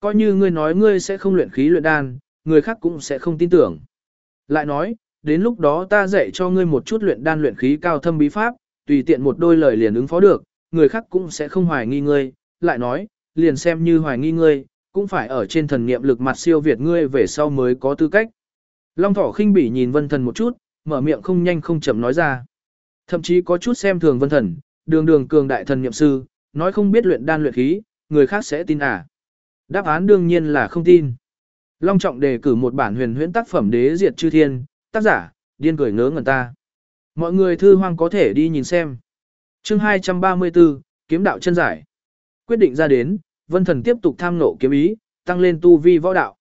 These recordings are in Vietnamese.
Coi như ngươi nói ngươi sẽ không luyện khí luyện đan, người khác cũng sẽ không tin tưởng. Lại nói, đến lúc đó ta dạy cho ngươi một chút luyện đan luyện khí cao thâm bí pháp, tùy tiện một đôi lời liền ứng phó được, người khác cũng sẽ không hoài nghi ngươi. Lại nói, liền xem như hoài nghi ngươi, cũng phải ở trên thần niệm lực mặt siêu việt ngươi về sau mới có tư cách. Long thỏ khinh bỉ nhìn vân thần một chút, mở miệng không nhanh không chậm nói ra. Thậm chí có chút xem thường vân thần, đường đường cường đại thần niệm sư, nói không biết luyện đan luyện khí, người khác sẽ tin à. Đáp án đương nhiên là không tin. Long trọng đề cử một bản huyền huyễn tác phẩm đế diệt chư thiên, tác giả, điên cười ngớ ngẩn ta. Mọi người thư hoang có thể đi nhìn xem. chương 234, kiếm đạo chân giải. Quyết định ra đến, vân thần tiếp tục tham nộ kiếm ý, tăng lên tu vi võ đạo.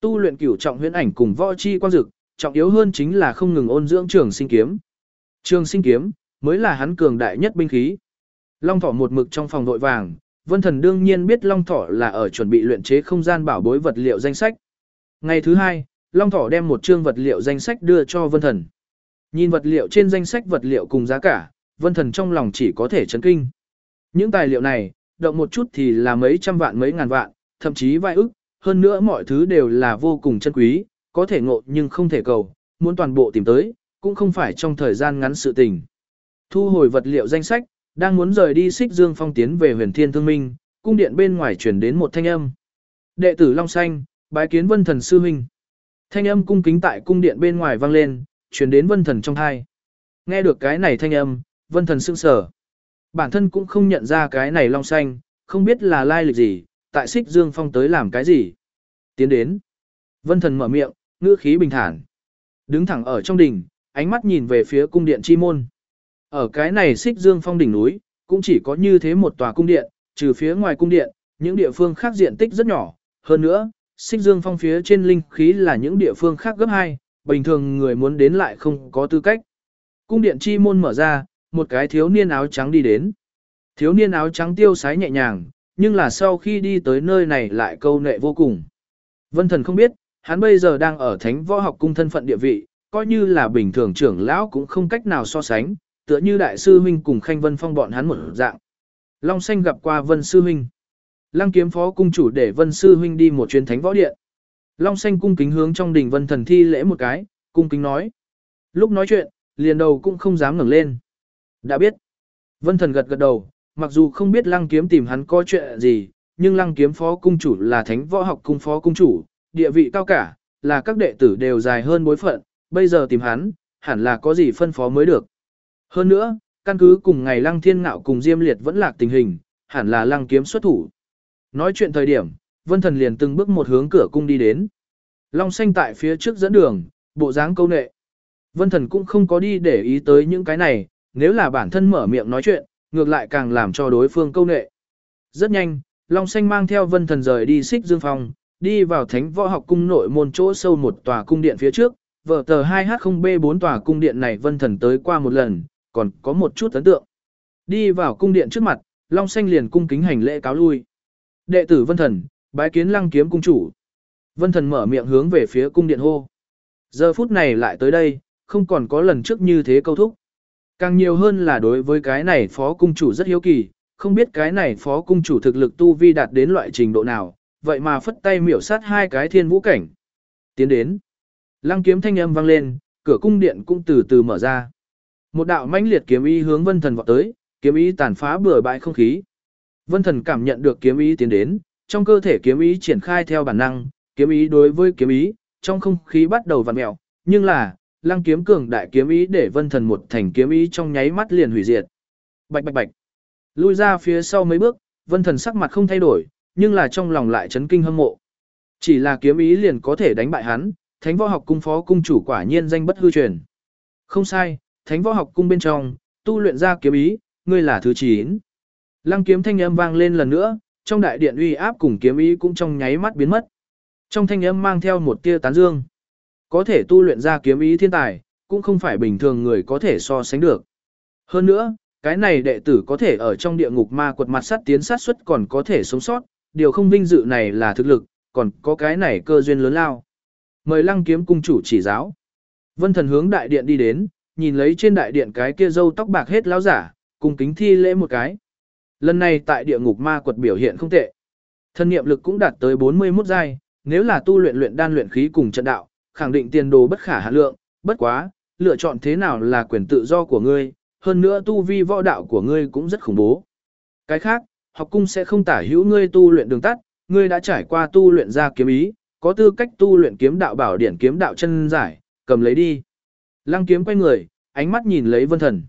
Tu luyện cửu trọng huyễn ảnh cùng võ chi quan dực, trọng yếu hơn chính là không ngừng ôn dưỡng trường sinh kiếm. Trường sinh kiếm, mới là hắn cường đại nhất binh khí. Long thỏ một mực trong phòng nội vàng, vân thần đương nhiên biết long thỏ là ở chuẩn bị luyện chế không gian bảo bối vật liệu danh sách. Ngày thứ hai, long thỏ đem một chương vật liệu danh sách đưa cho vân thần. Nhìn vật liệu trên danh sách vật liệu cùng giá cả, vân thần trong lòng chỉ có thể chấn kinh. Những tài liệu này, động một chút thì là mấy trăm vạn mấy ngàn vạn, thậm chí vài ức, hơn nữa mọi thứ đều là vô cùng chân quý, có thể ngộ nhưng không thể cầu, muốn toàn bộ tìm tới, cũng không phải trong thời gian ngắn sự tình. Thu hồi vật liệu danh sách, đang muốn rời đi xích dương phong tiến về huyền thiên thương minh, cung điện bên ngoài chuyển đến một thanh âm. Đệ tử Long Xanh, bái kiến vân thần sư huynh. Thanh âm cung kính tại cung điện bên ngoài vang lên, chuyển đến vân thần trong thai. Nghe được cái này thanh âm, vân thần sững sờ, Bản thân cũng không nhận ra cái này Long Xanh, không biết là lai lịch gì, tại xích dương phong tới làm cái gì. Tiến đến. Vân thần mở miệng, ngữ khí bình thản. Đứng thẳng ở trong đỉnh, ánh mắt nhìn về phía cung điện chi môn. Ở cái này xích dương phong đỉnh núi, cũng chỉ có như thế một tòa cung điện, trừ phía ngoài cung điện, những địa phương khác diện tích rất nhỏ. Hơn nữa, xích dương phong phía trên linh khí là những địa phương khác gấp hai, bình thường người muốn đến lại không có tư cách. Cung điện chi môn mở ra, một cái thiếu niên áo trắng đi đến. Thiếu niên áo trắng tiêu sái nhẹ nhàng, nhưng là sau khi đi tới nơi này lại câu nệ vô cùng. Vân thần không biết, hắn bây giờ đang ở thánh võ học cung thân phận địa vị, coi như là bình thường trưởng lão cũng không cách nào so sánh, tựa như đại sư huynh cùng khanh vân phong bọn hắn một dạng. Long xanh gặp qua vân sư huynh. Lăng kiếm phó cung chủ để vân sư huynh đi một chuyến thánh võ điện. Long xanh cung kính hướng trong đình vân thần thi lễ một cái, cung kính nói. Lúc nói chuyện, liền đầu cũng không dám ngẩng lên. Đã biết. Vân thần gật gật đầu, mặc dù không biết lăng kiếm tìm hắn có chuyện gì, nhưng lăng kiếm phó cung chủ là thánh võ học cung phó cung chủ, địa vị cao cả, là các đệ tử đều dài hơn bối phận, bây giờ tìm hắn, hẳn là có gì phân phó mới được. Hơn nữa, căn cứ cùng ngày lăng thiên ngạo cùng diêm liệt vẫn lạc tình hình, hẳn là lăng kiếm xuất thủ. Nói chuyện thời điểm, vân thần liền từng bước một hướng cửa cung đi đến. Long xanh tại phía trước dẫn đường, bộ dáng câu nệ. Vân thần cũng không có đi để ý tới những cái này, nếu là bản thân mở miệng nói chuyện, ngược lại càng làm cho đối phương câu nệ. Rất nhanh, Long xanh mang theo vân thần rời đi xích dương phòng, đi vào thánh võ học cung nội môn chỗ sâu một tòa cung điện phía trước, vở tờ 2H0B4 tòa cung điện này vân thần tới qua một lần, còn có một chút ấn tượng. Đi vào cung điện trước mặt, Long Xanh liền cung kính hành lễ cáo lui. Đệ tử vân thần, bái kiến lăng kiếm cung chủ. Vân thần mở miệng hướng về phía cung điện hô. Giờ phút này lại tới đây, không còn có lần trước như thế câu thúc. Càng nhiều hơn là đối với cái này phó cung chủ rất hiếu kỳ, không biết cái này phó cung chủ thực lực tu vi đạt đến loại trình độ nào, vậy mà phất tay miểu sát hai cái thiên vũ cảnh. Tiến đến. Lăng kiếm thanh âm vang lên, cửa cung điện cũng từ từ mở ra. Một đạo mãnh liệt kiếm ý hướng Vân Thần vọt tới, kiếm ý tàn phá bừa bãi không khí. Vân Thần cảm nhận được kiếm ý tiến đến, trong cơ thể kiếm ý triển khai theo bản năng, kiếm ý đối với kiếm ý, trong không khí bắt đầu vặn mèo, nhưng là, lăng kiếm cường đại kiếm ý để Vân Thần một thành kiếm ý trong nháy mắt liền hủy diệt. Bạch bạch bạch. Lui ra phía sau mấy bước, Vân Thần sắc mặt không thay đổi, nhưng là trong lòng lại chấn kinh hâm mộ. Chỉ là kiếm ý liền có thể đánh bại hắn, Thánh Võ Học Cung phó cung chủ quả nhiên danh bất hư truyền. Không sai, Thánh Võ Học Cung bên trong, tu luyện ra kiếm ý, ngươi là thứ 9. Lăng kiếm thanh âm vang lên lần nữa, trong đại điện uy áp cùng kiếm ý cũng trong nháy mắt biến mất. Trong thanh âm mang theo một tia tán dương. Có thể tu luyện ra kiếm ý thiên tài, cũng không phải bình thường người có thể so sánh được. Hơn nữa, cái này đệ tử có thể ở trong địa ngục ma quật mặt sát tiến sát suất còn có thể sống sót, điều không vinh dự này là thực lực, còn có cái này cơ duyên lớn lao. Mời lăng kiếm cung chủ chỉ giáo. Vân thần hướng đại điện đi đến, nhìn lấy trên đại điện cái kia râu tóc bạc hết lão giả, cùng kính thi lễ một cái. Lần này tại địa ngục ma quật biểu hiện không tệ. Thân niệm lực cũng đạt tới 41 giai, nếu là tu luyện luyện đan luyện khí cùng trận đạo, khẳng định tiền đồ bất khả hạn lượng, bất quá, lựa chọn thế nào là quyền tự do của ngươi, hơn nữa tu vi võ đạo của ngươi cũng rất khủng bố. Cái khác, học cung sẽ không tả hữu ngươi tu luyện đường tắt, ngươi đã trải qua tu luyện ra kiếm ý, có tư cách tu luyện kiếm đạo bảo điển kiếm đạo chân giải, cầm lấy đi. Lăng kiếm quay người, ánh mắt nhìn lấy vân thần.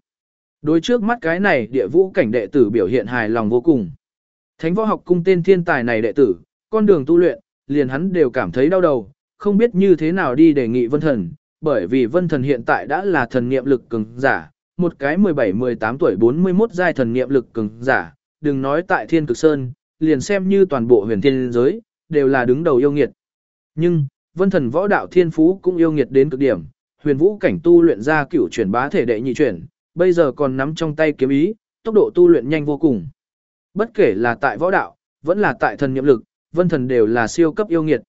Đối trước mắt cái này địa vũ cảnh đệ tử biểu hiện hài lòng vô cùng. Thánh võ học cung tên thiên tài này đệ tử, con đường tu luyện, liền hắn đều cảm thấy đau đầu, không biết như thế nào đi đề nghị vân thần, bởi vì vân thần hiện tại đã là thần niệm lực cường giả, một cái 17-18 tuổi 41 giai thần niệm lực cường giả, đừng nói tại thiên cực sơn, liền xem như toàn bộ huyền thiên giới, đều là đứng đầu yêu nghiệt. Nhưng, vân thần võ đạo thiên phú cũng yêu nghiệt đến cực điểm, huyền vũ cảnh tu luyện ra cửu chuyển bá thể đệ nhị chuyển, bây giờ còn nắm trong tay kiếm ý, tốc độ tu luyện nhanh vô cùng. Bất kể là tại võ đạo, vẫn là tại thần nhiệm lực, vân thần đều là siêu cấp yêu nghiệt.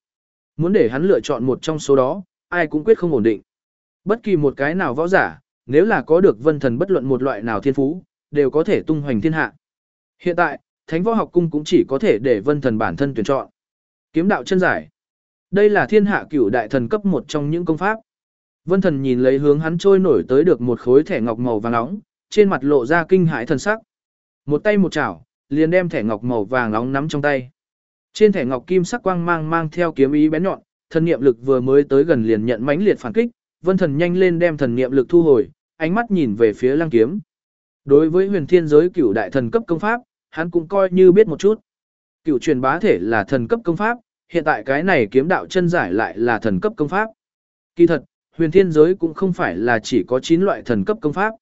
Muốn để hắn lựa chọn một trong số đó, ai cũng quyết không ổn định. Bất kỳ một cái nào võ giả, nếu là có được vân thần bất luận một loại nào thiên phú, đều có thể tung hoành thiên hạ. Hiện tại, Thánh Võ Học Cung cũng chỉ có thể để vân thần bản thân tuyển chọn. Kiếm đạo chân giải. Đây là thiên hạ cửu đại thần cấp một trong những công pháp. Vân thần nhìn lấy hướng hắn trôi nổi tới được một khối thẻ ngọc màu vàng nóng, trên mặt lộ ra kinh hãi thần sắc. Một tay một chảo, liền đem thẻ ngọc màu vàng nóng nắm trong tay. Trên thẻ ngọc kim sắc quang mang mang theo kiếm ý bén nhọn, thần niệm lực vừa mới tới gần liền nhận mãnh liệt phản kích, Vân Thần nhanh lên đem thần niệm lực thu hồi, ánh mắt nhìn về phía Lăng Kiếm. Đối với huyền thiên giới cửu đại thần cấp công pháp, hắn cũng coi như biết một chút. Cửu truyền bá thể là thần cấp công pháp, hiện tại cái này kiếm đạo chân giải lại là thần cấp công pháp. Kỳ thật, huyền thiên giới cũng không phải là chỉ có 9 loại thần cấp công pháp.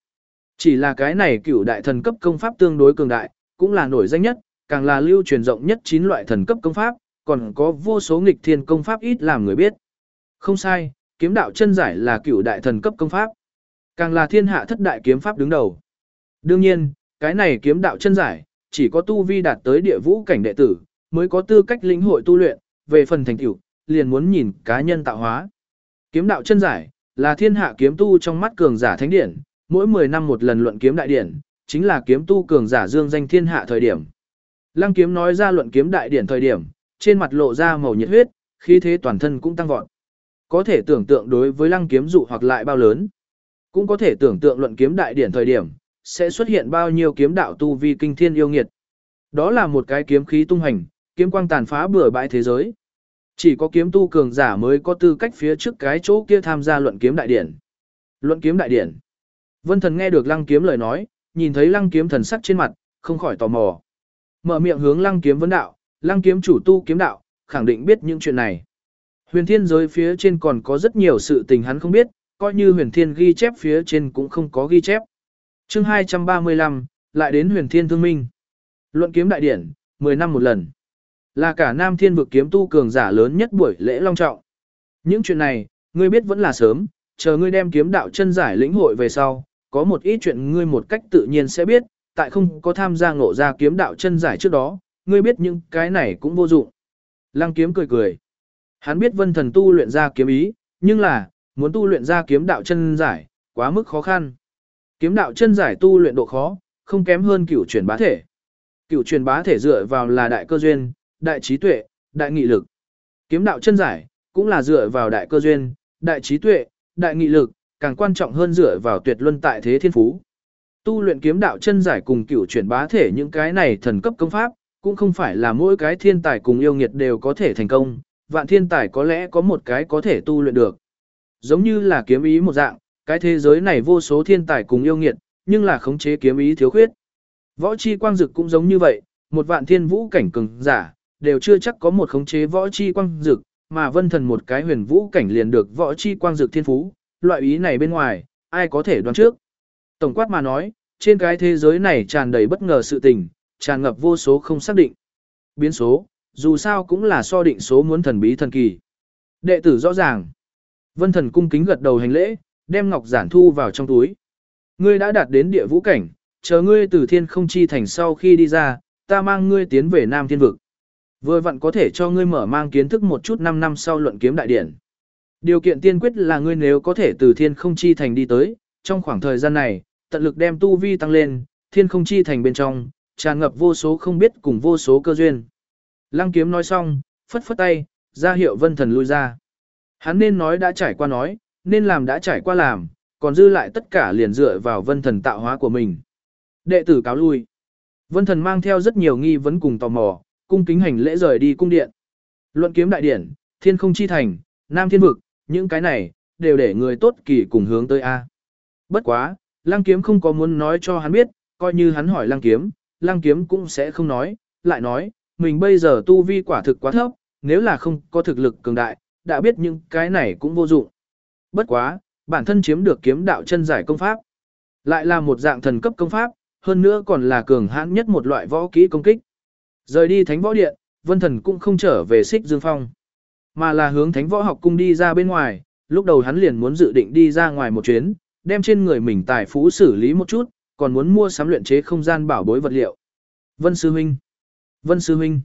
Chỉ là cái này cửu đại thần cấp công pháp tương đối cường đại, cũng là nổi danh nhất, càng là lưu truyền rộng nhất 9 loại thần cấp công pháp, còn có vô số nghịch thiên công pháp ít làm người biết. Không sai, kiếm đạo chân giải là cửu đại thần cấp công pháp. Càng là thiên hạ thất đại kiếm pháp đứng đầu. Đương nhiên, cái này kiếm đạo chân giải, chỉ có tu vi đạt tới địa vũ cảnh đệ tử, mới có tư cách lĩnh hội tu luyện, về phần thành tựu, liền muốn nhìn cá nhân tạo hóa. Kiếm đạo chân giải, là thiên hạ kiếm tu trong mắt cường giả thánh điển, mỗi 10 năm một lần luận kiếm đại điển, chính là kiếm tu cường giả dương danh thiên hạ thời điểm. Lăng kiếm nói ra luận kiếm đại điển thời điểm, trên mặt lộ ra màu nhiệt huyết, khí thế toàn thân cũng tăng vọt. Có thể tưởng tượng đối với lăng kiếm dụ hoặc lại bao lớn. Cũng có thể tưởng tượng luận kiếm đại điển thời điểm, sẽ xuất hiện bao nhiêu kiếm đạo tu vi kinh thiên yêu nghiệt. Đó là một cái kiếm khí tung hành, kiếm quang tàn phá bừa bãi thế giới. Chỉ có kiếm tu cường giả mới có tư cách phía trước cái chỗ kia tham gia luận kiếm đại điển. Luận kiếm đại điển. Vân Thần nghe được Lăng Kiếm lời nói, nhìn thấy Lăng Kiếm thần sắc trên mặt, không khỏi tò mò. Mở miệng hướng Lăng Kiếm vấn đạo, Lăng Kiếm chủ tu kiếm đạo, khẳng định biết những chuyện này. Huyền Thiên giới phía trên còn có rất nhiều sự tình hắn không biết, coi như Huyền Thiên ghi chép phía trên cũng không có ghi chép. Chương 235, lại đến Huyền Thiên Thương Minh. Luận kiếm đại điển, 10 năm một lần. Là cả Nam Thiên vực kiếm tu cường giả lớn nhất buổi lễ long trọng. Những chuyện này, ngươi biết vẫn là sớm, chờ ngươi đem kiếm đạo chân giải lĩnh hội về sau, có một ít chuyện ngươi một cách tự nhiên sẽ biết, tại không có tham gia ngộ ra kiếm đạo chân giải trước đó, ngươi biết những cái này cũng vô dụng. Lăng kiếm cười cười. Hắn biết vân thần tu luyện ra kiếm ý, nhưng là, muốn tu luyện ra kiếm đạo chân giải, quá mức khó khăn. Kiếm đạo chân giải tu luyện độ khó, không kém hơn cửu truyền bá thể. Cửu truyền bá thể dựa vào là đại cơ duyên, đại trí tuệ, đại nghị lực. Kiếm đạo chân giải, cũng là dựa vào đại cơ duyên, đại trí tuệ, đại nghị lực, càng quan trọng hơn dựa vào tuyệt luân tại thế thiên phú. Tu luyện kiếm đạo chân giải cùng cửu chuyển bá thể những cái này thần cấp công pháp, cũng không phải là mỗi cái thiên tài cùng yêu nghiệt đều có thể thành công, vạn thiên tài có lẽ có một cái có thể tu luyện được. Giống như là kiếm ý một dạng, cái thế giới này vô số thiên tài cùng yêu nghiệt, nhưng là khống chế kiếm ý thiếu khuyết. Võ chi quang dực cũng giống như vậy, một vạn thiên vũ cảnh cường giả, đều chưa chắc có một khống chế võ chi quang dực, mà vân thần một cái huyền vũ cảnh liền được võ chi quang dực thiên phú, loại ý này bên ngoài, ai có thể đoán trước. Tổng quát mà nói, trên cái thế giới này tràn đầy bất ngờ sự tình, tràn ngập vô số không xác định. Biến số, dù sao cũng là so định số muốn thần bí thần kỳ. Đệ tử rõ ràng. Vân thần cung kính gật đầu hành lễ, đem ngọc giản thu vào trong túi. Ngươi đã đạt đến địa vũ cảnh, chờ ngươi từ thiên không chi thành sau khi đi ra, ta mang ngươi tiến về Nam Thiên Vực. Vừa vặn có thể cho ngươi mở mang kiến thức một chút 5 năm sau luận kiếm đại điển. Điều kiện tiên quyết là ngươi nếu có thể từ thiên không chi thành đi tới, trong khoảng thời gian này, tận lực đem tu vi tăng lên, thiên không chi thành bên trong, tràn ngập vô số không biết cùng vô số cơ duyên. Lăng kiếm nói xong, phất phất tay, ra hiệu vân thần lui ra. Hắn nên nói đã trải qua nói, nên làm đã trải qua làm, còn dư lại tất cả liền dựa vào vân thần tạo hóa của mình. Đệ tử cáo lui. Vân thần mang theo rất nhiều nghi vấn cùng tò mò, cung kính hành lễ rời đi cung điện. Luận kiếm đại điển, thiên không chi thành, nam thiên vực, những cái này, đều để người tốt kỳ cùng hướng tới A. Bất quá, lăng kiếm không có muốn nói cho hắn biết, coi như hắn hỏi lăng kiếm, lăng kiếm cũng sẽ không nói, lại nói, mình bây giờ tu vi quả thực quá thấp, nếu là không có thực lực cường đại, đã biết những cái này cũng vô dụng. Bất quá, bản thân chiếm được kiếm đạo chân giải công pháp. Lại là một dạng thần cấp công pháp, hơn nữa còn là cường hãn nhất một loại võ kỹ công kích. Rời đi thánh võ điện, vân thần cũng không trở về xích dương phong, mà là hướng thánh võ học cung đi ra bên ngoài, lúc đầu hắn liền muốn dự định đi ra ngoài một chuyến, đem trên người mình tài phú xử lý một chút, còn muốn mua sắm luyện chế không gian bảo bối vật liệu. Vân Sư Huynh Vân Sư Huynh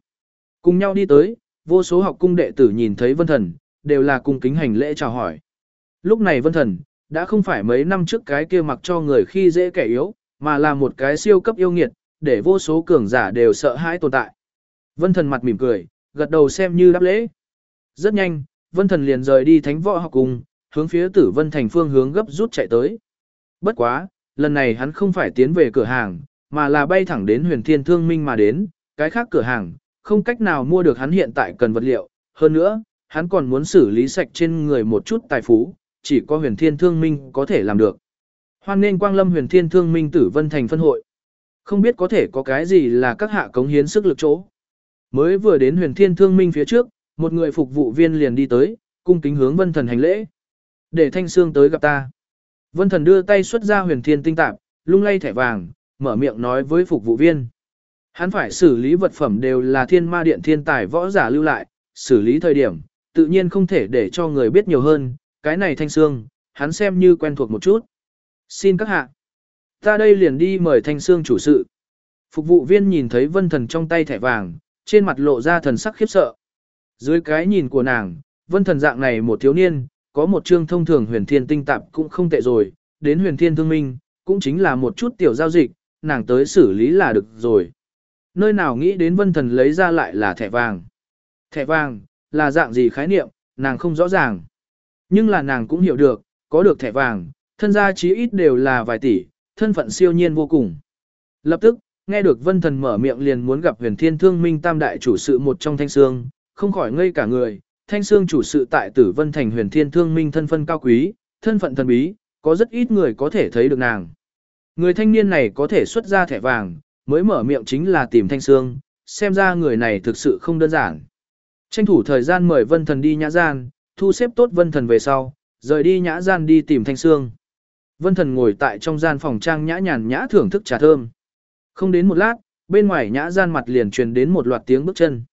Cùng nhau đi tới, vô số học cung đệ tử nhìn thấy Vân Thần, đều là cùng kính hành lễ chào hỏi. Lúc này Vân Thần, đã không phải mấy năm trước cái kia mặc cho người khi dễ kẻ yếu, mà là một cái siêu cấp yêu nghiệt, để vô số cường giả đều sợ hãi tồn tại. Vân Thần mặt mỉm cười, gật đầu xem như đáp lễ. Rất nhanh, Vân Thần liền rời đi Thánh Võ học cùng, hướng phía Tử Vân Thành phương hướng gấp rút chạy tới. Bất quá, lần này hắn không phải tiến về cửa hàng, mà là bay thẳng đến Huyền Thiên Thương Minh mà đến, cái khác cửa hàng, không cách nào mua được hắn hiện tại cần vật liệu, hơn nữa, hắn còn muốn xử lý sạch trên người một chút tài phú, chỉ có Huyền Thiên Thương Minh có thể làm được. Hoan nên Quang Lâm Huyền Thiên Thương Minh Tử Vân Thành phân hội. Không biết có thể có cái gì là các hạ cống hiến sức lực chỗ. Mới vừa đến Huyền Thiên Thương Minh phía trước, một người phục vụ viên liền đi tới, cung kính hướng Vân Thần hành lễ. Để Thanh xương tới gặp ta. Vân Thần đưa tay xuất ra Huyền Thiên tinh tạp, lung lay thẻ vàng, mở miệng nói với phục vụ viên. Hắn phải xử lý vật phẩm đều là thiên ma điện thiên tài võ giả lưu lại, xử lý thời điểm, tự nhiên không thể để cho người biết nhiều hơn, cái này Thanh xương hắn xem như quen thuộc một chút. Xin các hạ. Ta đây liền đi mời Thanh Sương chủ sự. Phục vụ viên nhìn thấy Vân Thần trong tay thẻ vàng, trên mặt lộ ra thần sắc khiếp sợ. Dưới cái nhìn của nàng, vân thần dạng này một thiếu niên, có một chương thông thường huyền thiên tinh tạp cũng không tệ rồi, đến huyền thiên thương minh, cũng chính là một chút tiểu giao dịch, nàng tới xử lý là được rồi. Nơi nào nghĩ đến vân thần lấy ra lại là thẻ vàng. Thẻ vàng, là dạng gì khái niệm, nàng không rõ ràng. Nhưng là nàng cũng hiểu được, có được thẻ vàng, thân gia chí ít đều là vài tỷ, thân phận siêu nhiên vô cùng. Lập tức, nghe được vân thần mở miệng liền muốn gặp huyền thiên thương minh tam đại chủ sự một trong thanh sương, không khỏi ngây cả người, thanh sương chủ sự tại tử vân thành huyền thiên thương minh thân phân cao quý, thân phận thần bí, có rất ít người có thể thấy được nàng. Người thanh niên này có thể xuất ra thẻ vàng, mới mở miệng chính là tìm thanh sương. xem ra người này thực sự không đơn giản. Tranh thủ thời gian mời vân thần đi nhã gian, thu xếp tốt vân thần về sau, rời đi nhã gian đi tìm thanh sương. Vân thần ngồi tại trong gian phòng trang nhã nhàn nhã thưởng thức trà thơm. Không đến một lát, bên ngoài nhã gian mặt liền truyền đến một loạt tiếng bước chân.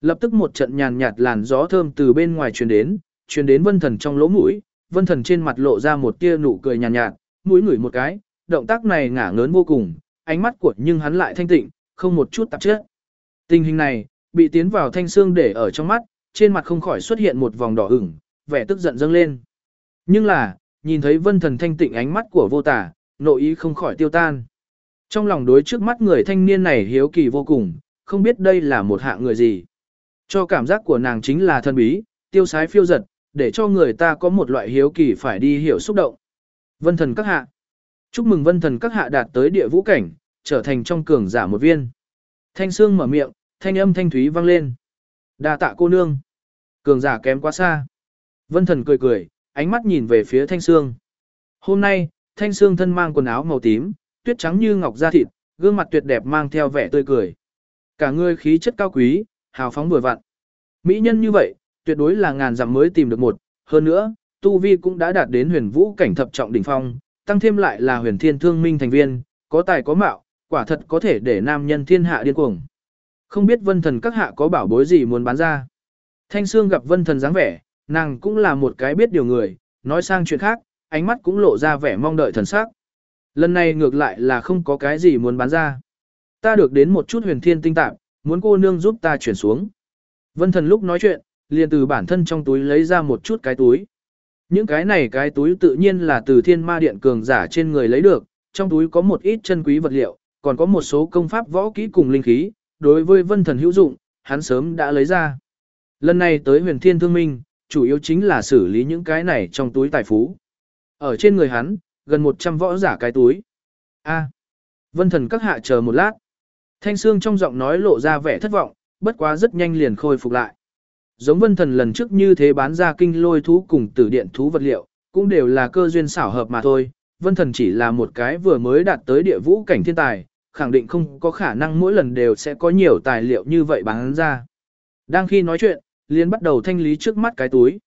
Lập tức một trận nhàn nhạt làn gió thơm từ bên ngoài truyền đến, truyền đến vân thần trong lỗ mũi, vân thần trên mặt lộ ra một tia nụ cười nhàn nhạt, mũi ngửi một cái, động tác này ngả ngớn vô cùng, ánh mắt của nhưng hắn lại thanh tịnh, không một chút tạp chất. Tình hình này, bị tiến vào thanh xương để ở trong mắt, trên mặt không khỏi xuất hiện một vòng đỏ ửng, vẻ tức giận dâng lên. Nhưng là, nhìn thấy vân thần thanh tịnh ánh mắt của vô tả, nội ý không khỏi tiêu tan. Trong lòng đối trước mắt người thanh niên này hiếu kỳ vô cùng, không biết đây là một hạng người gì. Cho cảm giác của nàng chính là thân bí, tiêu sái phiêu giật, để cho người ta có một loại hiếu kỳ phải đi hiểu xúc động. Vân thần các hạ. Chúc mừng vân thần các hạ đạt tới địa vũ cảnh, trở thành trong cường giả một viên. Thanh xương mở miệng, thanh âm thanh thúy vang lên. đa tạ cô nương. Cường giả kém quá xa. Vân thần cười cười, ánh mắt nhìn về phía thanh xương. Hôm nay, thanh xương thân mang quần áo màu tím, tuyết trắng như ngọc da thịt, gương mặt tuyệt đẹp mang theo vẻ tươi cười. Cả người khí chất cao quý, hào phóng vừa vặn. Mỹ nhân như vậy, tuyệt đối là ngàn dặm mới tìm được một, hơn nữa, Tu Vi cũng đã đạt đến huyền vũ cảnh thập trọng đỉnh phong, tăng thêm lại là huyền thiên thương minh thành viên, có tài có mạo, quả thật có thể để nam nhân thiên hạ điên cuồng. Không biết vân thần các hạ có bảo bối gì muốn bán ra. Thanh Sương gặp vân thần dáng vẻ, nàng cũng là một cái biết điều người, nói sang chuyện khác, ánh mắt cũng lộ ra vẻ mong đợi thần sắc. Lần này ngược lại là không có cái gì muốn bán ra. Ta được đến một chút huyền thiên tinh tạp, muốn cô nương giúp ta chuyển xuống. Vân thần lúc nói chuyện, liền từ bản thân trong túi lấy ra một chút cái túi. Những cái này cái túi tự nhiên là từ thiên ma điện cường giả trên người lấy được, trong túi có một ít chân quý vật liệu, còn có một số công pháp võ kỹ cùng linh khí, đối với vân thần hữu dụng, hắn sớm đã lấy ra. Lần này tới huyền thiên thương minh, chủ yếu chính là xử lý những cái này trong túi tài phú. Ở trên người hắn, gần 100 võ giả cái túi. A. Vân thần các hạ chờ một lát. Thanh xương trong giọng nói lộ ra vẻ thất vọng, bất quá rất nhanh liền khôi phục lại. Giống vân thần lần trước như thế bán ra kinh lôi thú cùng tử điện thú vật liệu, cũng đều là cơ duyên xảo hợp mà thôi. Vân thần chỉ là một cái vừa mới đạt tới địa vũ cảnh thiên tài, khẳng định không có khả năng mỗi lần đều sẽ có nhiều tài liệu như vậy bán ra. Đang khi nói chuyện, liền bắt đầu thanh lý trước mắt cái túi.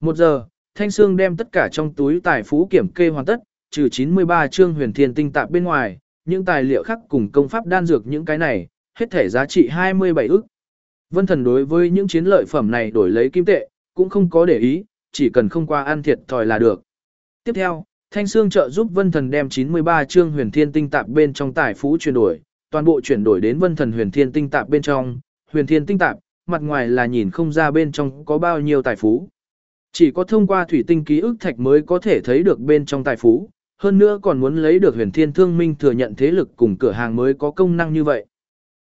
Một giờ, Thanh Sương đem tất cả trong túi tài phú kiểm kê hoàn tất, trừ 93 chương huyền thiên tinh tạp bên ngoài, những tài liệu khác cùng công pháp đan dược những cái này, hết thể giá trị 27 ức. Vân Thần đối với những chiến lợi phẩm này đổi lấy kim tệ, cũng không có để ý, chỉ cần không qua ăn thiệt thòi là được. Tiếp theo, Thanh Sương trợ giúp Vân Thần đem 93 chương huyền thiên tinh tạp bên trong tài phú chuyển đổi, toàn bộ chuyển đổi đến Vân Thần huyền thiên tinh tạp bên trong, huyền thiên tinh tạp, mặt ngoài là nhìn không ra bên trong có bao nhiêu tài phú. Chỉ có thông qua thủy tinh ký ức thạch mới có thể thấy được bên trong tài phú, hơn nữa còn muốn lấy được huyền thiên thương minh thừa nhận thế lực cùng cửa hàng mới có công năng như vậy.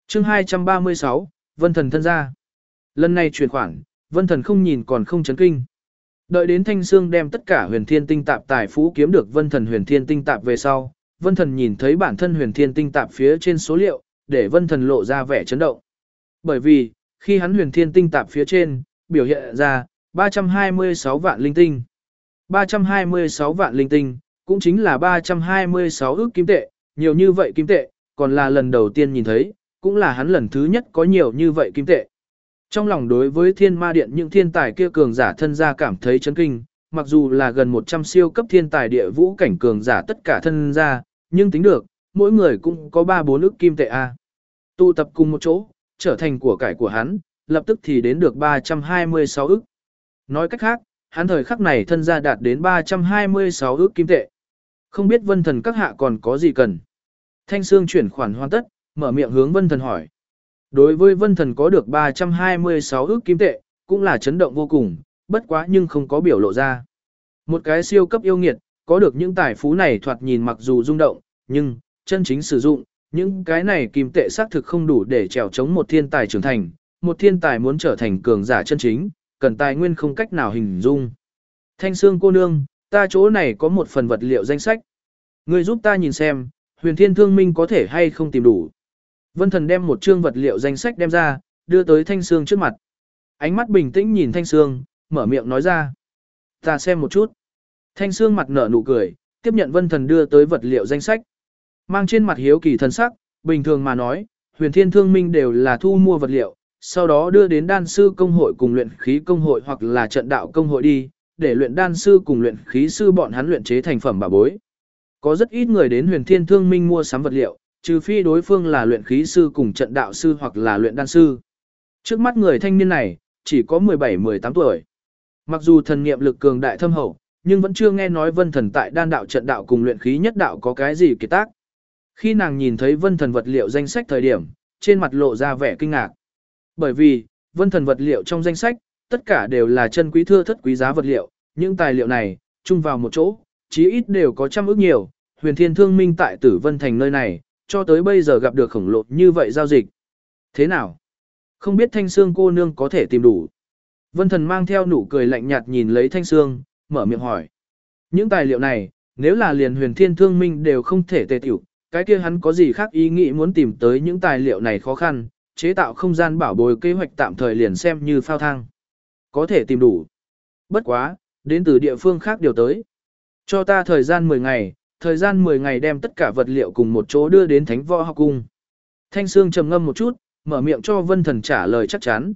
chương 236, Vân Thần thân ra. Lần này chuyển khoản, Vân Thần không nhìn còn không chấn kinh. Đợi đến Thanh Sương đem tất cả huyền thiên tinh tạp tài phú kiếm được Vân Thần huyền thiên tinh tạp về sau, Vân Thần nhìn thấy bản thân huyền thiên tinh tạp phía trên số liệu, để Vân Thần lộ ra vẻ chấn động. Bởi vì, khi hắn huyền thiên tinh tạp phía trên, biểu hiện ra 326 vạn linh tinh. 326 vạn linh tinh, cũng chính là 326 ước kim tệ, nhiều như vậy kim tệ, còn là lần đầu tiên nhìn thấy, cũng là hắn lần thứ nhất có nhiều như vậy kim tệ. Trong lòng đối với thiên ma điện những thiên tài kia cường giả thân gia cảm thấy chấn kinh, mặc dù là gần 100 siêu cấp thiên tài địa vũ cảnh cường giả tất cả thân gia, nhưng tính được, mỗi người cũng có 3-4 ức kim tệ A. Tụ tập cùng một chỗ, trở thành của cải của hắn, lập tức thì đến được 326 ức. Nói cách khác, hắn thời khắc này thân gia đạt đến 326 ức kim tệ. Không biết vân thần các hạ còn có gì cần. Thanh Sương chuyển khoản hoàn tất, mở miệng hướng vân thần hỏi. Đối với vân thần có được 326 ức kim tệ, cũng là chấn động vô cùng, bất quá nhưng không có biểu lộ ra. Một cái siêu cấp yêu nghiệt, có được những tài phú này thoạt nhìn mặc dù rung động, nhưng, chân chính sử dụng, những cái này kim tệ xác thực không đủ để trèo chống một thiên tài trưởng thành, một thiên tài muốn trở thành cường giả chân chính, cần tài nguyên không cách nào hình dung. Thanh Sương cô nương, ta chỗ này có một phần vật liệu danh sách. Người giúp ta nhìn xem, huyền thiên thương minh có thể hay không tìm đủ. Vân thần đem một chương vật liệu danh sách đem ra, đưa tới Thanh Sương trước mặt. Ánh mắt bình tĩnh nhìn Thanh Sương, mở miệng nói ra. Ta xem một chút. Thanh Sương mặt nở nụ cười, tiếp nhận vân thần đưa tới vật liệu danh sách. Mang trên mặt hiếu kỳ thần sắc, bình thường mà nói, huyền thiên thương minh đều là thu mua vật liệu, sau đó đưa đến đan sư công hội cùng luyện khí công hội hoặc là trận đạo công hội đi, để luyện đan sư cùng luyện khí sư bọn hắn luyện chế thành phẩm bà bối. Có rất ít người đến huyền thiên thương minh mua sắm vật liệu, trừ phi đối phương là luyện khí sư cùng trận đạo sư hoặc là luyện đan sư. Trước mắt người thanh niên này, chỉ có 17-18 tuổi. Mặc dù thần niệm lực cường đại thâm hậu, nhưng vẫn chưa nghe nói vân thần tại đan đạo trận đạo cùng luyện khí nhất đạo có cái gì kỳ tác. Khi nàng nhìn thấy vân thần vật liệu danh sách thời điểm, trên mặt lộ ra vẻ kinh ngạc. Bởi vì, vân thần vật liệu trong danh sách, tất cả đều là chân quý thưa thất quý giá vật liệu, những tài liệu này, chung vào một chỗ, chí ít đều có trăm ước nhiều, huyền thiên thương minh tại tử vân thành nơi này, cho tới bây giờ gặp được khổng lồ như vậy giao dịch. Thế nào? Không biết thanh xương cô nương có thể tìm đủ. Vân thần mang theo nụ cười lạnh nhạt nhìn lấy thanh xương, mở miệng hỏi. Những tài liệu này, nếu là liền huyền thiên thương minh đều không thể tề tiểu, cái kia hắn có gì khác ý nghĩ muốn tìm tới những tài liệu này khó khăn, chế tạo không gian bảo bồi kế hoạch tạm thời liền xem như phao thang. Có thể tìm đủ. Bất quá, đến từ địa phương khác điều tới. Cho ta thời gian 10 ngày, thời gian 10 ngày đem tất cả vật liệu cùng một chỗ đưa đến Thánh Võ Học Cung. Thanh Sương trầm ngâm một chút, mở miệng cho Vân Thần trả lời chắc chắn.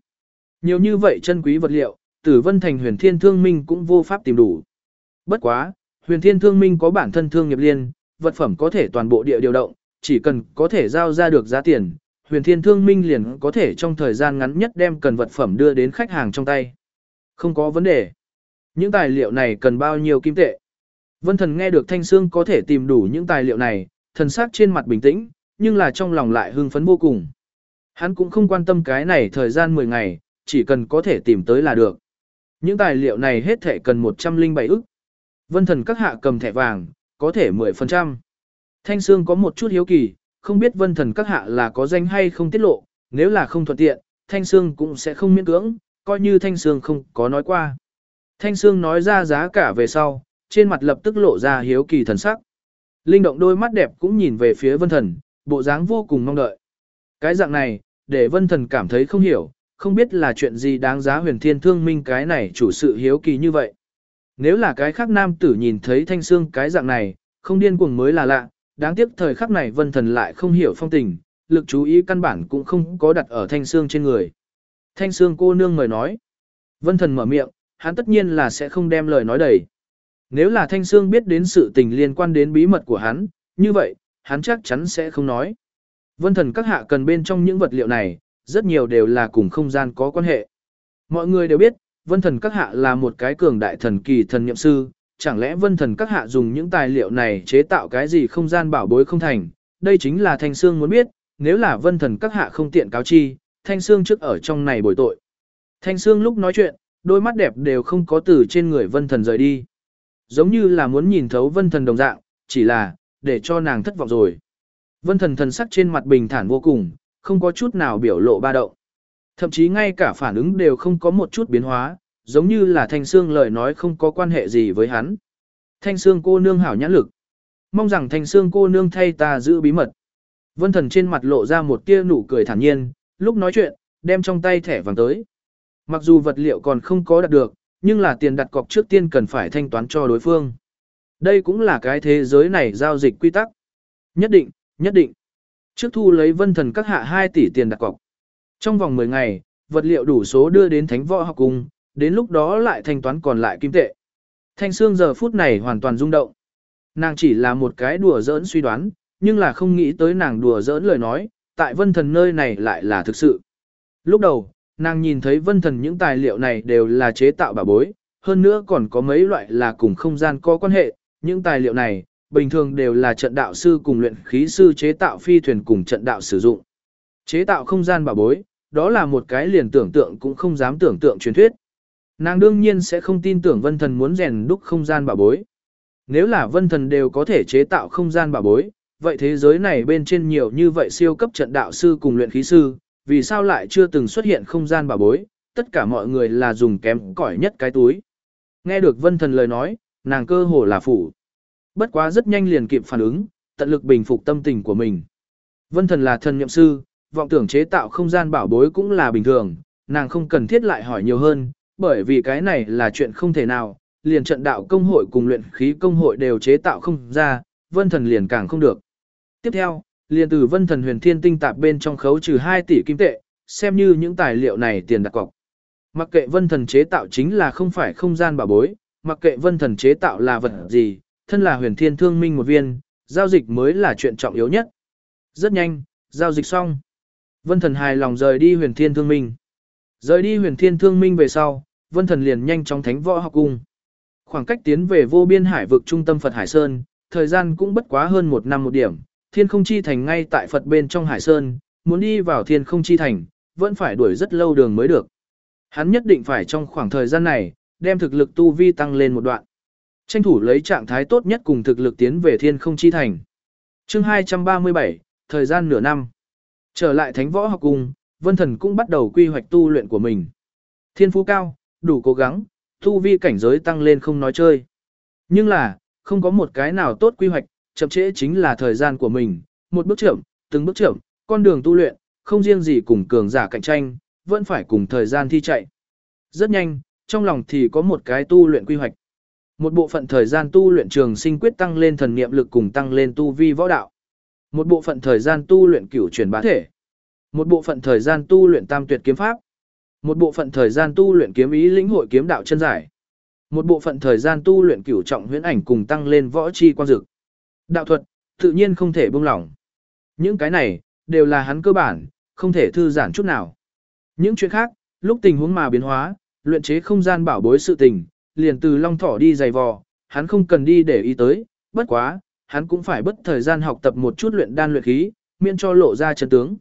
Nhiều như vậy chân quý vật liệu, Tử Vân Thành Huyền Thiên Thương Minh cũng vô pháp tìm đủ. Bất quá, Huyền Thiên Thương Minh có bản thân thương nghiệp liên, vật phẩm có thể toàn bộ địa điều động, chỉ cần có thể giao ra được giá tiền, Huyền Thiên Thương Minh liền có thể trong thời gian ngắn nhất đem cần vật phẩm đưa đến khách hàng trong tay. Không có vấn đề. Những tài liệu này cần bao nhiêu kim tệ? Vân thần nghe được Thanh Sương có thể tìm đủ những tài liệu này, thần sắc trên mặt bình tĩnh, nhưng là trong lòng lại hưng phấn vô cùng. Hắn cũng không quan tâm cái này thời gian 10 ngày, chỉ cần có thể tìm tới là được. Những tài liệu này hết thể cần 107 ức. Vân thần các hạ cầm thẻ vàng, có thể 10%. Thanh Sương có một chút hiếu kỳ, không biết vân thần các hạ là có danh hay không tiết lộ, nếu là không thuận tiện, Thanh Sương cũng sẽ không miễn cưỡng, coi như Thanh Sương không có nói qua. Thanh Sương nói ra giá cả về sau, trên mặt lập tức lộ ra hiếu kỳ thần sắc. Linh động đôi mắt đẹp cũng nhìn về phía vân thần, bộ dáng vô cùng mong đợi. Cái dạng này, để vân thần cảm thấy không hiểu, không biết là chuyện gì đáng giá huyền thiên thương minh cái này chủ sự hiếu kỳ như vậy. Nếu là cái khác nam tử nhìn thấy thanh xương cái dạng này, không điên cuồng mới là lạ, đáng tiếc thời khắc này vân thần lại không hiểu phong tình, lực chú ý căn bản cũng không có đặt ở thanh xương trên người. Thanh xương cô nương mời nói. Vân thần mở miệng, hắn tất nhiên là sẽ không đem lời nói đầy. Nếu là thanh xương biết đến sự tình liên quan đến bí mật của hắn, như vậy, hắn chắc chắn sẽ không nói. Vân thần các hạ cần bên trong những vật liệu này, rất nhiều đều là cùng không gian có quan hệ. Mọi người đều biết, vân thần các hạ là một cái cường đại thần kỳ thần nhậm sư, chẳng lẽ vân thần các hạ dùng những tài liệu này chế tạo cái gì không gian bảo bối không thành, đây chính là thanh Sương muốn biết, nếu là vân thần các hạ không tiện cáo chi, thanh Sương trước ở trong này bồi tội. Thanh Sương lúc nói chuyện, đôi mắt đẹp đều không có từ trên người vân thần rời đi. Giống như là muốn nhìn thấu vân thần đồng dạng, chỉ là, để cho nàng thất vọng rồi. Vân thần thần sắc trên mặt bình thản vô cùng, không có chút nào biểu lộ ba động. Thậm chí ngay cả phản ứng đều không có một chút biến hóa, giống như là thanh xương lời nói không có quan hệ gì với hắn. Thanh xương cô nương hảo nhãn lực. Mong rằng thanh xương cô nương thay ta giữ bí mật. Vân thần trên mặt lộ ra một tia nụ cười thản nhiên, lúc nói chuyện, đem trong tay thẻ vàng tới. Mặc dù vật liệu còn không có đạt được, nhưng là tiền đặt cọc trước tiên cần phải thanh toán cho đối phương. Đây cũng là cái thế giới này giao dịch quy tắc. Nhất định, nhất định. Trước thu lấy vân thần các hạ 2 tỷ tiền đặt cọc. Trong vòng 10 ngày, vật liệu đủ số đưa đến thánh võ học cung, đến lúc đó lại thanh toán còn lại kim tệ. Thanh xương giờ phút này hoàn toàn rung động. Nàng chỉ là một cái đùa giỡn suy đoán, nhưng là không nghĩ tới nàng đùa giỡn lời nói, tại vân thần nơi này lại là thực sự. Lúc đầu, nàng nhìn thấy vân thần những tài liệu này đều là chế tạo bảo bối, hơn nữa còn có mấy loại là cùng không gian có quan hệ, những tài liệu này, bình thường đều là trận đạo sư cùng luyện khí sư chế tạo phi thuyền cùng trận đạo sử dụng. Chế tạo không gian bảo bối, đó là một cái liền tưởng tượng cũng không dám tưởng tượng truyền thuyết. Nàng đương nhiên sẽ không tin tưởng vân thần muốn rèn đúc không gian bảo bối. Nếu là vân thần đều có thể chế tạo không gian bảo bối, vậy thế giới này bên trên nhiều như vậy siêu cấp trận đạo sư cùng luyện khí sư, vì sao lại chưa từng xuất hiện không gian bảo bối, tất cả mọi người là dùng kém cỏi nhất cái túi. Nghe được vân thần lời nói, nàng cơ hồ là phủ. Bất quá rất nhanh liền kịp phản ứng, tận lực bình phục tâm tình của mình. Vân thần là thần nhậm sư, vọng tưởng chế tạo không gian bảo bối cũng là bình thường, nàng không cần thiết lại hỏi nhiều hơn, bởi vì cái này là chuyện không thể nào, liền trận đạo công hội cùng luyện khí công hội đều chế tạo không ra, vân thần liền càng không được. Tiếp theo, liền từ vân thần huyền thiên tinh tạp bên trong khấu trừ 2 tỷ kim tệ, xem như những tài liệu này tiền đặt cọc. Mặc kệ vân thần chế tạo chính là không phải không gian bảo bối, mặc kệ vân thần chế tạo là vật gì, thân là huyền thiên thương minh một viên, giao dịch mới là chuyện trọng yếu nhất. Rất nhanh, giao dịch xong. Vân thần hài lòng rời đi huyền thiên thương minh. Rời đi huyền thiên thương minh về sau, vân thần liền nhanh chóng thánh võ học cung. Khoảng cách tiến về vô biên hải vực trung tâm Phật Hải Sơn, thời gian cũng bất quá hơn một năm một điểm, thiên không chi thành ngay tại Phật bên trong Hải Sơn, muốn đi vào thiên không chi thành, vẫn phải đuổi rất lâu đường mới được. Hắn nhất định phải trong khoảng thời gian này, đem thực lực tu vi tăng lên một đoạn. Tranh thủ lấy trạng thái tốt nhất cùng thực lực tiến về thiên không chi thành. chương 237, thời gian nửa năm. Trở lại thánh võ học cung, vân thần cũng bắt đầu quy hoạch tu luyện của mình. Thiên phú cao, đủ cố gắng, tu vi cảnh giới tăng lên không nói chơi. Nhưng là, không có một cái nào tốt quy hoạch, chậm trễ chính là thời gian của mình, một bước chậm, từng bước chậm, con đường tu luyện, không riêng gì cùng cường giả cạnh tranh, vẫn phải cùng thời gian thi chạy. Rất nhanh, trong lòng thì có một cái tu luyện quy hoạch. Một bộ phận thời gian tu luyện trường sinh quyết tăng lên thần niệm lực cùng tăng lên tu vi võ đạo. Một bộ phận thời gian tu luyện cửu chuyển bá thể. Một bộ phận thời gian tu luyện tam tuyệt kiếm pháp. Một bộ phận thời gian tu luyện kiếm ý lĩnh hội kiếm đạo chân giải. Một bộ phận thời gian tu luyện cửu trọng huyễn ảnh cùng tăng lên võ chi quan dực. Đạo thuật, tự nhiên không thể buông lỏng. Những cái này, đều là hắn cơ bản, không thể thư giãn chút nào. Những chuyện khác, lúc tình huống mà biến hóa, luyện chế không gian bảo bối sự tình, liền từ long thỏ đi giày vò, hắn không cần đi để ý tới, bất quá, hắn cũng phải bất thời gian học tập một chút luyện đan luyện khí, miễn cho lộ ra chân tướng.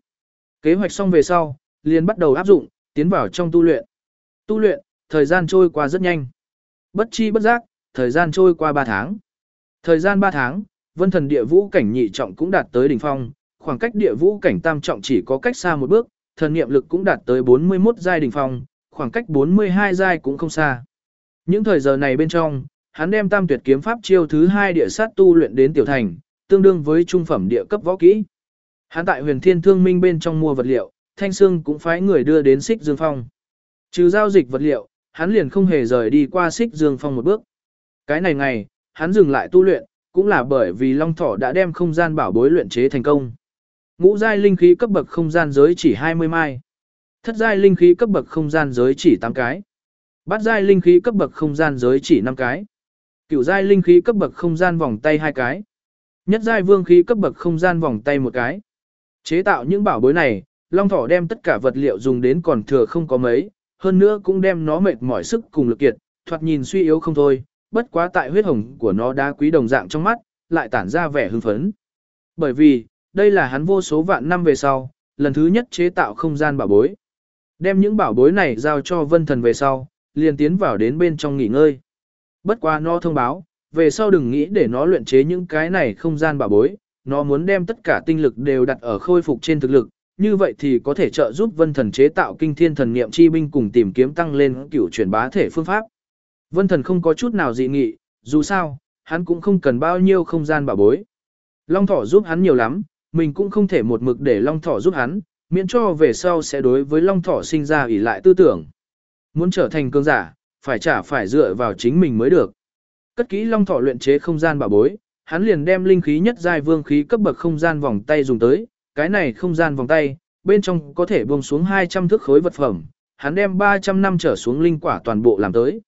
Kế hoạch xong về sau, liền bắt đầu áp dụng, tiến vào trong tu luyện. Tu luyện, thời gian trôi qua rất nhanh. Bất chi bất giác, thời gian trôi qua 3 tháng. Thời gian 3 tháng, vân thần địa vũ cảnh nhị trọng cũng đạt tới đỉnh phong, khoảng cách địa vũ cảnh tam trọng chỉ có cách xa một bước, thần niệm lực cũng đạt tới 41 giai đỉnh phong, khoảng cách 42 giai cũng không xa. Những thời giờ này bên trong, hắn đem tam tuyệt kiếm pháp chiêu thứ hai địa sát tu luyện đến tiểu thành, tương đương với trung phẩm địa cấp võ kỹ. Hắn tại huyền thiên thương minh bên trong mua vật liệu, thanh xương cũng phái người đưa đến xích dương phong. Trừ giao dịch vật liệu, hắn liền không hề rời đi qua xích dương phong một bước. Cái này ngày, hắn dừng lại tu luyện, cũng là bởi vì Long Thỏ đã đem không gian bảo bối luyện chế thành công. Ngũ giai linh khí cấp bậc không gian giới chỉ 20 mai. Thất giai linh khí cấp bậc không gian giới chỉ 8 cái. Bát giai linh khí cấp bậc không gian giới chỉ 5 cái. Cửu giai linh khí cấp bậc không gian vòng tay hai cái. Nhất giai vương khí cấp bậc không gian vòng tay một cái. Chế tạo những bảo bối này, Long Thỏ đem tất cả vật liệu dùng đến còn thừa không có mấy, hơn nữa cũng đem nó mệt mỏi sức cùng lực kiệt, thoạt nhìn suy yếu không thôi, bất quá tại huyết hồng của nó đá quý đồng dạng trong mắt, lại tản ra vẻ hưng phấn. Bởi vì, đây là hắn vô số vạn năm về sau, lần thứ nhất chế tạo không gian bảo bối. Đem những bảo bối này giao cho vân thần về sau, liền tiến vào đến bên trong nghỉ ngơi. Bất quá nó thông báo, về sau đừng nghĩ để nó luyện chế những cái này không gian bảo bối, nó muốn đem tất cả tinh lực đều đặt ở khôi phục trên thực lực, như vậy thì có thể trợ giúp vân thần chế tạo kinh thiên thần niệm chi binh cùng tìm kiếm tăng lên cửu chuyển bá thể phương pháp. Vân thần không có chút nào dị nghị, dù sao, hắn cũng không cần bao nhiêu không gian bảo bối. Long thỏ giúp hắn nhiều lắm, mình cũng không thể một mực để long thỏ giúp hắn, miễn cho về sau sẽ đối với long thỏ sinh ra ỷ lại tư tưởng. Muốn trở thành cường giả, phải trả phải dựa vào chính mình mới được. Cất kỹ long thỏ luyện chế không gian bảo bối, hắn liền đem linh khí nhất giai vương khí cấp bậc không gian vòng tay dùng tới, cái này không gian vòng tay, bên trong có thể buông xuống 200 thước khối vật phẩm, hắn đem 300 năm trở xuống linh quả toàn bộ làm tới.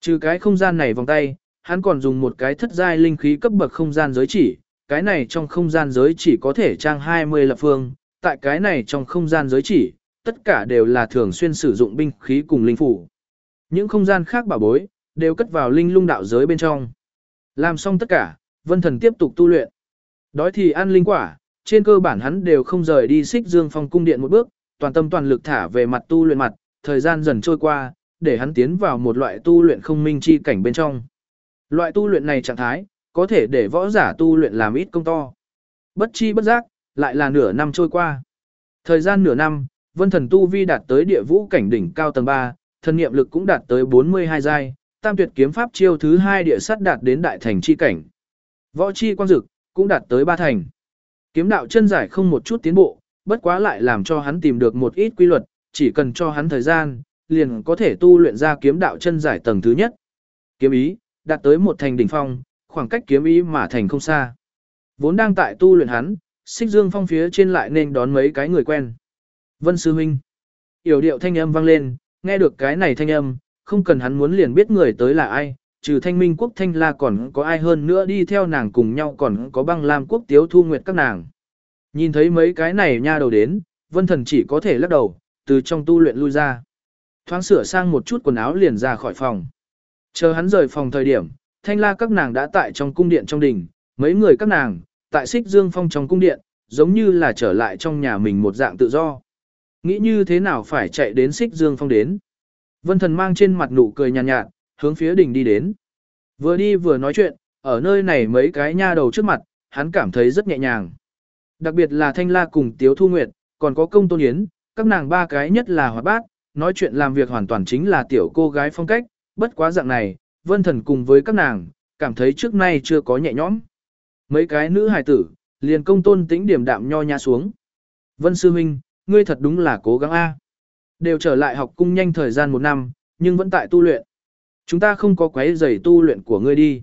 Trừ cái không gian này vòng tay, hắn còn dùng một cái thất giai linh khí cấp bậc không gian giới chỉ, cái này trong không gian giới chỉ có thể trang 20 lập phương, tại cái này trong không gian giới chỉ, tất cả đều là thường xuyên sử dụng binh khí cùng linh phủ. Những không gian khác bảo bối, đều cất vào linh lung đạo giới bên trong. Làm xong tất cả, vân thần tiếp tục tu luyện. Đói thì ăn linh quả, trên cơ bản hắn đều không rời đi xích dương phong cung điện một bước, toàn tâm toàn lực thả về mặt tu luyện mặt, thời gian dần trôi qua, để hắn tiến vào một loại tu luyện không minh chi cảnh bên trong. Loại tu luyện này trạng thái, có thể để võ giả tu luyện làm ít công to. Bất chi bất giác, lại là nửa năm trôi qua. Thời gian nửa năm, vân thần tu vi đạt tới địa vũ cảnh đỉnh cao tầng 3, thần niệm lực cũng đạt tới 42 giai, tam tuyệt kiếm pháp chiêu thứ 2 địa sắt đạt đến đại thành chi cảnh. Võ chi quan dực, cũng đạt tới ba thành. Kiếm đạo chân giải không một chút tiến bộ, bất quá lại làm cho hắn tìm được một ít quy luật, chỉ cần cho hắn thời gian, liền có thể tu luyện ra kiếm đạo chân giải tầng thứ nhất. Kiếm ý, đạt tới một thành đỉnh phong, khoảng cách kiếm ý mà thành không xa. Vốn đang tại tu luyện hắn, xích dương phong phía trên lại nên đón mấy cái người quen. Vân Sư Minh. Yểu điệu thanh âm vang lên, nghe được cái này thanh âm, không cần hắn muốn liền biết người tới là ai, trừ thanh minh quốc thanh la còn có ai hơn nữa đi theo nàng cùng nhau còn có băng lam quốc tiếu thu nguyệt các nàng. Nhìn thấy mấy cái này nha đầu đến, vân thần chỉ có thể lắc đầu, từ trong tu luyện lui ra. Thoáng sửa sang một chút quần áo liền ra khỏi phòng. Chờ hắn rời phòng thời điểm, thanh la các nàng đã tại trong cung điện trong đình, mấy người các nàng, tại xích dương phong trong cung điện, giống như là trở lại trong nhà mình một dạng tự do. Nghĩ như thế nào phải chạy đến xích dương phong đến. Vân thần mang trên mặt nụ cười nhàn nhạt, nhạt, hướng phía đỉnh đi đến. Vừa đi vừa nói chuyện, ở nơi này mấy cái nha đầu trước mặt, hắn cảm thấy rất nhẹ nhàng. Đặc biệt là Thanh La cùng Tiếu Thu Nguyệt, còn có công tôn yến, các nàng ba cái nhất là hoạt bát, nói chuyện làm việc hoàn toàn chính là tiểu cô gái phong cách, bất quá dạng này, vân thần cùng với các nàng, cảm thấy trước nay chưa có nhẹ nhõm. Mấy cái nữ hài tử, liền công tôn tĩnh điểm đạm nho nhã xuống. Vân sư huynh, ngươi thật đúng là cố gắng a. Đều trở lại học cung nhanh thời gian một năm, nhưng vẫn tại tu luyện. Chúng ta không có quấy rầy tu luyện của ngươi đi.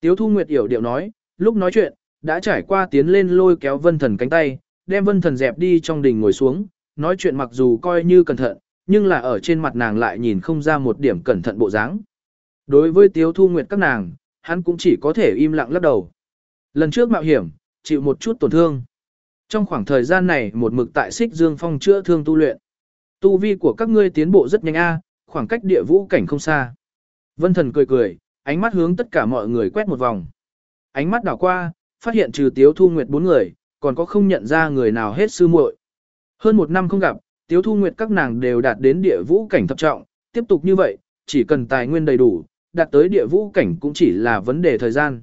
Tiếu thu nguyệt hiểu điệu nói, lúc nói chuyện, đã trải qua tiến lên lôi kéo vân thần cánh tay, đem vân thần dẹp đi trong đình ngồi xuống, nói chuyện mặc dù coi như cẩn thận, nhưng là ở trên mặt nàng lại nhìn không ra một điểm cẩn thận bộ dáng. Đối với tiếu thu nguyệt các nàng, hắn cũng chỉ có thể im lặng lắc đầu. Lần trước mạo hiểm, chịu một chút tổn thương. Trong khoảng thời gian này một mực tại xích dương phong chữa thương tu luyện. Tu vi của các ngươi tiến bộ rất nhanh a, khoảng cách địa vũ cảnh không xa. Vân thần cười cười, ánh mắt hướng tất cả mọi người quét một vòng. Ánh mắt đảo qua, phát hiện trừ tiếu thu nguyệt bốn người, còn có không nhận ra người nào hết sư muội. Hơn một năm không gặp, tiếu thu nguyệt các nàng đều đạt đến địa vũ cảnh thập trọng, tiếp tục như vậy, chỉ cần tài nguyên đầy đủ, đạt tới địa vũ cảnh cũng chỉ là vấn đề thời gian.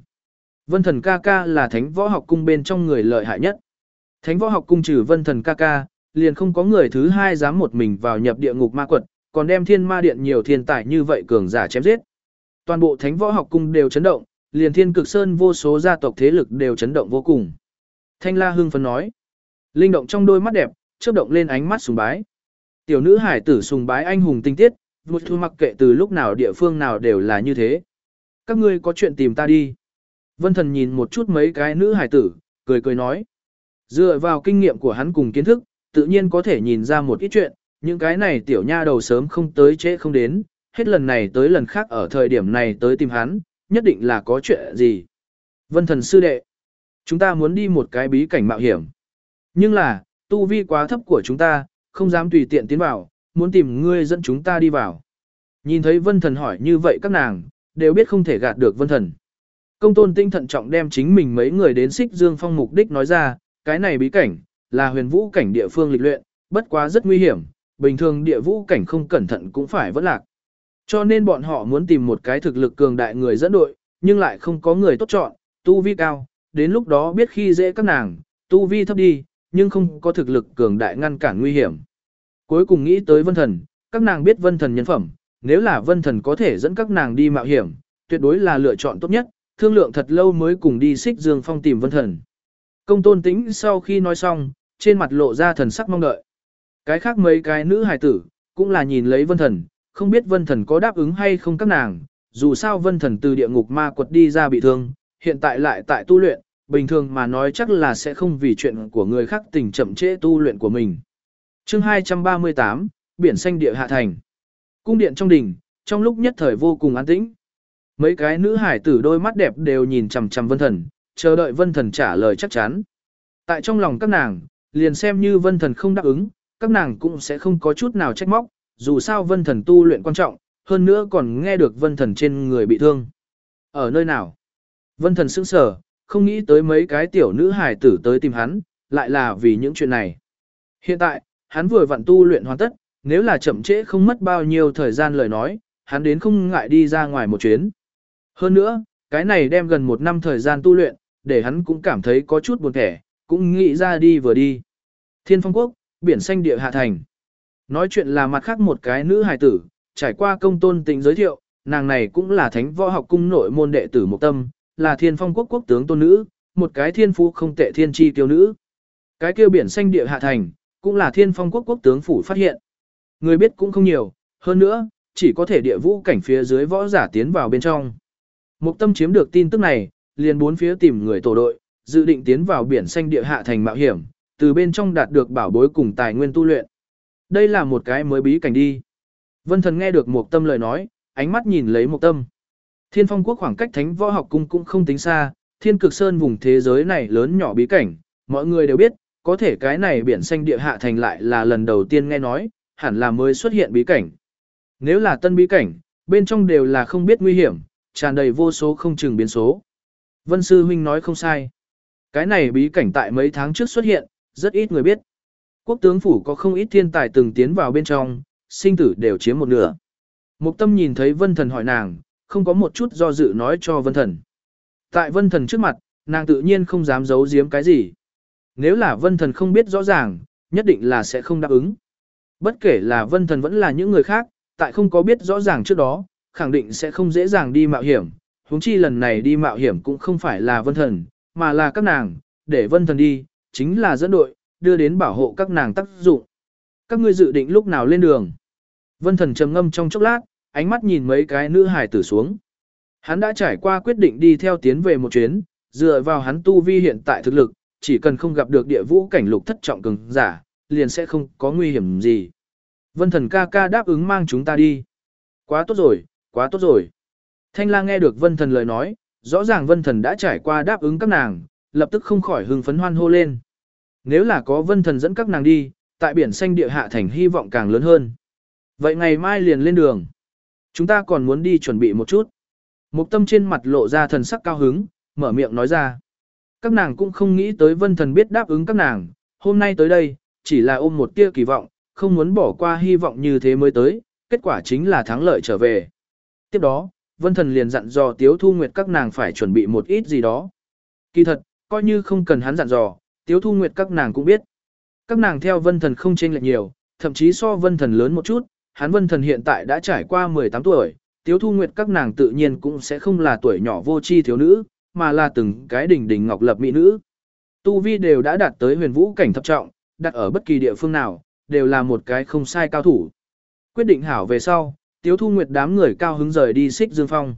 Vân thần ca ca là thánh võ học cung bên trong người lợi hại nhất. Thánh võ học cung trừ vân thần ca ca, liền không có người thứ hai dám một mình vào nhập địa ngục ma quật, còn đem thiên ma điện nhiều thiên tài như vậy cường giả chém giết. Toàn bộ thánh võ học cung đều chấn động, liền thiên cực sơn vô số gia tộc thế lực đều chấn động vô cùng. Thanh la hưng phấn nói. Linh động trong đôi mắt đẹp, chớp động lên ánh mắt sùng bái. Tiểu nữ hải tử sùng bái anh hùng tinh tiết, một thu mặc kệ từ lúc nào địa phương nào đều là như thế. Các ngươi có chuyện tìm ta đi. Vân thần nhìn một chút mấy cái nữ hải tử, cười cười nói. Dựa vào kinh nghiệm của hắn cùng kiến thức, tự nhiên có thể nhìn ra một ít chuyện, những cái này tiểu nha đầu sớm không tới trễ không đến, hết lần này tới lần khác ở thời điểm này tới tìm hắn, nhất định là có chuyện gì. Vân thần sư đệ, chúng ta muốn đi một cái bí cảnh mạo hiểm. Nhưng là, tu vi quá thấp của chúng ta, không dám tùy tiện tiến vào, muốn tìm ngươi dẫn chúng ta đi vào. Nhìn thấy vân thần hỏi như vậy các nàng, đều biết không thể gạt được vân thần. Công tôn tinh thận trọng đem chính mình mấy người đến xích dương phong mục đích nói ra, cái này bí cảnh, là huyền vũ cảnh địa phương lịch luyện, bất quá rất nguy hiểm, bình thường địa vũ cảnh không cẩn thận cũng phải vẫn lạc. Cho nên bọn họ muốn tìm một cái thực lực cường đại người dẫn đội, nhưng lại không có người tốt chọn, tu vi cao, đến lúc đó biết khi dễ các nàng, tu vi thấp đi, nhưng không có thực lực cường đại ngăn cản nguy hiểm. Cuối cùng nghĩ tới vân thần, các nàng biết vân thần nhân phẩm, nếu là vân thần có thể dẫn các nàng đi mạo hiểm, tuyệt đối là lựa chọn tốt nhất, thương lượng thật lâu mới cùng đi xích dương phong tìm vân thần. Công tôn tĩnh sau khi nói xong, trên mặt lộ ra thần sắc mong đợi. Cái khác mấy cái nữ hài tử, cũng là nhìn lấy vân thần, không biết vân thần có đáp ứng hay không các nàng, dù sao vân thần từ địa ngục ma quật đi ra bị thương, hiện tại lại tại tu luyện, bình thường mà nói chắc là sẽ không vì chuyện của người khác tình chậm trễ tu luyện của mình. chương 238, Biển xanh địa hạ thành. Cung điện trong đỉnh, trong lúc nhất thời vô cùng an tĩnh. Mấy cái nữ hải tử đôi mắt đẹp đều nhìn chằm chằm vân thần, chờ đợi vân thần trả lời chắc chắn. Tại trong lòng các nàng, liền xem như vân thần không đáp ứng, các nàng cũng sẽ không có chút nào trách móc, dù sao vân thần tu luyện quan trọng, hơn nữa còn nghe được vân thần trên người bị thương. Ở nơi nào? Vân thần sững sờ, không nghĩ tới mấy cái tiểu nữ hài tử tới tìm hắn, lại là vì những chuyện này. Hiện tại, hắn vừa vặn tu luyện hoàn tất, nếu là chậm trễ không mất bao nhiêu thời gian lời nói, hắn đến không ngại đi ra ngoài một chuyến. Hơn nữa, cái này đem gần một năm thời gian tu luyện, để hắn cũng cảm thấy có chút buồn thẻ, cũng nghĩ ra đi vừa đi. Thiên phong quốc, biển xanh địa hạ thành. Nói chuyện là mặt khác một cái nữ hài tử, trải qua công tôn tình giới thiệu, nàng này cũng là thánh võ học cung nội môn đệ tử Mộc Tâm, là thiên phong quốc quốc tướng tôn nữ, một cái thiên phú không tệ thiên chi tiêu nữ. Cái kêu biển xanh địa hạ thành, cũng là thiên phong quốc quốc tướng phủ phát hiện. Người biết cũng không nhiều, hơn nữa, chỉ có thể địa vũ cảnh phía dưới võ giả tiến vào bên trong. Mục tâm chiếm được tin tức này, liền bốn phía tìm người tổ đội, dự định tiến vào biển xanh địa hạ thành mạo hiểm, từ bên trong đạt được bảo bối cùng tài nguyên tu luyện. Đây là một cái mới bí cảnh đi. Vân thần nghe được mục tâm lời nói, ánh mắt nhìn lấy mục tâm. Thiên phong quốc khoảng cách thánh võ học cung cũng không tính xa, thiên cực sơn vùng thế giới này lớn nhỏ bí cảnh, mọi người đều biết, có thể cái này biển xanh địa hạ thành lại là lần đầu tiên nghe nói, hẳn là mới xuất hiện bí cảnh. Nếu là tân bí cảnh, bên trong đều là không biết nguy hiểm, tràn đầy vô số không chừng biến số. Vân Sư Huynh nói không sai. Cái này bí cảnh tại mấy tháng trước xuất hiện, rất ít người biết. Quốc tướng phủ có không ít thiên tài từng tiến vào bên trong, sinh tử đều chiếm một nửa. Mục tâm nhìn thấy vân thần hỏi nàng, không có một chút do dự nói cho vân thần. Tại vân thần trước mặt, nàng tự nhiên không dám giấu giếm cái gì. Nếu là vân thần không biết rõ ràng, nhất định là sẽ không đáp ứng. Bất kể là vân thần vẫn là những người khác, tại không có biết rõ ràng trước đó, khẳng định sẽ không dễ dàng đi mạo hiểm. Huống chi lần này đi mạo hiểm cũng không phải là vân thần, mà là các nàng, để vân thần đi, chính là dẫn đội, đưa đến bảo hộ các nàng tác dụng. Các ngươi dự định lúc nào lên đường? Vân thần trầm ngâm trong chốc lát, ánh mắt nhìn mấy cái nữ hải tử xuống. Hắn đã trải qua quyết định đi theo tiến về một chuyến, dựa vào hắn tu vi hiện tại thực lực, chỉ cần không gặp được địa vũ cảnh lục thất trọng cường giả, liền sẽ không có nguy hiểm gì. Vân thần ca ca đáp ứng mang chúng ta đi. Quá tốt rồi, quá tốt rồi. Thanh la nghe được vân thần lời nói, rõ ràng vân thần đã trải qua đáp ứng các nàng, lập tức không khỏi hưng phấn hoan hô lên. Nếu là có vân thần dẫn các nàng đi, tại biển xanh địa hạ thành hy vọng càng lớn hơn. Vậy ngày mai liền lên đường. Chúng ta còn muốn đi chuẩn bị một chút. Mục tâm trên mặt lộ ra thần sắc cao hứng, mở miệng nói ra. Các nàng cũng không nghĩ tới vân thần biết đáp ứng các nàng, hôm nay tới đây, chỉ là ôm một tia kỳ vọng, không muốn bỏ qua hy vọng như thế mới tới, kết quả chính là thắng lợi trở về. Tiếp đó, vân thần liền dặn dò tiếu thu nguyệt các nàng phải chuẩn bị một ít gì đó. Kỳ thật, coi như không cần hắn dặn dò, tiếu thu nguyệt các nàng cũng biết. Các nàng theo vân thần không chênh lệch nhiều, thậm chí so vân thần lớn một chút, hắn vân thần hiện tại đã trải qua 18 tuổi, tiếu thu nguyệt các nàng tự nhiên cũng sẽ không là tuổi nhỏ vô chi thiếu nữ, mà là từng cái đỉnh đỉnh ngọc lập mỹ nữ. Tu vi đều đã đạt tới huyền vũ cảnh thập trọng, đặt ở bất kỳ địa phương nào, đều là một cái không sai cao thủ. Quyết định hảo về sau, tiếu thu nguyệt đám người cao hứng rời đi xích dương phong.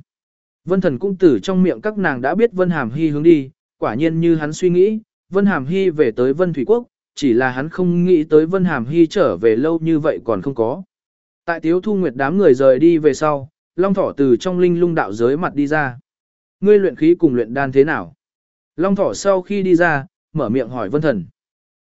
Vân thần cũng tử trong miệng các nàng đã biết Vân Hàm Hy hướng đi, quả nhiên như hắn suy nghĩ, Vân Hàm Hy về tới Vân Thủy Quốc, chỉ là hắn không nghĩ tới Vân Hàm Hy trở về lâu như vậy còn không có. Tại Tiếu Thu Nguyệt đám người rời đi về sau, Long Thỏ từ trong linh lung đạo giới mặt đi ra. Ngươi luyện khí cùng luyện đan thế nào? Long Thỏ sau khi đi ra, mở miệng hỏi Vân Thần.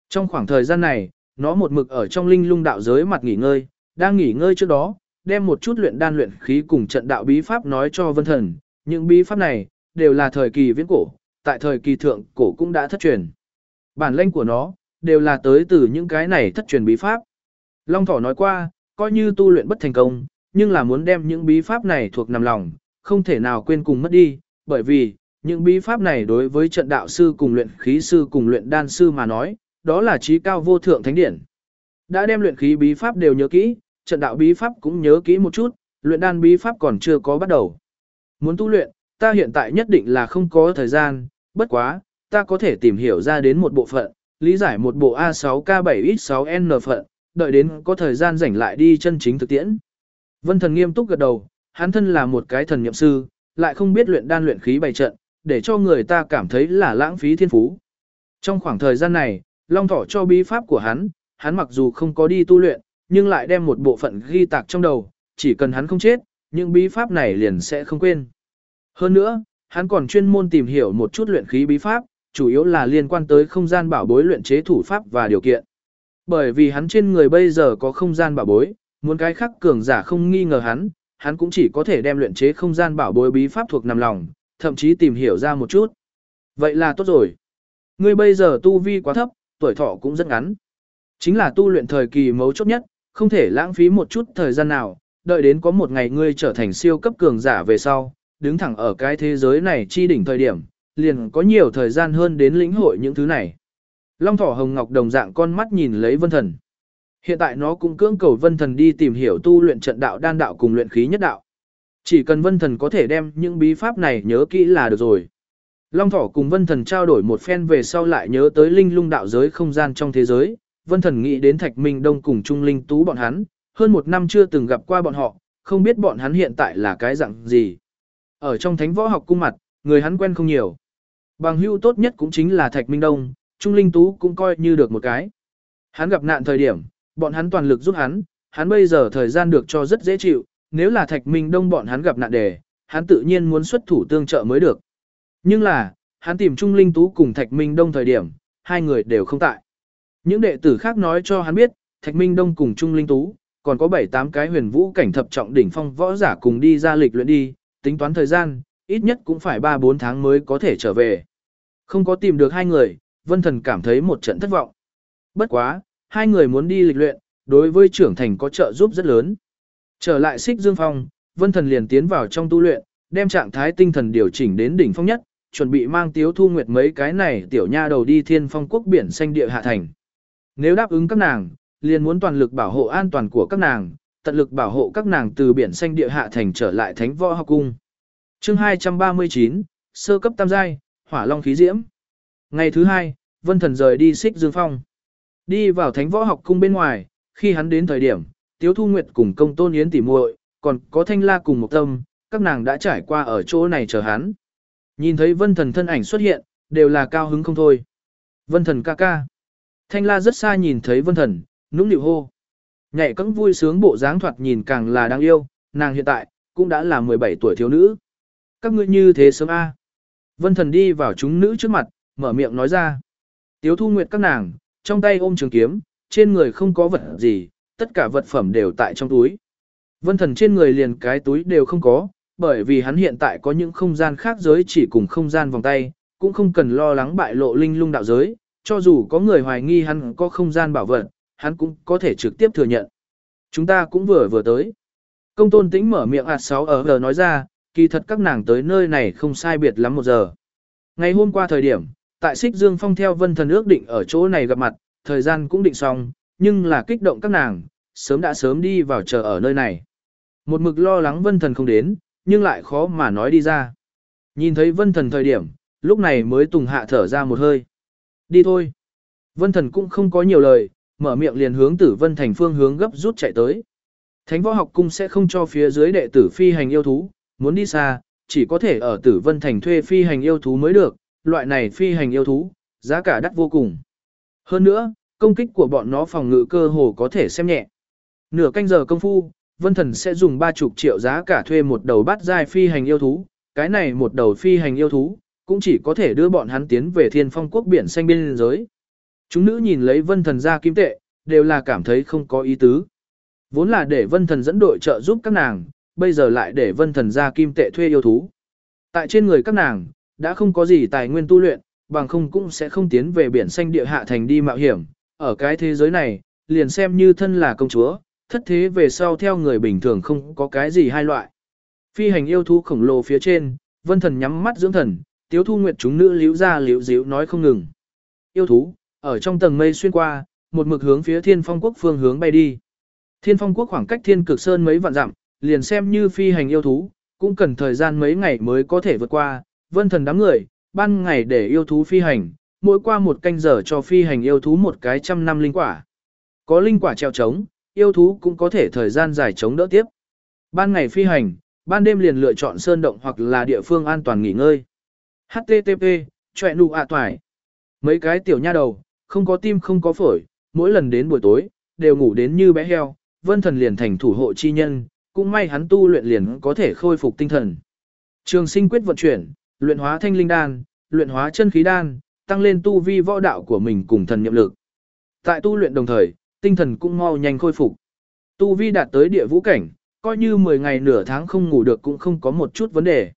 Trong khoảng thời gian này, nó một mực ở trong linh lung đạo giới mặt nghỉ ngơi, đang nghỉ ngơi trước đó, đem một chút luyện đan luyện khí cùng trận đạo bí pháp nói cho Vân Thần, những bí pháp này, đều là thời kỳ viễn cổ, tại thời kỳ thượng cổ cũng đã thất truyền. Bản lĩnh của nó, đều là tới từ những cái này thất truyền bí pháp. Long Thỏ nói qua, coi như tu luyện bất thành công, nhưng là muốn đem những bí pháp này thuộc nằm lòng, không thể nào quên cùng mất đi, bởi vì, những bí pháp này đối với trận đạo sư cùng luyện khí sư cùng luyện đan sư mà nói, đó là trí cao vô thượng thánh điển. Đã đem luyện khí bí pháp đều nhớ kỹ, trận đạo bí pháp cũng nhớ kỹ một chút, luyện đan bí pháp còn chưa có bắt đầu. Muốn tu luyện, ta hiện tại nhất định là không có thời gian, bất quá, ta có thể tìm hiểu ra đến một bộ phận, lý giải một bộ A6K7X6N phận, đợi đến có thời gian rảnh lại đi chân chính thực tiễn. Vân thần nghiêm túc gật đầu, hắn thân là một cái thần nhậm sư, lại không biết luyện đan luyện khí bày trận, để cho người ta cảm thấy là lãng phí thiên phú. Trong khoảng thời gian này, Long Thỏ cho bí pháp của hắn, hắn mặc dù không có đi tu luyện, nhưng lại đem một bộ phận ghi tạc trong đầu, chỉ cần hắn không chết, những bí pháp này liền sẽ không quên. Hơn nữa, hắn còn chuyên môn tìm hiểu một chút luyện khí bí pháp, chủ yếu là liên quan tới không gian bảo bối luyện chế thủ pháp và điều kiện. Bởi vì hắn trên người bây giờ có không gian bảo bối, muốn cái khác cường giả không nghi ngờ hắn, hắn cũng chỉ có thể đem luyện chế không gian bảo bối bí pháp thuộc nằm lòng, thậm chí tìm hiểu ra một chút. Vậy là tốt rồi. Ngươi bây giờ tu vi quá thấp, tuổi thọ cũng rất ngắn. Chính là tu luyện thời kỳ mấu chốt nhất, không thể lãng phí một chút thời gian nào, đợi đến có một ngày ngươi trở thành siêu cấp cường giả về sau, đứng thẳng ở cái thế giới này chi đỉnh thời điểm, liền có nhiều thời gian hơn đến lĩnh hội những thứ này. Long thỏ hồng ngọc đồng dạng con mắt nhìn lấy vân thần. Hiện tại nó cũng cưỡng cầu vân thần đi tìm hiểu tu luyện trận đạo đan đạo cùng luyện khí nhất đạo. Chỉ cần vân thần có thể đem những bí pháp này nhớ kỹ là được rồi. Long thỏ cùng vân thần trao đổi một phen về sau lại nhớ tới linh lung đạo giới không gian trong thế giới. Vân thần nghĩ đến thạch minh đông cùng trung linh tú bọn hắn, hơn một năm chưa từng gặp qua bọn họ, không biết bọn hắn hiện tại là cái dạng gì. Ở trong thánh võ học cung mặt, người hắn quen không nhiều. Bằng hưu tốt nhất cũng chính là Thạch Minh Đông, Trung Linh Tú cũng coi như được một cái. Hắn gặp nạn thời điểm, bọn hắn toàn lực giúp hắn, hắn bây giờ thời gian được cho rất dễ chịu, nếu là Thạch Minh Đông bọn hắn gặp nạn đề, hắn tự nhiên muốn xuất thủ tương trợ mới được. Nhưng là, hắn tìm Trung Linh Tú cùng Thạch Minh Đông thời điểm, hai người đều không tại. Những đệ tử khác nói cho hắn biết, Thạch Minh Đông cùng Trung Linh Tú, còn có 7-8 cái huyền vũ cảnh thập trọng đỉnh phong võ giả cùng đi ra lịch luyện đi, tính toán thời gian, ít nhất cũng phải 3-4 tháng mới có thể trở về. Không có tìm được hai người, vân thần cảm thấy một trận thất vọng. Bất quá, hai người muốn đi lịch luyện, đối với trưởng thành có trợ giúp rất lớn. Trở lại xích dương phong, vân thần liền tiến vào trong tu luyện, đem trạng thái tinh thần điều chỉnh đến đỉnh phong nhất, chuẩn bị mang tiếu thu nguyệt mấy cái này tiểu nha đầu đi thiên phong quốc biển xanh địa hạ thành. Nếu đáp ứng các nàng, liền muốn toàn lực bảo hộ an toàn của các nàng, tận lực bảo hộ các nàng từ biển xanh địa hạ thành trở lại thánh võ học cung. Chương 239, sơ cấp tam giai, hỏa long khí diễm. Ngày thứ hai, Vân Thần rời đi xích dương phong. Đi vào thánh võ học cung bên ngoài, khi hắn đến thời điểm, Tiếu Thu Nguyệt cùng công tôn yến tỉ muội, còn có Thanh La cùng một tâm, các nàng đã trải qua ở chỗ này chờ hắn. Nhìn thấy Vân Thần thân ảnh xuất hiện, đều là cao hứng không thôi. Vân Thần ca ca. Thanh La rất xa nhìn thấy Vân Thần, nũng nịu hô. Nhảy cẫng vui sướng bộ dáng thoạt nhìn càng là đáng yêu, nàng hiện tại, cũng đã là 17 tuổi thiếu nữ. Các ngươi như thế sớm a Vân thần đi vào chúng nữ trước mặt, mở miệng nói ra. Tiếu thu nguyệt các nàng, trong tay ôm trường kiếm, trên người không có vật gì, tất cả vật phẩm đều tại trong túi. Vân thần trên người liền cái túi đều không có, bởi vì hắn hiện tại có những không gian khác giới chỉ cùng không gian vòng tay, cũng không cần lo lắng bại lộ linh lung đạo giới, cho dù có người hoài nghi hắn có không gian bảo vật, hắn cũng có thể trực tiếp thừa nhận. Chúng ta cũng vừa vừa tới. Công tôn tĩnh mở miệng ạt sáu ở giờ nói ra, kỳ thật các nàng tới nơi này không sai biệt lắm một giờ. Ngày hôm qua thời điểm, tại Xích Dương Phong theo Vân Thần ước định ở chỗ này gặp mặt, thời gian cũng định xong, nhưng là kích động các nàng, sớm đã sớm đi vào chờ ở nơi này. Một mực lo lắng vân thần không đến, nhưng lại khó mà nói đi ra. Nhìn thấy vân thần thời điểm, lúc này mới tùng hạ thở ra một hơi. Đi thôi. Vân thần cũng không có nhiều lời, mở miệng liền hướng tử vân thành phương hướng gấp rút chạy tới. Thánh võ học cung sẽ không cho phía dưới đệ tử phi hành yêu thú, muốn đi xa, chỉ có thể ở tử vân thành thuê phi hành yêu thú mới được, loại này phi hành yêu thú, giá cả đắt vô cùng. Hơn nữa, công kích của bọn nó phòng ngự cơ hồ có thể xem nhẹ. Nửa canh giờ công phu, vân thần sẽ dùng ba chục triệu giá cả thuê một đầu bát giai phi hành yêu thú, cái này một đầu phi hành yêu thú, cũng chỉ có thể đưa bọn hắn tiến về thiên phong quốc biển xanh biên giới. Chúng nữ nhìn lấy vân thần ra kim tệ, đều là cảm thấy không có ý tứ. Vốn là để vân thần dẫn đội trợ giúp các nàng, bây giờ lại để vân thần ra kim tệ thuê yêu thú. Tại trên người các nàng, đã không có gì tài nguyên tu luyện, bằng không cũng sẽ không tiến về biển xanh địa hạ thành đi mạo hiểm. Ở cái thế giới này, liền xem như thân là công chúa, thất thế về sau theo người bình thường không có cái gì hai loại. Phi hành yêu thú khổng lồ phía trên, vân thần nhắm mắt dưỡng thần, tiếu thu nguyệt chúng nữ liễu ra liễu díu nói không ngừng. Yêu thú, ở trong tầng mây xuyên qua, một mực hướng phía thiên phong quốc phương hướng bay đi. Thiên phong quốc khoảng cách thiên cực sơn mấy vạn dặm, liền xem như phi hành yêu thú, cũng cần thời gian mấy ngày mới có thể vượt qua, vân thần đám người, ban ngày để yêu thú phi hành, mỗi qua một canh giờ cho phi hành yêu thú một cái trăm năm linh quả. Có linh quả treo trống, yêu thú cũng có thể thời gian dài chống đỡ tiếp. Ban ngày phi hành, ban đêm liền lựa chọn sơn động hoặc là địa phương an toàn nghỉ ngơi. HTTP, choẹ nụ ạ toải Mấy cái tiểu nha đầu, không có tim không có phổi, mỗi lần đến buổi tối, đều ngủ đến như bé heo, vân thần liền thành thủ hộ chi nhân, cũng may hắn tu luyện liền có thể khôi phục tinh thần. Trường sinh quyết vận chuyển, luyện hóa thanh linh đan, luyện hóa chân khí đan, tăng lên tu vi võ đạo của mình cùng thần nhiệm lực. Tại tu luyện đồng thời, tinh thần cũng mau nhanh khôi phục. Tu vi đạt tới địa vũ cảnh, coi như 10 ngày nửa tháng không ngủ được cũng không có một chút vấn đề.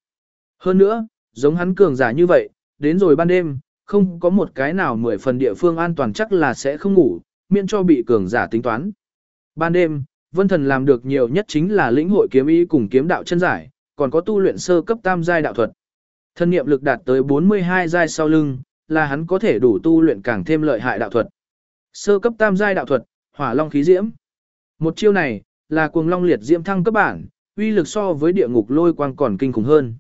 Hơn nữa, giống hắn cường giả như vậy, đến rồi ban đêm, không có một cái nào mười phần địa phương an toàn chắc là sẽ không ngủ, miễn cho bị cường giả tính toán. Ban đêm, Vân Thần làm được nhiều nhất chính là lĩnh hội kiếm ý cùng kiếm đạo chân giải, còn có tu luyện sơ cấp tam giai đạo thuật. Thân niệm lực đạt tới 42 giai sau lưng, là hắn có thể đủ tu luyện càng thêm lợi hại đạo thuật. Sơ cấp tam giai đạo thuật, Hỏa Long khí diễm. Một chiêu này là cuồng long liệt diễm thăng cấp bản, uy lực so với địa ngục lôi quang còn kinh khủng hơn.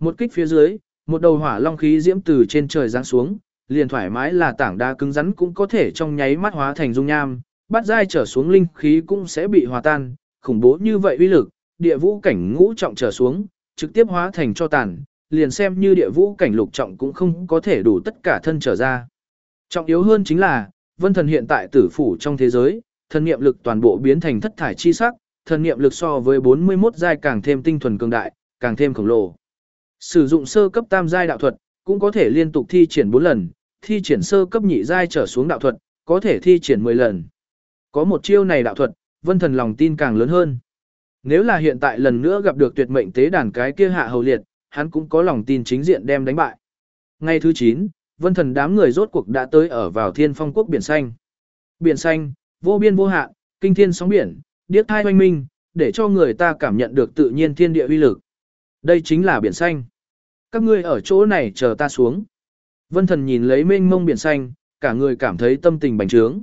Một kích phía dưới, một đầu hỏa long khí diễm từ trên trời giáng xuống, liền thoải mái là tảng đá cứng rắn cũng có thể trong nháy mắt hóa thành dung nham, bắt dai trở xuống linh khí cũng sẽ bị hòa tan, khủng bố như vậy uy lực, địa vũ cảnh ngũ trọng trở xuống, trực tiếp hóa thành cho tàn, liền xem như địa vũ cảnh lục trọng cũng không có thể đủ tất cả thân trở ra. Trọng yếu hơn chính là, vân thần hiện tại tử phủ trong thế giới, thần niệm lực toàn bộ biến thành thất thải chi sắc, thần niệm lực so với 41 giai càng thêm tinh thuần cường đại, càng thêm khổng lồ. Sử dụng sơ cấp tam giai đạo thuật, cũng có thể liên tục thi triển 4 lần, thi triển sơ cấp nhị giai trở xuống đạo thuật, có thể thi triển 10 lần. Có một chiêu này đạo thuật, vân thần lòng tin càng lớn hơn. Nếu là hiện tại lần nữa gặp được tuyệt mệnh tế đàn cái kia hạ hầu liệt, hắn cũng có lòng tin chính diện đem đánh bại. Ngày thứ 9, vân thần đám người rốt cuộc đã tới ở vào thiên phong quốc biển xanh. Biển xanh, vô biên vô hạn, kinh thiên sóng biển, điếc thai hoanh minh, để cho người ta cảm nhận được tự nhiên thiên địa uy lực. Đây chính là biển xanh. Các ngươi ở chỗ này chờ ta xuống. Vân thần nhìn lấy mênh mông biển xanh, cả người cảm thấy tâm tình bành trướng.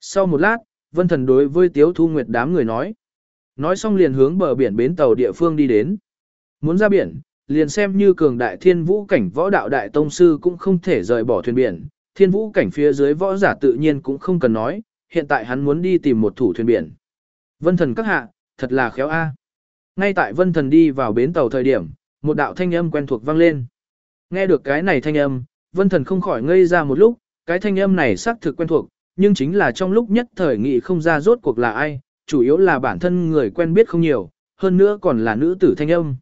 Sau một lát, vân thần đối với tiếu thu nguyệt đám người nói. Nói xong liền hướng bờ biển bến tàu địa phương đi đến. Muốn ra biển, liền xem như cường đại thiên vũ cảnh võ đạo đại tông sư cũng không thể rời bỏ thuyền biển. Thiên vũ cảnh phía dưới võ giả tự nhiên cũng không cần nói, hiện tại hắn muốn đi tìm một thủ thuyền biển. Vân thần các hạ, thật là khéo a. Ngay tại vân thần đi vào bến tàu thời điểm, một đạo thanh âm quen thuộc vang lên. Nghe được cái này thanh âm, vân thần không khỏi ngây ra một lúc, cái thanh âm này xác thực quen thuộc, nhưng chính là trong lúc nhất thời nghị không ra rốt cuộc là ai, chủ yếu là bản thân người quen biết không nhiều, hơn nữa còn là nữ tử thanh âm.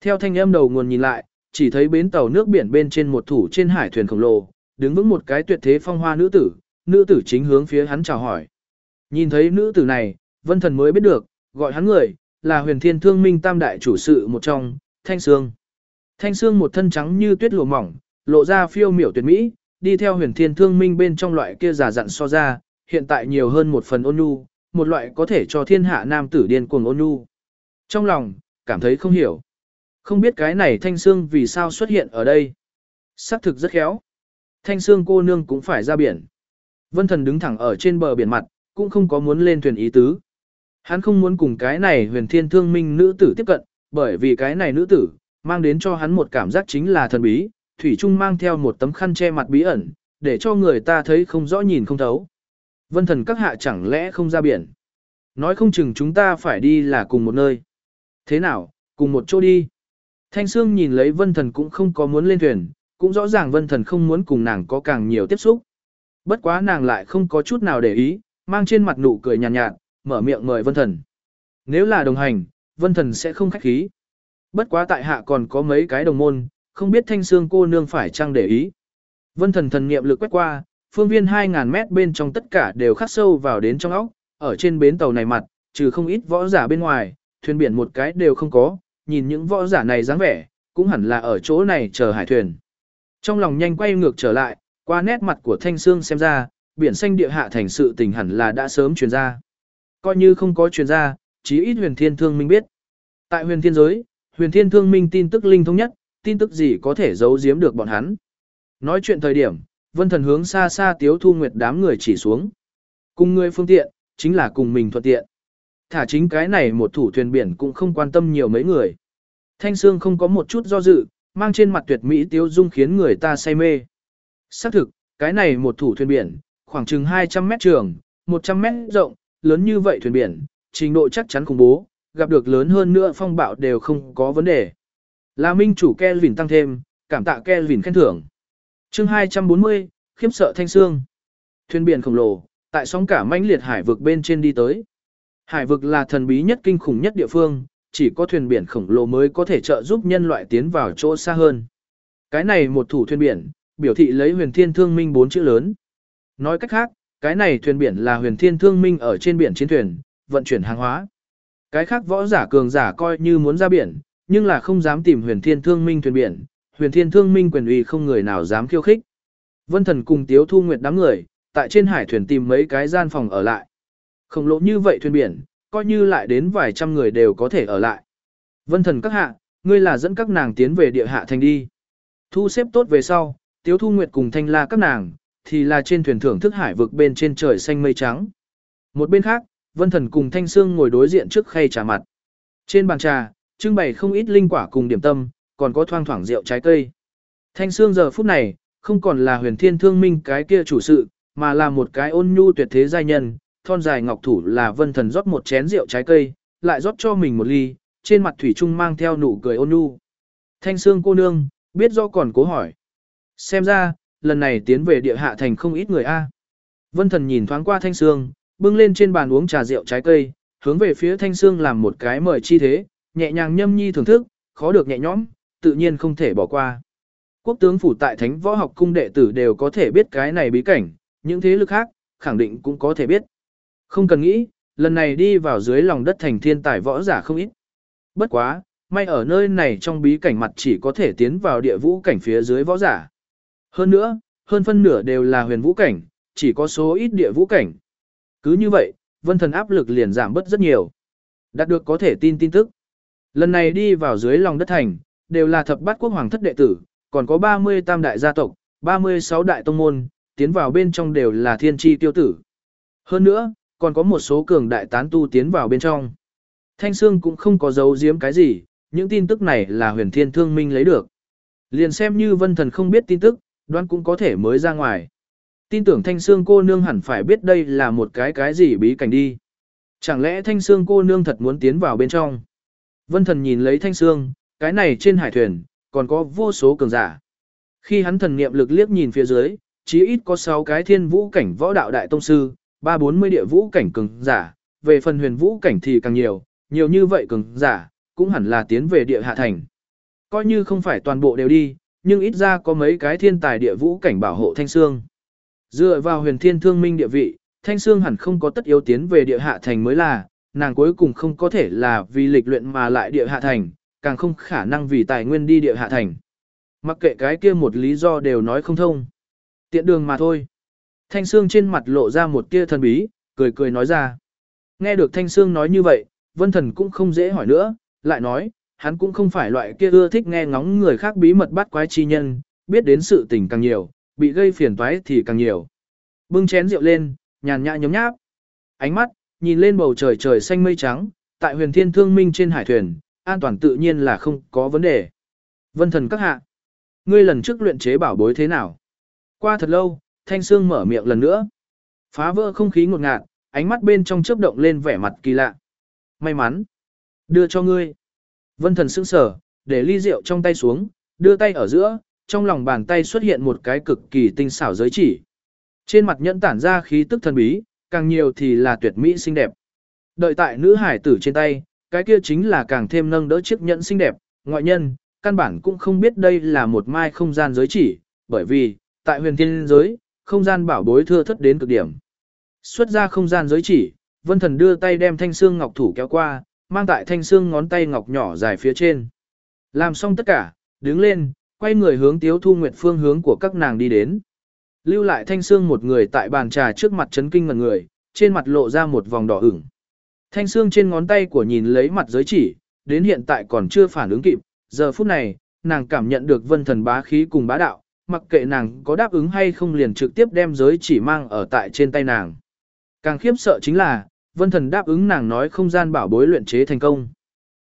Theo thanh âm đầu nguồn nhìn lại, chỉ thấy bến tàu nước biển bên trên một thủ trên hải thuyền khổng lồ, đứng vững một cái tuyệt thế phong hoa nữ tử, nữ tử chính hướng phía hắn chào hỏi. Nhìn thấy nữ tử này, vân thần mới biết được, gọi hắn người, là huyền thiên thương minh tam đại chủ sự một trong, Thanh Sương. Thanh Sương một thân trắng như tuyết lụa mỏng, lộ ra phiêu miểu tuyệt mỹ, đi theo huyền thiên thương minh bên trong loại kia giả dặn so ra, hiện tại nhiều hơn một phần ôn nhu, một loại có thể cho thiên hạ nam tử điên cuồng ôn nhu. Trong lòng, cảm thấy không hiểu. Không biết cái này Thanh Sương vì sao xuất hiện ở đây. Sắc thực rất khéo. Thanh Sương cô nương cũng phải ra biển. Vân thần đứng thẳng ở trên bờ biển mặt, cũng không có muốn lên thuyền ý tứ. Hắn không muốn cùng cái này huyền thiên thương minh nữ tử tiếp cận, bởi vì cái này nữ tử, mang đến cho hắn một cảm giác chính là thần bí, Thủy Trung mang theo một tấm khăn che mặt bí ẩn, để cho người ta thấy không rõ nhìn không thấu. Vân thần các hạ chẳng lẽ không ra biển. Nói không chừng chúng ta phải đi là cùng một nơi. Thế nào, cùng một chỗ đi. Thanh Sương nhìn lấy vân thần cũng không có muốn lên thuyền, cũng rõ ràng vân thần không muốn cùng nàng có càng nhiều tiếp xúc. Bất quá nàng lại không có chút nào để ý, mang trên mặt nụ cười nhàn nhạt, nhạt, mở miệng mời vân thần. Nếu là đồng hành, vân thần sẽ không khách khí. Bất quá tại hạ còn có mấy cái đồng môn, không biết thanh xương cô nương phải chăng để ý. Vân thần thần niệm lực quét qua, phương viên 2.000 mét bên trong tất cả đều khắc sâu vào đến trong óc, ở trên bến tàu này mặt, trừ không ít võ giả bên ngoài, thuyền biển một cái đều không có, nhìn những võ giả này dáng vẻ, cũng hẳn là ở chỗ này chờ hải thuyền. Trong lòng nhanh quay ngược trở lại, qua nét mặt của Thanh Sương xem ra, biển xanh địa hạ thành sự tình hẳn là đã sớm truyền ra. Coi như không có truyền ra, chí ít huyền thiên thương minh biết. Tại huyền thiên giới, huyền thiên thương minh tin tức linh thông nhất, tin tức gì có thể giấu giếm được bọn hắn. Nói chuyện thời điểm, vân thần hướng xa xa tiếu thu nguyệt đám người chỉ xuống. Cùng người phương tiện, chính là cùng mình thuận tiện. Thả chính cái này một thủ thuyền biển cũng không quan tâm nhiều mấy người. Thanh Sương không có một chút do dự, mang trên mặt tuyệt mỹ tiếu dung khiến người ta say mê. Xác thực, cái này một thủ thuyền biển, khoảng chừng 200 mét trường, 100 mét rộng, lớn như vậy thuyền biển, trình độ chắc chắn khủng bố, gặp được lớn hơn nữa phong bạo đều không có vấn đề. Là minh chủ Kelvin tăng thêm, cảm tạ Kelvin khen thưởng. chương 240, khiếp sợ thanh xương. Thuyền biển khổng lồ, tại sóng cả mãnh liệt hải vực bên trên đi tới. Hải vực là thần bí nhất kinh khủng nhất địa phương, chỉ có thuyền biển khổng lồ mới có thể trợ giúp nhân loại tiến vào chỗ xa hơn. Cái này một thủ thuyền biển, biểu thị lấy huyền thiên thương minh bốn chữ lớn. Nói cách khác, cái này thuyền biển là huyền thiên thương minh ở trên biển chiến thuyền, vận chuyển hàng hóa. Cái khác võ giả cường giả coi như muốn ra biển, nhưng là không dám tìm huyền thiên thương minh thuyền biển, huyền thiên thương minh quyền uy không người nào dám khiêu khích. Vân thần cùng tiếu thu nguyệt đám người, tại trên hải thuyền tìm mấy cái gian phòng ở lại. Khổng lồ như vậy thuyền biển, coi như lại đến vài trăm người đều có thể ở lại. Vân thần các hạ, ngươi là dẫn các nàng tiến về địa hạ thành đi. Thu xếp tốt về sau, tiếu thu nguyệt cùng thanh la các nàng, thì là trên thuyền thưởng thức hải vực bên trên trời xanh mây trắng. Một bên khác, Vân Thần cùng Thanh Sương ngồi đối diện trước khay trà mặt. Trên bàn trà, trưng bày không ít linh quả cùng điểm tâm, còn có thoang thoảng rượu trái cây. Thanh Sương giờ phút này, không còn là huyền thiên thương minh cái kia chủ sự, mà là một cái ôn nhu tuyệt thế giai nhân, thon dài ngọc thủ là Vân Thần rót một chén rượu trái cây, lại rót cho mình một ly, trên mặt thủy trung mang theo nụ cười ôn nhu. Thanh Sương cô nương, biết do còn cố hỏi. Xem ra, lần này tiến về địa hạ thành không ít người a. Vân Thần nhìn thoáng qua Thanh Sương, bưng lên trên bàn uống trà rượu trái cây, hướng về phía Thanh Sương làm một cái mời chi thế, nhẹ nhàng nhâm nhi thưởng thức, khó được nhẹ nhõm, tự nhiên không thể bỏ qua. Quốc tướng phủ tại Thánh Võ Học cung đệ tử đều có thể biết cái này bí cảnh, những thế lực khác khẳng định cũng có thể biết. Không cần nghĩ, lần này đi vào dưới lòng đất thành thiên tài võ giả không ít. Bất quá, may ở nơi này trong bí cảnh mặt chỉ có thể tiến vào địa vũ cảnh phía dưới võ giả. Hơn nữa, hơn phân nửa đều là huyền vũ cảnh, chỉ có số ít địa vũ cảnh. Cứ như vậy, vân thần áp lực liền giảm bớt rất nhiều. Đạt được có thể tin tin tức. Lần này đi vào dưới lòng đất thành, đều là thập bát quốc hoàng thất đệ tử, còn có 30 tam đại gia tộc, 36 đại tông môn, tiến vào bên trong đều là thiên tri tiêu tử. Hơn nữa, còn có một số cường đại tán tu tiến vào bên trong. Thanh Sương cũng không có giấu giếm cái gì, những tin tức này là huyền thiên thương minh lấy được. Liền xem như vân thần không biết tin tức, đoán cũng có thể mới ra ngoài. Tin tưởng thanh xương cô nương hẳn phải biết đây là một cái cái gì bí cảnh đi. Chẳng lẽ thanh xương cô nương thật muốn tiến vào bên trong? Vân thần nhìn lấy thanh xương, cái này trên hải thuyền, còn có vô số cường giả. Khi hắn thần niệm lực liếc nhìn phía dưới, chí ít có 6 cái thiên vũ cảnh võ đạo đại tông sư, 3-40 địa vũ cảnh cường giả, về phần huyền vũ cảnh thì càng nhiều, nhiều như vậy cường giả, cũng hẳn là tiến về địa hạ thành. Coi như không phải toàn bộ đều đi, nhưng ít ra có mấy cái thiên tài địa vũ cảnh bảo hộ thanh xương. Dựa vào huyền thiên thương minh địa vị, thanh xương hẳn không có tất yếu tiến về địa hạ thành mới là, nàng cuối cùng không có thể là vì lịch luyện mà lại địa hạ thành, càng không khả năng vì tài nguyên đi địa hạ thành. Mặc kệ cái kia một lý do đều nói không thông. Tiện đường mà thôi. Thanh xương trên mặt lộ ra một tia thần bí, cười cười nói ra. Nghe được thanh xương nói như vậy, vân thần cũng không dễ hỏi nữa, lại nói, hắn cũng không phải loại kia ưa thích nghe ngóng người khác bí mật bắt quái chi nhân, biết đến sự tình càng nhiều, bị gây phiền toái thì càng nhiều. Bưng chén rượu lên, nhàn nhã nhấm nháp. Ánh mắt, nhìn lên bầu trời trời xanh mây trắng, tại huyền thiên thương minh trên hải thuyền, an toàn tự nhiên là không có vấn đề. Vân thần các hạ. Ngươi lần trước luyện chế bảo bối thế nào? Qua thật lâu, Thanh Sương mở miệng lần nữa. Phá vỡ không khí ngột ngạt, ánh mắt bên trong chớp động lên vẻ mặt kỳ lạ. May mắn. Đưa cho ngươi. Vân thần sững sờ, để ly rượu trong tay xuống, đưa tay ở giữa, trong lòng bàn tay xuất hiện một cái cực kỳ tinh xảo giới chỉ. Trên mặt nhẫn tản ra khí tức thần bí, càng nhiều thì là tuyệt mỹ xinh đẹp. Đợi tại nữ hải tử trên tay, cái kia chính là càng thêm nâng đỡ chiếc nhẫn xinh đẹp, ngoại nhân, căn bản cũng không biết đây là một mai không gian giới chỉ, bởi vì, tại huyền thiên giới, không gian bảo bối thưa thất đến cực điểm. Xuất ra không gian giới chỉ, vân thần đưa tay đem thanh xương ngọc thủ kéo qua, mang tại thanh xương ngón tay ngọc nhỏ dài phía trên. Làm xong tất cả, đứng lên, quay người hướng tiếu thu nguyệt phương hướng của các nàng đi đến. Lưu lại thanh xương một người tại bàn trà trước mặt chấn kinh ngần người, trên mặt lộ ra một vòng đỏ ửng. Thanh xương trên ngón tay của nhìn lấy mặt giới chỉ, đến hiện tại còn chưa phản ứng kịp, giờ phút này, nàng cảm nhận được vân thần bá khí cùng bá đạo, mặc kệ nàng có đáp ứng hay không liền trực tiếp đem giới chỉ mang ở tại trên tay nàng. Càng khiếp sợ chính là, vân thần đáp ứng nàng nói không gian bảo bối luyện chế thành công.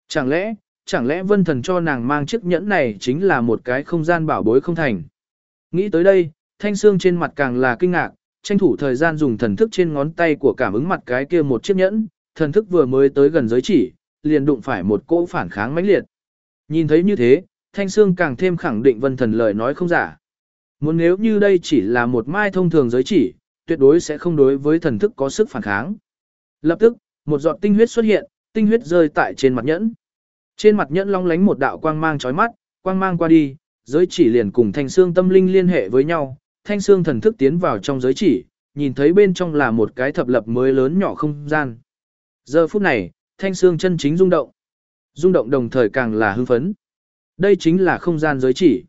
Chẳng lẽ, chẳng lẽ vân thần cho nàng mang chiếc nhẫn này chính là một cái không gian bảo bối không thành. Nghĩ tới đây, thanh xương trên mặt càng là kinh ngạc, tranh thủ thời gian dùng thần thức trên ngón tay của cảm ứng mặt cái kia một chiếc nhẫn, thần thức vừa mới tới gần giới chỉ, liền đụng phải một cỗ phản kháng mãnh liệt. Nhìn thấy như thế, thanh xương càng thêm khẳng định vân thần lời nói không giả. Muốn nếu như đây chỉ là một mai thông thường giới chỉ, tuyệt đối sẽ không đối với thần thức có sức phản kháng. Lập tức, một giọt tinh huyết xuất hiện, tinh huyết rơi tại trên mặt nhẫn. Trên mặt nhẫn long lánh một đạo quang mang chói mắt, quang mang qua đi, giới chỉ liền cùng thanh xương tâm linh liên hệ với nhau, thanh xương thần thức tiến vào trong giới chỉ, nhìn thấy bên trong là một cái thập lập mới lớn nhỏ không gian. Giờ phút này, thanh xương chân chính rung động. Rung động đồng thời càng là hưng phấn. Đây chính là không gian giới chỉ.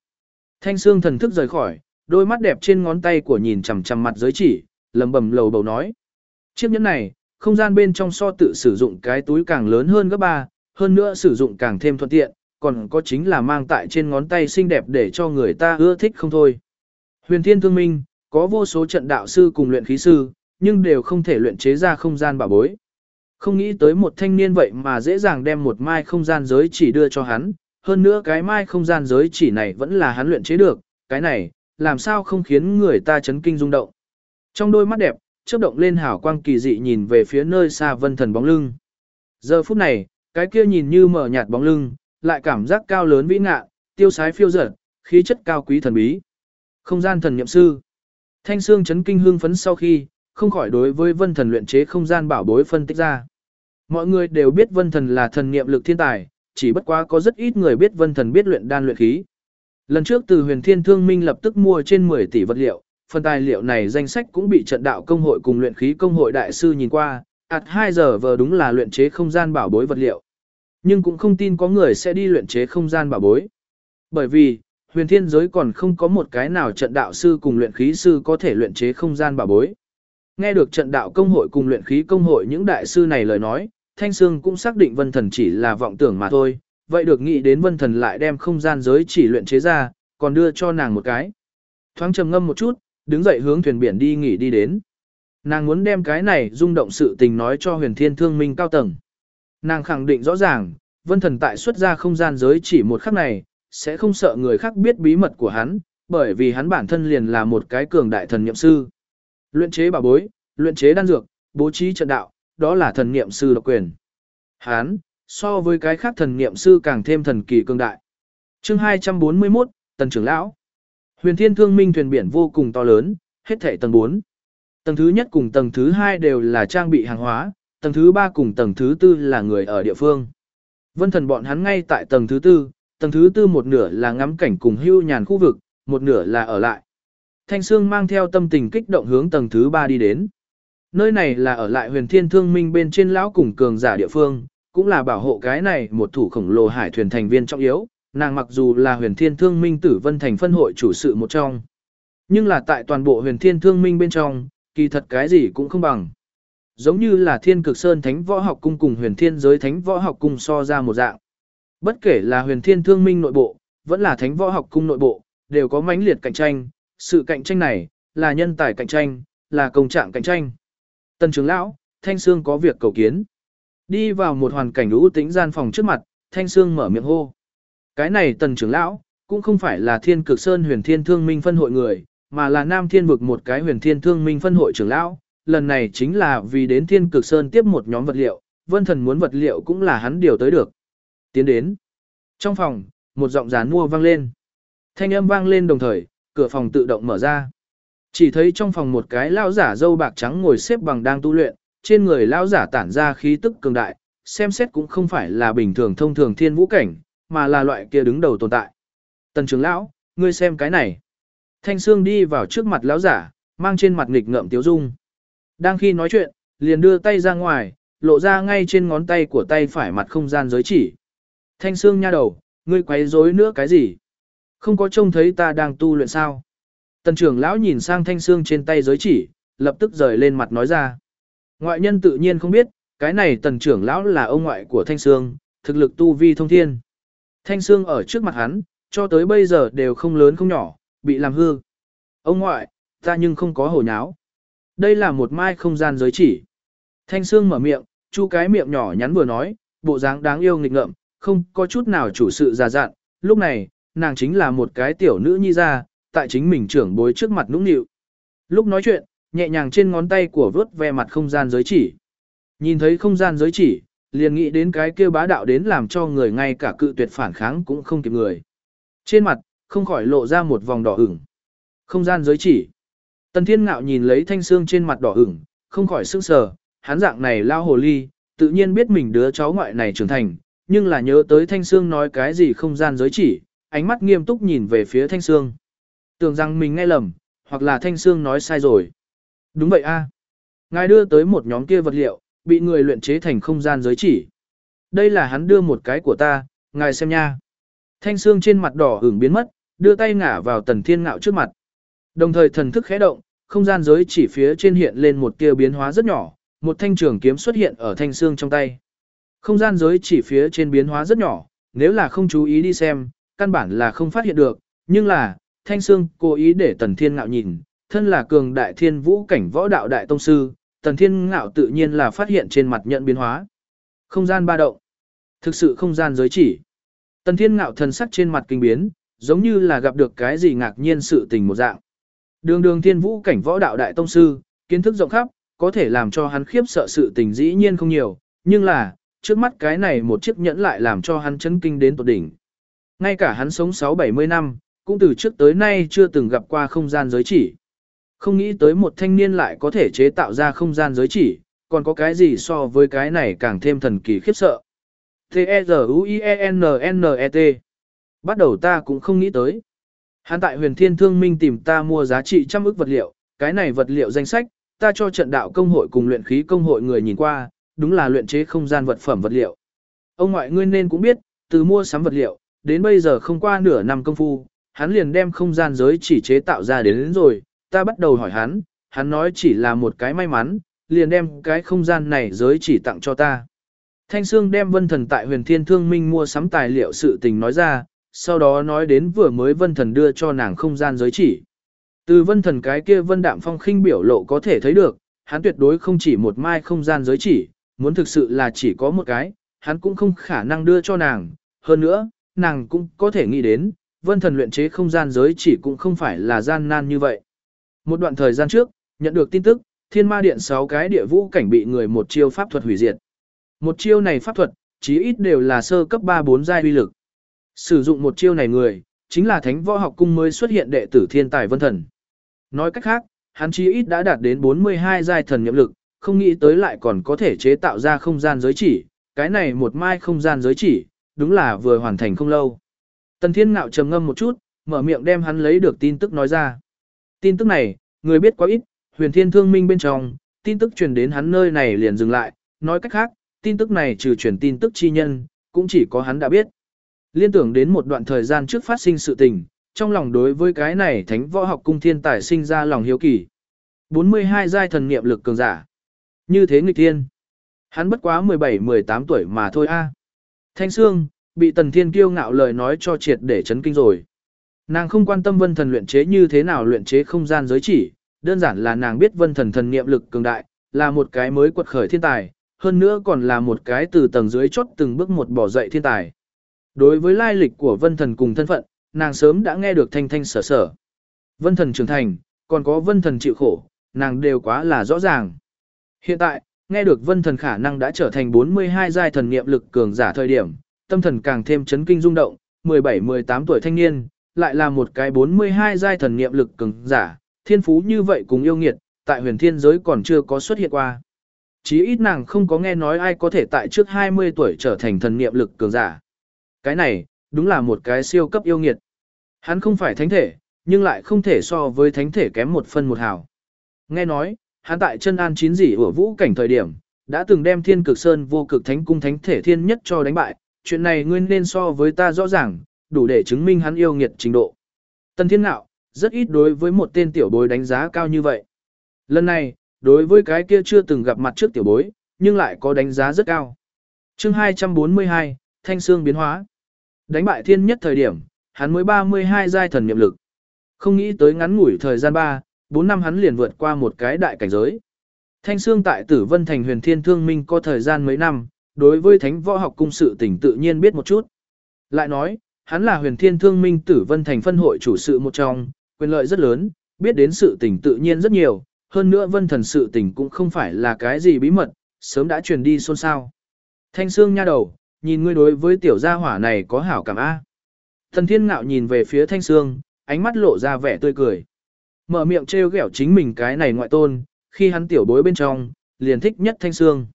Thanh xương thần thức rời khỏi, đôi mắt đẹp trên ngón tay của nhìn chằm chằm mặt giới chỉ, lầm bầm lầu bầu nói. Chiếc nhẫn này, không gian bên trong so tự sử dụng cái túi càng lớn hơn gấp ba, hơn nữa sử dụng càng thêm thuận tiện, còn có chính là mang tại trên ngón tay xinh đẹp để cho người ta ưa thích không thôi. Huyền Thiên Thương Minh, có vô số trận đạo sư cùng luyện khí sư, nhưng đều không thể luyện chế ra không gian bảo bối. Không nghĩ tới một thanh niên vậy mà dễ dàng đem một mai không gian giới chỉ đưa cho hắn, hơn nữa cái mai không gian giới chỉ này vẫn là hắn luyện chế được, cái này, làm sao không khiến người ta chấn kinh rung động. Trong đôi mắt đẹp, chớp động lên hào quang kỳ dị nhìn về phía nơi xa vân thần bóng lưng. Giờ phút này, cái kia nhìn như mở nhạt bóng lưng, lại cảm giác cao lớn vĩ ngạ, tiêu sái phiêu dở, khí chất cao quý thần bí. Không gian thần nhậm sư. Thanh xương chấn kinh hương phấn sau khi, không khỏi đối với vân thần luyện chế không gian bảo bối phân tích ra. Mọi người đều biết vân thần là thần niệm lực thiên tài, chỉ bất quá có rất ít người biết vân thần biết luyện đan luyện khí. Lần trước từ huyền thiên thương minh lập tức mua trên 10 tỷ vật liệu, phần tài liệu này danh sách cũng bị trận đạo công hội cùng luyện khí công hội đại sư nhìn qua, ạt 2 giờ vờ đúng là luyện chế không gian bảo bối vật liệu. Nhưng cũng không tin có người sẽ đi luyện chế không gian bảo bối. Bởi vì, huyền thiên giới còn không có một cái nào trận đạo sư cùng luyện khí sư có thể luyện chế không gian bảo bối. Nghe được trận đạo công hội cùng luyện khí công hội những đại sư này lời nói, Thanh Sương cũng xác định vân thần chỉ là vọng tưởng mà thôi, vậy được nghĩ đến vân thần lại đem không gian giới chỉ luyện chế ra, còn đưa cho nàng một cái. Thoáng trầm ngâm một chút, đứng dậy hướng thuyền biển đi nghỉ đi đến. Nàng muốn đem cái này rung động sự tình nói cho huyền thiên thương minh cao tầng. Nàng khẳng định rõ ràng, vân thần tại xuất ra không gian giới chỉ một khắc này, sẽ không sợ người khác biết bí mật của hắn, bởi vì hắn bản thân liền là một cái cường đại thần niệm sư. Luyện chế bảo bối, luyện chế đan dược, bố trí trận đạo, đó là thần niệm sư độc quyền. Hán, so với cái khác thần niệm sư càng thêm thần kỳ cường đại. Chương 241, Tần trưởng lão. Huyền Thiên Thương Minh thuyền biển vô cùng to lớn, hết thảy tầng 4. Tầng thứ nhất cùng tầng thứ hai đều là trang bị hàng hóa, tầng thứ ba cùng tầng thứ tư là người ở địa phương. Vân thần bọn hắn ngay tại tầng thứ tư, tầng thứ tư một nửa là ngắm cảnh cùng hưu nhàn khu vực, một nửa là ở lại. Thanh Sương mang theo tâm tình kích động hướng tầng thứ ba đi đến. Nơi này là ở lại huyền thiên thương minh bên trên lão cùng cường giả địa phương, cũng là bảo hộ cái này một thủ khổng lồ hải thuyền thành viên trọng yếu, nàng mặc dù là huyền thiên thương minh tử vân thành phân hội chủ sự một trong. Nhưng là tại toàn bộ huyền thiên thương minh bên trong, kỳ thật cái gì cũng không bằng. Giống như là thiên cực sơn thánh võ học cung cùng huyền thiên giới thánh võ học cung so ra một dạng. Bất kể là huyền thiên thương minh nội bộ, vẫn là thánh võ học cung nội bộ, đều có mãnh liệt cạnh tranh, sự cạnh tranh này, là nhân tài cạnh tranh, là công trạng cạnh tranh. Tần trưởng lão, Thanh Sương có việc cầu kiến. Đi vào một hoàn cảnh ưu tĩnh gian phòng trước mặt, Thanh Sương mở miệng hô. Cái này tần trưởng lão, cũng không phải là thiên cực sơn huyền thiên thương minh phân hội người, mà là nam thiên vực một cái huyền thiên thương minh phân hội trưởng lão. Lần này chính là vì đến thiên cực sơn tiếp một nhóm vật liệu, vân thần muốn vật liệu cũng là hắn điều tới được. Tiến đến. Trong phòng, một giọng gián mua vang lên. Thanh âm vang lên đồng thời, cửa phòng tự động mở ra. Chỉ thấy trong phòng một cái lão giả dâu bạc trắng ngồi xếp bằng đang tu luyện, trên người lão giả tản ra khí tức cường đại, xem xét cũng không phải là bình thường thông thường thiên vũ cảnh, mà là loại kia đứng đầu tồn tại. Tần trưởng lão, ngươi xem cái này. Thanh Sương đi vào trước mặt lão giả, mang trên mặt nghịch ngợm tiếu dung. Đang khi nói chuyện, liền đưa tay ra ngoài, lộ ra ngay trên ngón tay của tay phải mặt không gian giới chỉ. Thanh Sương nha đầu, ngươi quấy rối nữa cái gì? Không có trông thấy ta đang tu luyện sao? Tần trưởng lão nhìn sang Thanh Sương trên tay giới chỉ, lập tức rời lên mặt nói ra. Ngoại nhân tự nhiên không biết, cái này tần trưởng lão là ông ngoại của Thanh Sương, thực lực tu vi thông thiên. Thanh Sương ở trước mặt hắn, cho tới bây giờ đều không lớn không nhỏ, bị làm hư. Ông ngoại, ta nhưng không có hồ nháo. Đây là một mai không gian giới chỉ. Thanh Sương mở miệng, chu cái miệng nhỏ nhắn vừa nói, bộ dáng đáng yêu nghịch ngợm, không có chút nào chủ sự già dặn. Lúc này, nàng chính là một cái tiểu nữ nhi ra, tại chính mình trưởng bối trước mặt nũng nịu. Lúc nói chuyện, nhẹ nhàng trên ngón tay của vớt ve mặt không gian giới chỉ. Nhìn thấy không gian giới chỉ, liền nghĩ đến cái kia bá đạo đến làm cho người ngay cả cự tuyệt phản kháng cũng không kịp người. Trên mặt, không khỏi lộ ra một vòng đỏ ửng. Không gian giới chỉ. Tần Thiên Ngạo nhìn lấy thanh xương trên mặt đỏ ửng, không khỏi sững sờ, hắn dạng này lao hồ ly, tự nhiên biết mình đứa cháu ngoại này trưởng thành, nhưng là nhớ tới thanh xương nói cái gì không gian giới chỉ, ánh mắt nghiêm túc nhìn về phía thanh xương. Tưởng rằng mình nghe lầm, hoặc là thanh xương nói sai rồi. Đúng vậy a. À. Ngài đưa tới một nhóm kia vật liệu, bị người luyện chế thành không gian giới chỉ. Đây là hắn đưa một cái của ta, ngài xem nha. Thanh xương trên mặt đỏ hưởng biến mất, đưa tay ngả vào tần thiên ngạo trước mặt. Đồng thời thần thức khẽ động, không gian giới chỉ phía trên hiện lên một tia biến hóa rất nhỏ, một thanh trường kiếm xuất hiện ở thanh xương trong tay. Không gian giới chỉ phía trên biến hóa rất nhỏ, nếu là không chú ý đi xem, căn bản là không phát hiện được, nhưng là, thanh xương cố ý để tần thiên ngạo nhìn, thân là cường đại thiên vũ cảnh võ đạo đại tông sư, tần thiên ngạo tự nhiên là phát hiện trên mặt nhận biến hóa. Không gian ba động. Thực sự không gian giới chỉ. Tần thiên ngạo thần sắc trên mặt kinh biến, giống như là gặp được cái gì ngạc nhiên sự tình một dạng. Đường đường thiên vũ cảnh võ đạo đại tông sư, kiến thức rộng khắp, có thể làm cho hắn khiếp sợ sự tình dĩ nhiên không nhiều, nhưng là, trước mắt cái này một chiếc nhẫn lại làm cho hắn chấn kinh đến tột đỉnh. Ngay cả hắn sống 6-70 năm, cũng từ trước tới nay chưa từng gặp qua không gian giới chỉ. Không nghĩ tới một thanh niên lại có thể chế tạo ra không gian giới chỉ, còn có cái gì so với cái này càng thêm thần kỳ khiếp sợ. T-E-Z-U-I-E-N-N-E-T Bắt đầu ta cũng không nghĩ tới. Hắn tại huyền thiên thương minh tìm ta mua giá trị trăm ức vật liệu, cái này vật liệu danh sách, ta cho trận đạo công hội cùng luyện khí công hội người nhìn qua, đúng là luyện chế không gian vật phẩm vật liệu. Ông ngoại ngươi nên cũng biết, từ mua sắm vật liệu, đến bây giờ không qua nửa năm công phu, hắn liền đem không gian giới chỉ chế tạo ra đến, đến rồi, ta bắt đầu hỏi hắn, hắn nói chỉ là một cái may mắn, liền đem cái không gian này giới chỉ tặng cho ta. Thanh Sương đem vân thần tại huyền thiên thương minh mua sắm tài liệu sự tình nói ra, sau đó nói đến vừa mới vân thần đưa cho nàng không gian giới chỉ. Từ vân thần cái kia vân đạm phong khinh biểu lộ có thể thấy được, hắn tuyệt đối không chỉ một mai không gian giới chỉ, muốn thực sự là chỉ có một cái, hắn cũng không khả năng đưa cho nàng. Hơn nữa, nàng cũng có thể nghĩ đến, vân thần luyện chế không gian giới chỉ cũng không phải là gian nan như vậy. Một đoạn thời gian trước, nhận được tin tức, thiên ma điện 6 cái địa vũ cảnh bị người một chiêu pháp thuật hủy diệt. Một chiêu này pháp thuật, chí ít đều là sơ cấp 3-4 giai uy lực. Sử dụng một chiêu này người, chính là thánh võ học cung mới xuất hiện đệ tử thiên tài vân thần. Nói cách khác, hắn chí ít đã đạt đến 42 giai thần nhiệm lực, không nghĩ tới lại còn có thể chế tạo ra không gian giới chỉ, cái này một mai không gian giới chỉ, đúng là vừa hoàn thành không lâu. Tần Thiên Ngạo trầm ngâm một chút, mở miệng đem hắn lấy được tin tức nói ra. Tin tức này, người biết quá ít, huyền thiên thương minh bên trong, tin tức truyền đến hắn nơi này liền dừng lại, nói cách khác, tin tức này trừ truyền tin tức chi nhân, cũng chỉ có hắn đã biết. Liên tưởng đến một đoạn thời gian trước phát sinh sự tình, trong lòng đối với cái này thánh võ học cung thiên tài sinh ra lòng hiếu kỳ. 42 giai thần niệm lực cường giả. Như thế nghịch thiên. Hắn bất quá 17-18 tuổi mà thôi a. Thanh Sương, bị Tần Thiên kiêu ngạo lời nói cho triệt để chấn kinh rồi. Nàng không quan tâm vân thần luyện chế như thế nào luyện chế không gian giới chỉ, đơn giản là nàng biết vân thần thần niệm lực cường đại, là một cái mới quật khởi thiên tài, hơn nữa còn là một cái từ tầng dưới chốt từng bước một bỏ dậy thiên tài. Đối với lai lịch của vân thần cùng thân phận, nàng sớm đã nghe được thanh thanh sở sở. Vân thần trưởng thành, còn có vân thần chịu khổ, nàng đều quá là rõ ràng. Hiện tại, nghe được vân thần khả năng đã trở thành 42 giai thần niệm lực cường giả thời điểm, tâm thần càng thêm chấn kinh rung động, 17-18 tuổi thanh niên, lại là một cái 42 giai thần niệm lực cường giả, thiên phú như vậy cùng yêu nghiệt, tại huyền thiên giới còn chưa có xuất hiện qua. Chí ít nàng không có nghe nói ai có thể tại trước 20 tuổi trở thành thần niệm lực cường giả. Cái này, đúng là một cái siêu cấp yêu nghiệt. Hắn không phải thánh thể, nhưng lại không thể so với thánh thể kém một phân một hào. Nghe nói, hắn tại chân an chín dỉ ở vũ cảnh thời điểm, đã từng đem thiên cực sơn vô cực thánh cung thánh thể thiên nhất cho đánh bại, chuyện này nguyên nên so với ta rõ ràng, đủ để chứng minh hắn yêu nghiệt trình độ. Tân thiên nạo, rất ít đối với một tên tiểu bối đánh giá cao như vậy. Lần này, đối với cái kia chưa từng gặp mặt trước tiểu bối, nhưng lại có đánh giá rất cao. chương 242, Thanh Sương biến hóa. Đánh bại thiên nhất thời điểm, hắn mới 32 giai thần niệm lực. Không nghĩ tới ngắn ngủi thời gian 3, 4 năm hắn liền vượt qua một cái đại cảnh giới. Thanh Sương tại Tử Vân Thành huyền thiên thương minh có thời gian mấy năm, đối với thánh võ học cung sự tỉnh tự nhiên biết một chút. Lại nói, hắn là huyền thiên thương minh Tử Vân Thành phân hội chủ sự một trong, quyền lợi rất lớn, biết đến sự tình tự nhiên rất nhiều, hơn nữa vân thần sự tình cũng không phải là cái gì bí mật, sớm đã truyền đi xôn xao. Thanh Sương nha đầu, nhìn ngươi đối với tiểu gia hỏa này có hảo cảm A. Thần thiên ngạo nhìn về phía Thanh Sương, ánh mắt lộ ra vẻ tươi cười. Mở miệng trêu ghẹo chính mình cái này ngoại tôn, khi hắn tiểu bối bên trong, liền thích nhất Thanh Sương.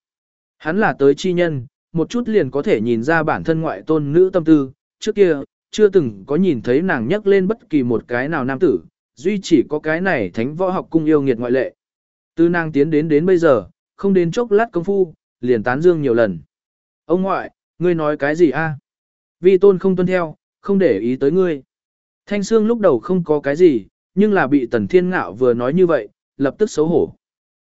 Hắn là tới chi nhân, một chút liền có thể nhìn ra bản thân ngoại tôn nữ tâm tư, trước kia, chưa từng có nhìn thấy nàng nhắc lên bất kỳ một cái nào nam tử, duy chỉ có cái này thánh võ học cung yêu nghiệt ngoại lệ. Từ nàng tiến đến đến bây giờ, không đến chốc lát công phu, liền tán dương nhiều lần. Ông ngoại, ngươi nói cái gì a? Vi tôn không tuân theo, không để ý tới ngươi. Thanh Sương lúc đầu không có cái gì, nhưng là bị Tần Thiên Ngạo vừa nói như vậy, lập tức xấu hổ.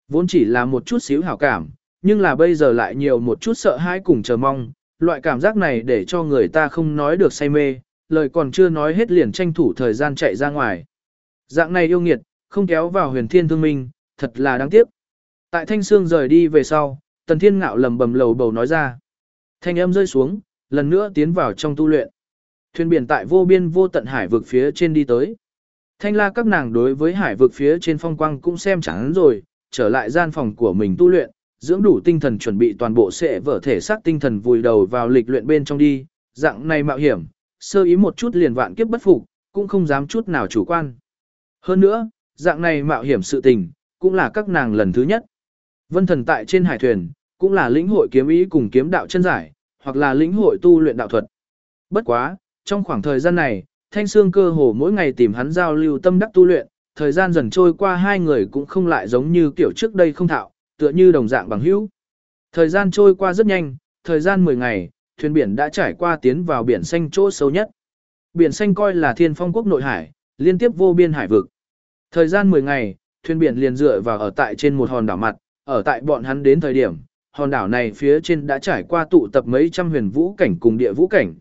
Vốn chỉ là một chút xíu hảo cảm, nhưng là bây giờ lại nhiều một chút sợ hãi cùng chờ mong, loại cảm giác này để cho người ta không nói được say mê, lời còn chưa nói hết liền tranh thủ thời gian chạy ra ngoài. Dạng này yêu nghiệt, không kéo vào huyền thiên thương minh, thật là đáng tiếc. Tại thanh xương rời đi về sau, tần thiên ngạo lầm bầm lầu bầu nói ra. Thanh âm rơi xuống, lần nữa tiến vào trong tu luyện. Thuyền biển tại vô biên vô tận hải vực phía trên đi tới. Thanh la các nàng đối với hải vực phía trên phong quang cũng xem chẳng rồi, trở lại gian phòng của mình tu luyện, dưỡng đủ tinh thần chuẩn bị toàn bộ sẽ vở thể xác tinh thần vùi đầu vào lịch luyện bên trong đi, dạng này mạo hiểm, sơ ý một chút liền vạn kiếp bất phục, cũng không dám chút nào chủ quan. Hơn nữa, dạng này mạo hiểm sự tình, cũng là các nàng lần thứ nhất. Vân thần tại trên hải thuyền, cũng là lĩnh hội kiếm ý cùng kiếm đạo chân giải, hoặc là lĩnh hội tu luyện đạo thuật. Bất quá, trong khoảng thời gian này, Thanh Sương cơ hồ mỗi ngày tìm hắn giao lưu tâm đắc tu luyện, thời gian dần trôi qua hai người cũng không lại giống như kiểu trước đây không thạo, tựa như đồng dạng bằng hữu. Thời gian trôi qua rất nhanh, thời gian 10 ngày, thuyền biển đã trải qua tiến vào biển xanh chỗ sâu nhất. Biển xanh coi là thiên phong quốc nội hải, liên tiếp vô biên hải vực. Thời gian 10 ngày, thuyền biển liền dựa vào ở tại trên một hòn đảo mặt, ở tại bọn hắn đến thời điểm, hòn đảo này phía trên đã trải qua tụ tập mấy trăm huyền vũ cảnh cùng địa vũ cảnh.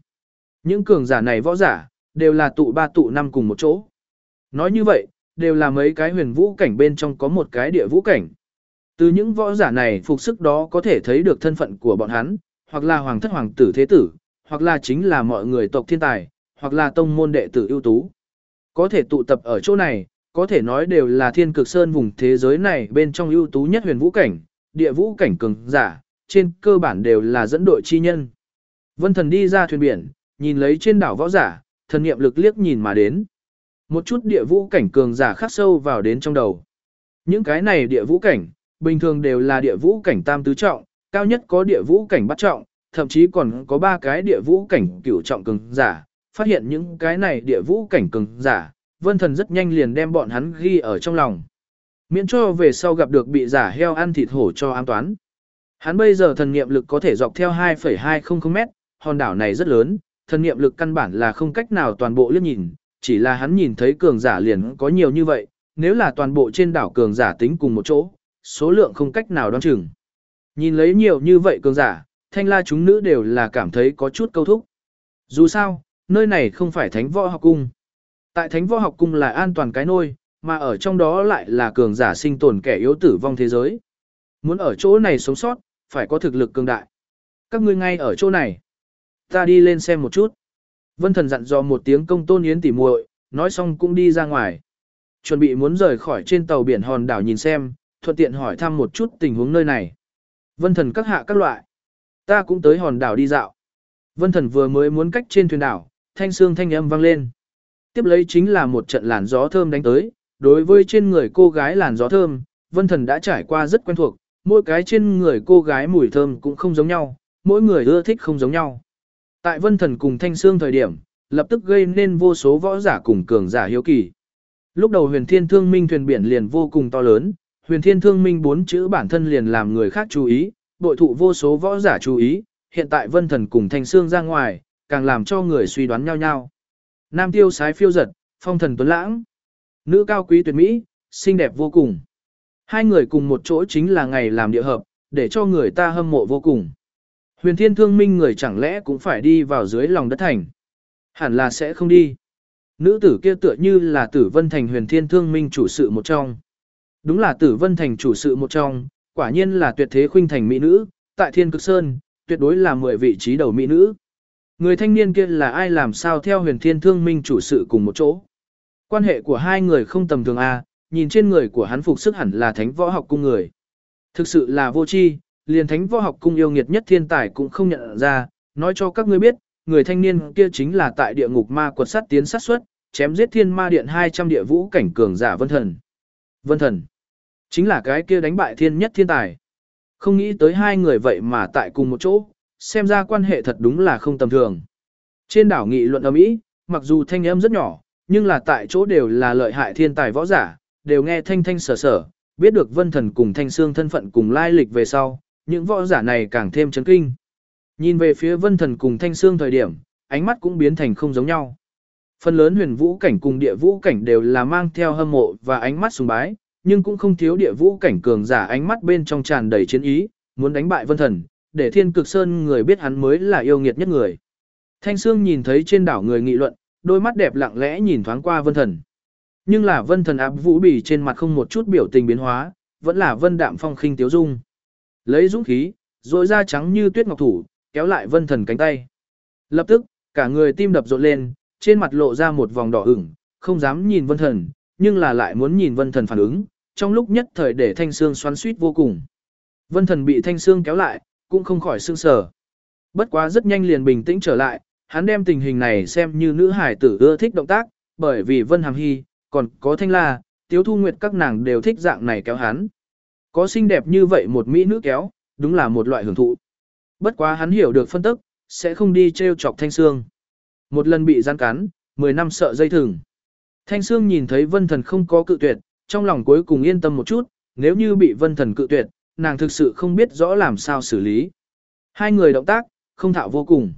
Những cường giả này võ giả, đều là tụ ba tụ năm cùng một chỗ. Nói như vậy, đều là mấy cái huyền vũ cảnh bên trong có một cái địa vũ cảnh. Từ những võ giả này phục sức đó có thể thấy được thân phận của bọn hắn, hoặc là hoàng thất hoàng tử thế tử, hoặc là chính là mọi người tộc thiên tài, hoặc là tông môn đệ tử ưu tú. Có thể tụ tập ở chỗ này, có thể nói đều là thiên cực sơn vùng thế giới này bên trong ưu tú nhất huyền vũ cảnh, địa vũ cảnh cường giả, trên cơ bản đều là dẫn đội chi nhân. Vân thần đi ra thuyền biển, nhìn lấy trên đảo võ giả, thần niệm lực liếc nhìn mà đến. Một chút địa vũ cảnh cường giả khắc sâu vào đến trong đầu. Những cái này địa vũ cảnh, bình thường đều là địa vũ cảnh tam tứ trọng, cao nhất có địa vũ cảnh bắt trọng, thậm chí còn có ba cái địa vũ cảnh cửu trọng cường giả. Phát hiện những cái này địa vũ cảnh cường giả, vân thần rất nhanh liền đem bọn hắn ghi ở trong lòng. Miễn cho về sau gặp được bị giả heo ăn thịt hổ cho an toán. Hắn bây giờ thần niệm lực có thể dọc theo 2,200 mét, hòn đảo này rất lớn, thần niệm lực căn bản là không cách nào toàn bộ liếc nhìn, chỉ là hắn nhìn thấy cường giả liền có nhiều như vậy, nếu là toàn bộ trên đảo cường giả tính cùng một chỗ, số lượng không cách nào đoán chừng. Nhìn lấy nhiều như vậy cường giả, thanh la chúng nữ đều là cảm thấy có chút câu thúc. Dù sao, nơi này không phải thánh võ học cung. Tại thánh võ học cung là an toàn cái nôi, mà ở trong đó lại là cường giả sinh tồn kẻ yếu tử vong thế giới. Muốn ở chỗ này sống sót, phải có thực lực cường đại. Các ngươi ngay ở chỗ này. Ta đi lên xem một chút. Vân Thần dặn dò một tiếng công tôn yến tỉ muội, nói xong cũng đi ra ngoài. Chuẩn bị muốn rời khỏi trên tàu biển hòn đảo nhìn xem, thuận tiện hỏi thăm một chút tình huống nơi này. Vân Thần các hạ các loại. Ta cũng tới hòn đảo đi dạo. Vân Thần vừa mới muốn cách trên thuyền đảo, thanh xương thanh âm vang lên. Tiếp lấy chính là một trận làn gió thơm đánh tới, đối với trên người cô gái làn gió thơm, Vân Thần đã trải qua rất quen thuộc, mỗi cái trên người cô gái mùi thơm cũng không giống nhau, mỗi người ưa thích không giống nhau. Tại Vân Thần cùng Thanh xương thời điểm, lập tức gây nên vô số võ giả cùng cường giả hiếu kỳ. Lúc đầu huyền thiên thương minh thuyền biển liền vô cùng to lớn, huyền thiên thương minh bốn chữ bản thân liền làm người khác chú ý, bội thụ vô số võ giả chú ý, hiện tại Vân Thần cùng Thanh xương ra ngoài, càng làm cho người suy đoán nhau nhau. Nam tiêu sái phiêu giật, phong thần tuấn lãng. Nữ cao quý tuyệt mỹ, xinh đẹp vô cùng. Hai người cùng một chỗ chính là ngày làm địa hợp, để cho người ta hâm mộ vô cùng. Huyền thiên thương minh người chẳng lẽ cũng phải đi vào dưới lòng đất thành. Hẳn là sẽ không đi. Nữ tử kia tựa như là tử vân thành huyền thiên thương minh chủ sự một trong. Đúng là tử vân thành chủ sự một trong, quả nhiên là tuyệt thế khuynh thành mỹ nữ, tại thiên cực sơn, tuyệt đối là 10 vị trí đầu mỹ nữ. Người thanh niên kia là ai làm sao theo huyền thiên thương minh chủ sự cùng một chỗ. Quan hệ của hai người không tầm thường A, nhìn trên người của hắn phục sức hẳn là thánh võ học cung người. Thực sự là vô tri, liền thánh võ học cung yêu nghiệt nhất thiên tài cũng không nhận ra, nói cho các ngươi biết, người thanh niên kia chính là tại địa ngục ma quật sát tiến sát xuất, chém giết thiên ma điện 200 địa vũ cảnh cường giả vân thần. Vân thần, chính là cái kia đánh bại thiên nhất thiên tài. Không nghĩ tới hai người vậy mà tại cùng một chỗ, xem ra quan hệ thật đúng là không tầm thường. Trên đảo nghị luận ầm ĩ, mặc dù thanh âm rất nhỏ, nhưng là tại chỗ đều là lợi hại thiên tài võ giả, đều nghe thanh thanh sở sở, biết được vân thần cùng thanh xương thân phận cùng lai lịch về sau, những võ giả này càng thêm chấn kinh. Nhìn về phía vân thần cùng thanh xương thời điểm, ánh mắt cũng biến thành không giống nhau. Phần lớn huyền vũ cảnh cùng địa vũ cảnh đều là mang theo hâm mộ và ánh mắt sùng bái, nhưng cũng không thiếu địa vũ cảnh cường giả ánh mắt bên trong tràn đầy chiến ý, muốn đánh bại vân thần, để thiên cực sơn người biết hắn mới là yêu nghiệt nhất người. Thanh Sương nhìn thấy trên đảo người nghị luận, đôi mắt đẹp lặng lẽ nhìn thoáng qua vân thần. Nhưng là vân thần áp vũ bì trên mặt không một chút biểu tình biến hóa, vẫn là vân đạm phong khinh tiếu dung. Lấy dũng khí, rồi da trắng như tuyết ngọc thủ, kéo lại vân thần cánh tay. Lập tức, cả người tim đập rộn lên, trên mặt lộ ra một vòng đỏ ửng, không dám nhìn vân thần, nhưng là lại muốn nhìn vân thần phản ứng, trong lúc nhất thời để thanh xương xoắn suýt vô cùng. Vân thần bị thanh xương kéo lại, cũng không khỏi sương sờ. Bất quá rất nhanh liền bình tĩnh trở lại, hắn đem tình hình này xem như nữ hải tử ưa thích động tác, bởi vì Vân Hàm Hy, còn có Thanh La, Tiếu Thu Nguyệt các nàng đều thích dạng này kéo hắn. Có xinh đẹp như vậy một mỹ nữ kéo, đúng là một loại hưởng thụ. Bất quá hắn hiểu được phân tức, sẽ không đi treo chọc Thanh Sương. Một lần bị gian cắn, 10 năm sợ dây thừng. Thanh Sương nhìn thấy Vân Thần không có cự tuyệt, trong lòng cuối cùng yên tâm một chút, nếu như bị Vân Thần cự tuyệt, nàng thực sự không biết rõ làm sao xử lý. Hai người động tác, không thạo vô cùng.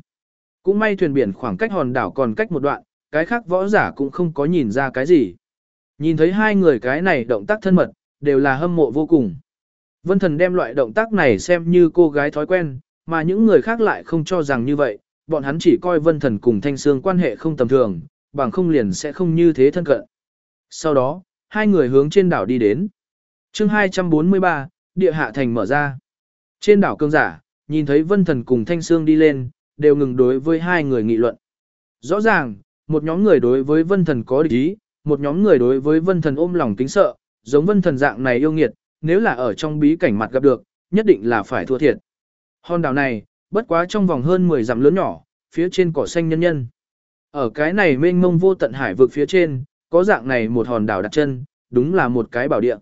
Cũng may thuyền biển khoảng cách hòn đảo còn cách một đoạn, cái khác võ giả cũng không có nhìn ra cái gì. Nhìn thấy hai người cái này động tác thân mật, đều là hâm mộ vô cùng. Vân thần đem loại động tác này xem như cô gái thói quen, mà những người khác lại không cho rằng như vậy, bọn hắn chỉ coi vân thần cùng thanh sương quan hệ không tầm thường, bằng không liền sẽ không như thế thân cận. Sau đó, hai người hướng trên đảo đi đến. chương 243, địa hạ thành mở ra. Trên đảo cương giả, nhìn thấy vân thần cùng thanh sương đi lên, đều ngừng đối với hai người nghị luận. Rõ ràng, một nhóm người đối với vân thần có địch ý, một nhóm người đối với vân thần ôm lòng kính sợ, giống vân thần dạng này yêu nghiệt, nếu là ở trong bí cảnh mặt gặp được, nhất định là phải thua thiệt. Hòn đảo này, bất quá trong vòng hơn 10 dặm lớn nhỏ, phía trên cỏ xanh nhân nhân. Ở cái này mênh mông vô tận hải vực phía trên, có dạng này một hòn đảo đặt chân, đúng là một cái bảo địa.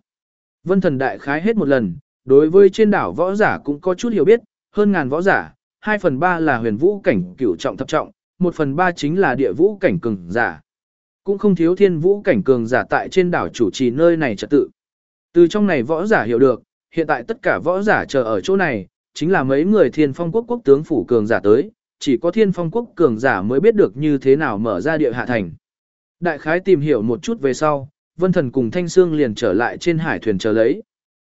Vân thần đại khái hết một lần, đối với trên đảo võ giả cũng có chút hiểu biết, hơn ngàn võ giả, 2 phần 3 là huyền vũ cảnh cửu trọng thập trọng, 1 phần 3 chính là địa vũ cảnh cường giả. Cũng không thiếu thiên vũ cảnh cường giả tại trên đảo chủ trì nơi này trật tự. Từ trong này võ giả hiểu được, hiện tại tất cả võ giả chờ ở chỗ này, chính là mấy người thiên phong quốc quốc tướng phủ cường giả tới, chỉ có thiên phong quốc cường giả mới biết được như thế nào mở ra địa hạ thành. Đại khái tìm hiểu một chút về sau, Vân Thần cùng Thanh Sương liền trở lại trên hải thuyền chờ lấy.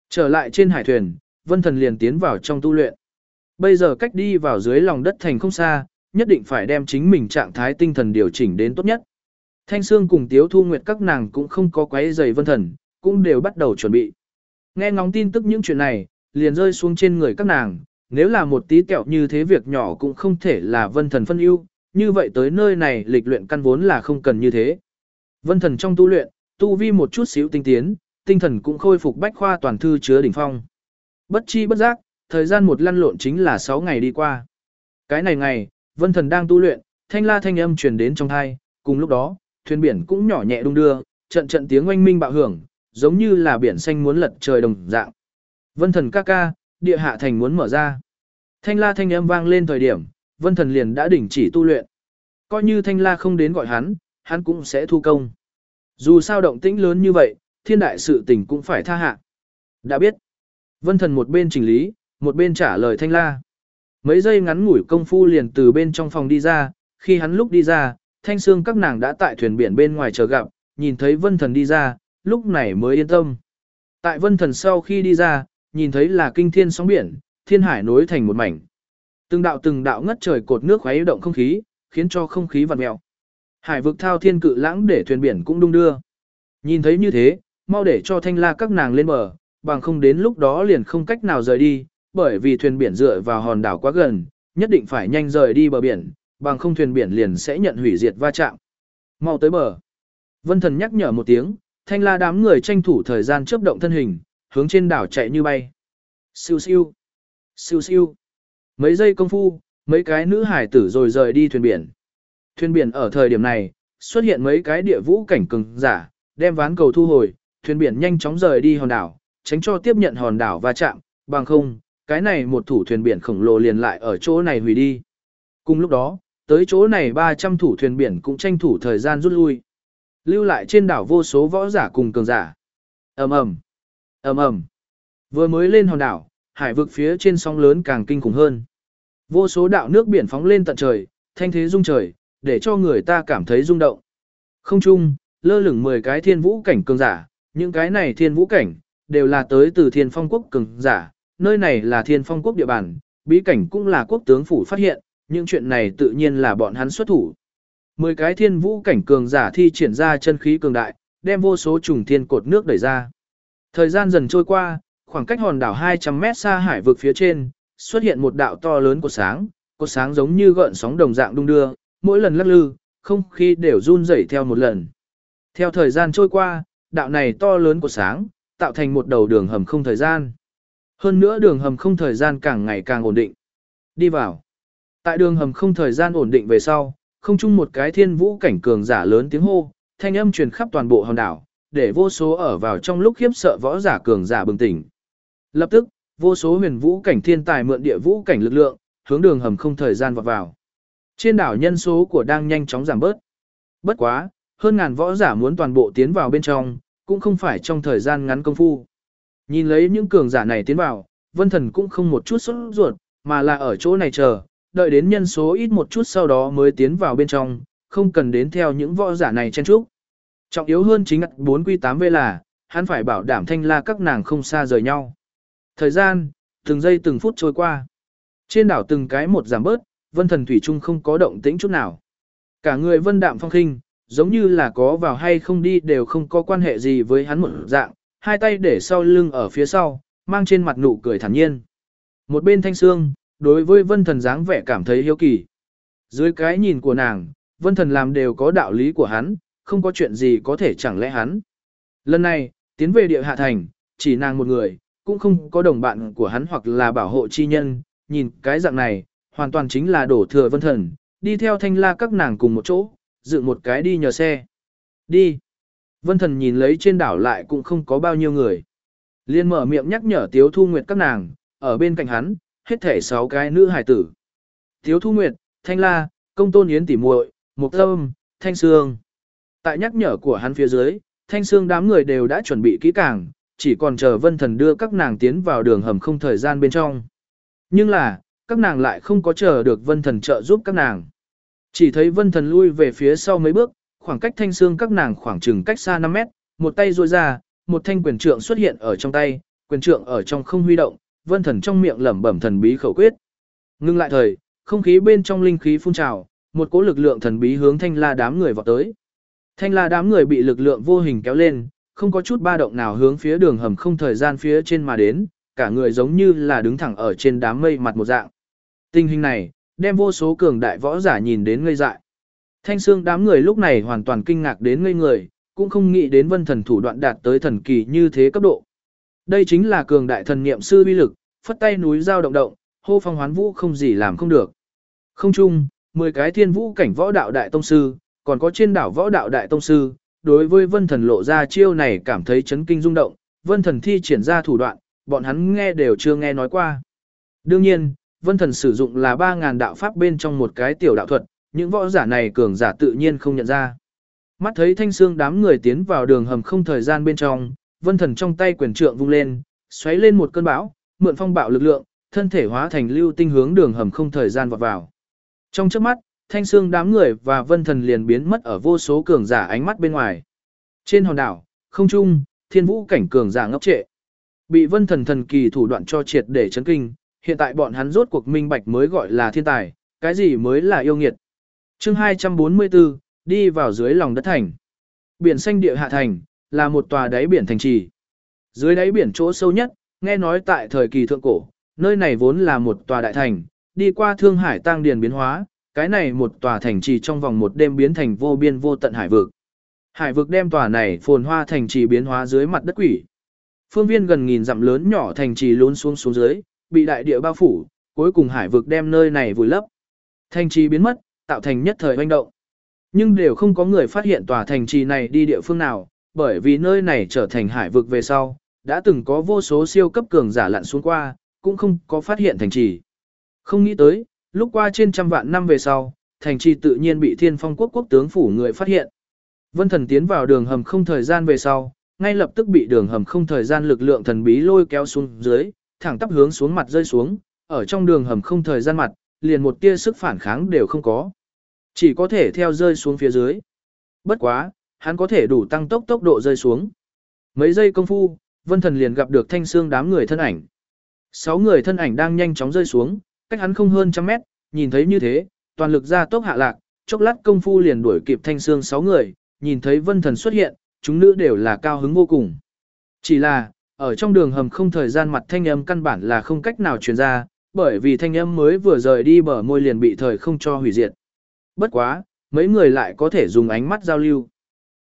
Trở lại trên hải thuyền, Vân Thần liền tiến vào trong tu luyện. Bây giờ cách đi vào dưới lòng đất thành không xa, nhất định phải đem chính mình trạng thái tinh thần điều chỉnh đến tốt nhất. Thanh Sương cùng Tiếu Thu Nguyệt các nàng cũng không có quấy giày vân thần, cũng đều bắt đầu chuẩn bị. Nghe ngóng tin tức những chuyện này, liền rơi xuống trên người các nàng, nếu là một tí kẹo như thế việc nhỏ cũng không thể là vân thần phân ưu, như vậy tới nơi này lịch luyện căn vốn là không cần như thế. Vân thần trong tu luyện, tu vi một chút xíu tinh tiến, tinh thần cũng khôi phục bách khoa toàn thư chứa đỉnh phong. Bất chi bất giác, thời gian một lăn lộn chính là 6 ngày đi qua. Cái này ngày, vân thần đang tu luyện, thanh la thanh âm truyền đến trong thai, cùng lúc đó, thuyền biển cũng nhỏ nhẹ đung đưa, trận trận tiếng oanh minh bạo hưởng, giống như là biển xanh muốn lật trời đồng dạng. Vân thần ca ca, địa hạ thành muốn mở ra. Thanh la thanh âm vang lên thời điểm, vân thần liền đã đình chỉ tu luyện. Coi như thanh la không đến gọi hắn, hắn cũng sẽ thu công. Dù sao động tĩnh lớn như vậy, thiên đại sự tình cũng phải tha hạ. Đã biết. Vân thần một bên chỉnh lý, một bên trả lời thanh la. Mấy giây ngắn ngủi công phu liền từ bên trong phòng đi ra, khi hắn lúc đi ra, thanh xương các nàng đã tại thuyền biển bên ngoài chờ gặp, nhìn thấy vân thần đi ra, lúc này mới yên tâm. Tại vân thần sau khi đi ra, nhìn thấy là kinh thiên sóng biển, thiên hải nối thành một mảnh. Từng đạo từng đạo ngất trời cột nước khuấy động không khí, khiến cho không khí vặn mèo. Hải vực thao thiên cự lãng để thuyền biển cũng đung đưa. Nhìn thấy như thế, mau để cho thanh la các nàng lên bờ, bằng không đến lúc đó liền không cách nào rời đi, bởi vì thuyền biển dựa vào hòn đảo quá gần, nhất định phải nhanh rời đi bờ biển, bằng không thuyền biển liền sẽ nhận hủy diệt va chạm. Mau tới bờ. Vân thần nhắc nhở một tiếng, thanh la đám người tranh thủ thời gian chớp động thân hình, hướng trên đảo chạy như bay. Siêu siêu. Siêu siêu. Mấy giây công phu, mấy cái nữ hải tử rồi rời đi thuyền biển. Thuyền biển ở thời điểm này, xuất hiện mấy cái địa vũ cảnh cường giả, đem ván cầu thu hồi, thuyền biển nhanh chóng rời đi hòn đảo, tránh cho tiếp nhận hòn đảo va chạm, bằng không, cái này một thủ thuyền biển khổng lồ liền lại ở chỗ này hủy đi. Cùng lúc đó, tới chỗ này 300 thủ thuyền biển cũng tranh thủ thời gian rút lui. Lưu lại trên đảo vô số võ giả cùng cường giả. Ầm ầm, ầm ầm. Vừa mới lên hòn đảo, hải vực phía trên sóng lớn càng kinh khủng hơn. Vô số đạo nước biển phóng lên tận trời, thanh thế rung trời, để cho người ta cảm thấy rung động. Không chung, lơ lửng 10 cái thiên vũ cảnh cường giả, những cái này thiên vũ cảnh, đều là tới từ thiên phong quốc cường giả, nơi này là thiên phong quốc địa bàn, bí cảnh cũng là quốc tướng phủ phát hiện, những chuyện này tự nhiên là bọn hắn xuất thủ. 10 cái thiên vũ cảnh cường giả thi triển ra chân khí cường đại, đem vô số trùng thiên cột nước đẩy ra. Thời gian dần trôi qua, khoảng cách hòn đảo 200 mét xa hải vực phía trên, xuất hiện một đạo to lớn của sáng, cột sáng giống như gợn sóng đồng dạng đung đưa, mỗi lần lắc lư, không khí đều run rẩy theo một lần. Theo thời gian trôi qua, đạo này to lớn của sáng, tạo thành một đầu đường hầm không thời gian. Hơn nữa đường hầm không thời gian càng ngày càng ổn định. Đi vào. Tại đường hầm không thời gian ổn định về sau, không chung một cái thiên vũ cảnh cường giả lớn tiếng hô, thanh âm truyền khắp toàn bộ hòn đảo, để vô số ở vào trong lúc khiếp sợ võ giả cường giả bừng tỉnh. Lập tức, vô số huyền vũ cảnh thiên tài mượn địa vũ cảnh lực lượng, hướng đường hầm không thời gian vọt vào. Trên đảo nhân số của đang nhanh chóng giảm bớt. Bất quá, hơn ngàn võ giả muốn toàn bộ tiến vào bên trong, cũng không phải trong thời gian ngắn công phu. Nhìn lấy những cường giả này tiến vào, vân thần cũng không một chút sốt ruột, mà là ở chỗ này chờ, đợi đến nhân số ít một chút sau đó mới tiến vào bên trong, không cần đến theo những võ giả này chen trúc. Trọng yếu hơn chính là 4 quy 8 v là, hắn phải bảo đảm thanh la các nàng không xa rời nhau. Thời gian, từng giây từng phút trôi qua. Trên đảo từng cái một giảm bớt, vân thần thủy trung không có động tĩnh chút nào. Cả người vân đạm phong khinh, giống như là có vào hay không đi đều không có quan hệ gì với hắn một dạng, hai tay để sau lưng ở phía sau, mang trên mặt nụ cười thản nhiên. Một bên thanh xương, đối với vân thần dáng vẻ cảm thấy hiếu kỳ. Dưới cái nhìn của nàng, vân thần làm đều có đạo lý của hắn, không có chuyện gì có thể chẳng lẽ hắn. Lần này, tiến về địa hạ thành, chỉ nàng một người, cũng không có đồng bạn của hắn hoặc là bảo hộ chi nhân, nhìn cái dạng này, hoàn toàn chính là đổ thừa vân thần, đi theo thanh la các nàng cùng một chỗ, dựng một cái đi nhờ xe. Đi. Vân thần nhìn lấy trên đảo lại cũng không có bao nhiêu người. Liên mở miệng nhắc nhở Tiếu Thu Nguyệt các nàng, ở bên cạnh hắn, hết thể 6 cái nữ hải tử. Tiếu Thu Nguyệt, Thanh La, Công Tôn Yến tỉ muội, Mục Tâm, Thanh Sương. Tại nhắc nhở của hắn phía dưới, Thanh Sương đám người đều đã chuẩn bị kỹ càng, chỉ còn chờ Vân Thần đưa các nàng tiến vào đường hầm không thời gian bên trong. Nhưng là, các nàng lại không có chờ được Vân Thần trợ giúp các nàng. Chỉ thấy Vân Thần lui về phía sau mấy bước, khoảng cách thanh xương các nàng khoảng chừng cách xa 5 mét, một tay duỗi ra, một thanh quyền trượng xuất hiện ở trong tay, quyền trượng ở trong không huy động, Vân Thần trong miệng lẩm bẩm thần bí khẩu quyết. Ngưng lại thời, không khí bên trong linh khí phun trào, một cỗ lực lượng thần bí hướng thanh la đám người vọt tới. Thanh la đám người bị lực lượng vô hình kéo lên, không có chút ba động nào hướng phía đường hầm không thời gian phía trên mà đến, cả người giống như là đứng thẳng ở trên đám mây mặt một dạng. Tình hình này, đem vô số cường đại võ giả nhìn đến ngây dại. Thanh xương đám người lúc này hoàn toàn kinh ngạc đến ngây người, cũng không nghĩ đến vân thần thủ đoạn đạt tới thần kỳ như thế cấp độ. Đây chính là cường đại thần niệm sư uy lực, phất tay núi giao động động, hô phong hoán vũ không gì làm không được. Không chung, 10 cái thiên vũ cảnh võ đạo đại tông sư, còn có trên đảo võ đạo đại tông sư, đối với vân thần lộ ra chiêu này cảm thấy chấn kinh rung động, vân thần thi triển ra thủ đoạn, bọn hắn nghe đều chưa nghe nói qua. Đương nhiên, vân thần sử dụng là 3.000 đạo pháp bên trong một cái tiểu đạo thuật, những võ giả này cường giả tự nhiên không nhận ra. Mắt thấy thanh xương đám người tiến vào đường hầm không thời gian bên trong, vân thần trong tay quyền trượng vung lên, xoáy lên một cơn bão, mượn phong bạo lực lượng, thân thể hóa thành lưu tinh hướng đường hầm không thời gian vọt vào. Trong chớp mắt, thanh xương đám người và vân thần liền biến mất ở vô số cường giả ánh mắt bên ngoài. Trên hòn đảo, không trung, thiên vũ cảnh cường giả ngốc trệ. Bị vân thần thần kỳ thủ đoạn cho triệt để chấn kinh, hiện tại bọn hắn rốt cuộc minh bạch mới gọi là thiên tài, cái gì mới là yêu nghiệt chương 244, đi vào dưới lòng đất thành. Biển xanh địa hạ thành, là một tòa đáy biển thành trì. Dưới đáy biển chỗ sâu nhất, nghe nói tại thời kỳ thượng cổ, nơi này vốn là một tòa đại thành, đi qua Thương Hải tăng điền biến hóa, cái này một tòa thành trì trong vòng một đêm biến thành vô biên vô tận hải vực. Hải vực đem tòa này phồn hoa thành trì biến hóa dưới mặt đất quỷ. Phương viên gần nghìn dặm lớn nhỏ thành trì lún xuống xuống dưới, bị đại địa bao phủ, cuối cùng hải vực đem nơi này vùi lấp. Thành trì biến mất, tạo thành nhất thời hoành động. Nhưng đều không có người phát hiện tòa thành trì này đi địa phương nào, bởi vì nơi này trở thành hải vực về sau, đã từng có vô số siêu cấp cường giả lặn xuống qua, cũng không có phát hiện thành trì. Không nghĩ tới, lúc qua trên trăm vạn năm về sau, thành trì tự nhiên bị thiên phong quốc quốc tướng phủ người phát hiện. Vân thần tiến vào đường hầm không thời gian về sau, ngay lập tức bị đường hầm không thời gian lực lượng thần bí lôi kéo xuống dưới, thẳng tắp hướng xuống mặt rơi xuống, ở trong đường hầm không thời gian mặt, liền một tia sức phản kháng đều không có. Chỉ có thể theo rơi xuống phía dưới. Bất quá, hắn có thể đủ tăng tốc tốc độ rơi xuống. Mấy giây công phu, Vân Thần liền gặp được thanh xương đám người thân ảnh. Sáu người thân ảnh đang nhanh chóng rơi xuống, cách hắn không hơn trăm mét, nhìn thấy như thế, toàn lực ra tốc hạ lạc, chốc lát công phu liền đuổi kịp thanh xương sáu người, nhìn thấy Vân Thần xuất hiện, chúng nữ đều là cao hứng vô cùng. Chỉ là, ở trong đường hầm không thời gian mặt thanh âm căn bản là không cách nào truyền ra, bởi vì thanh âm mới vừa rời đi bờ môi liền bị thời không cho hủy diệt. Bất quá, mấy người lại có thể dùng ánh mắt giao lưu.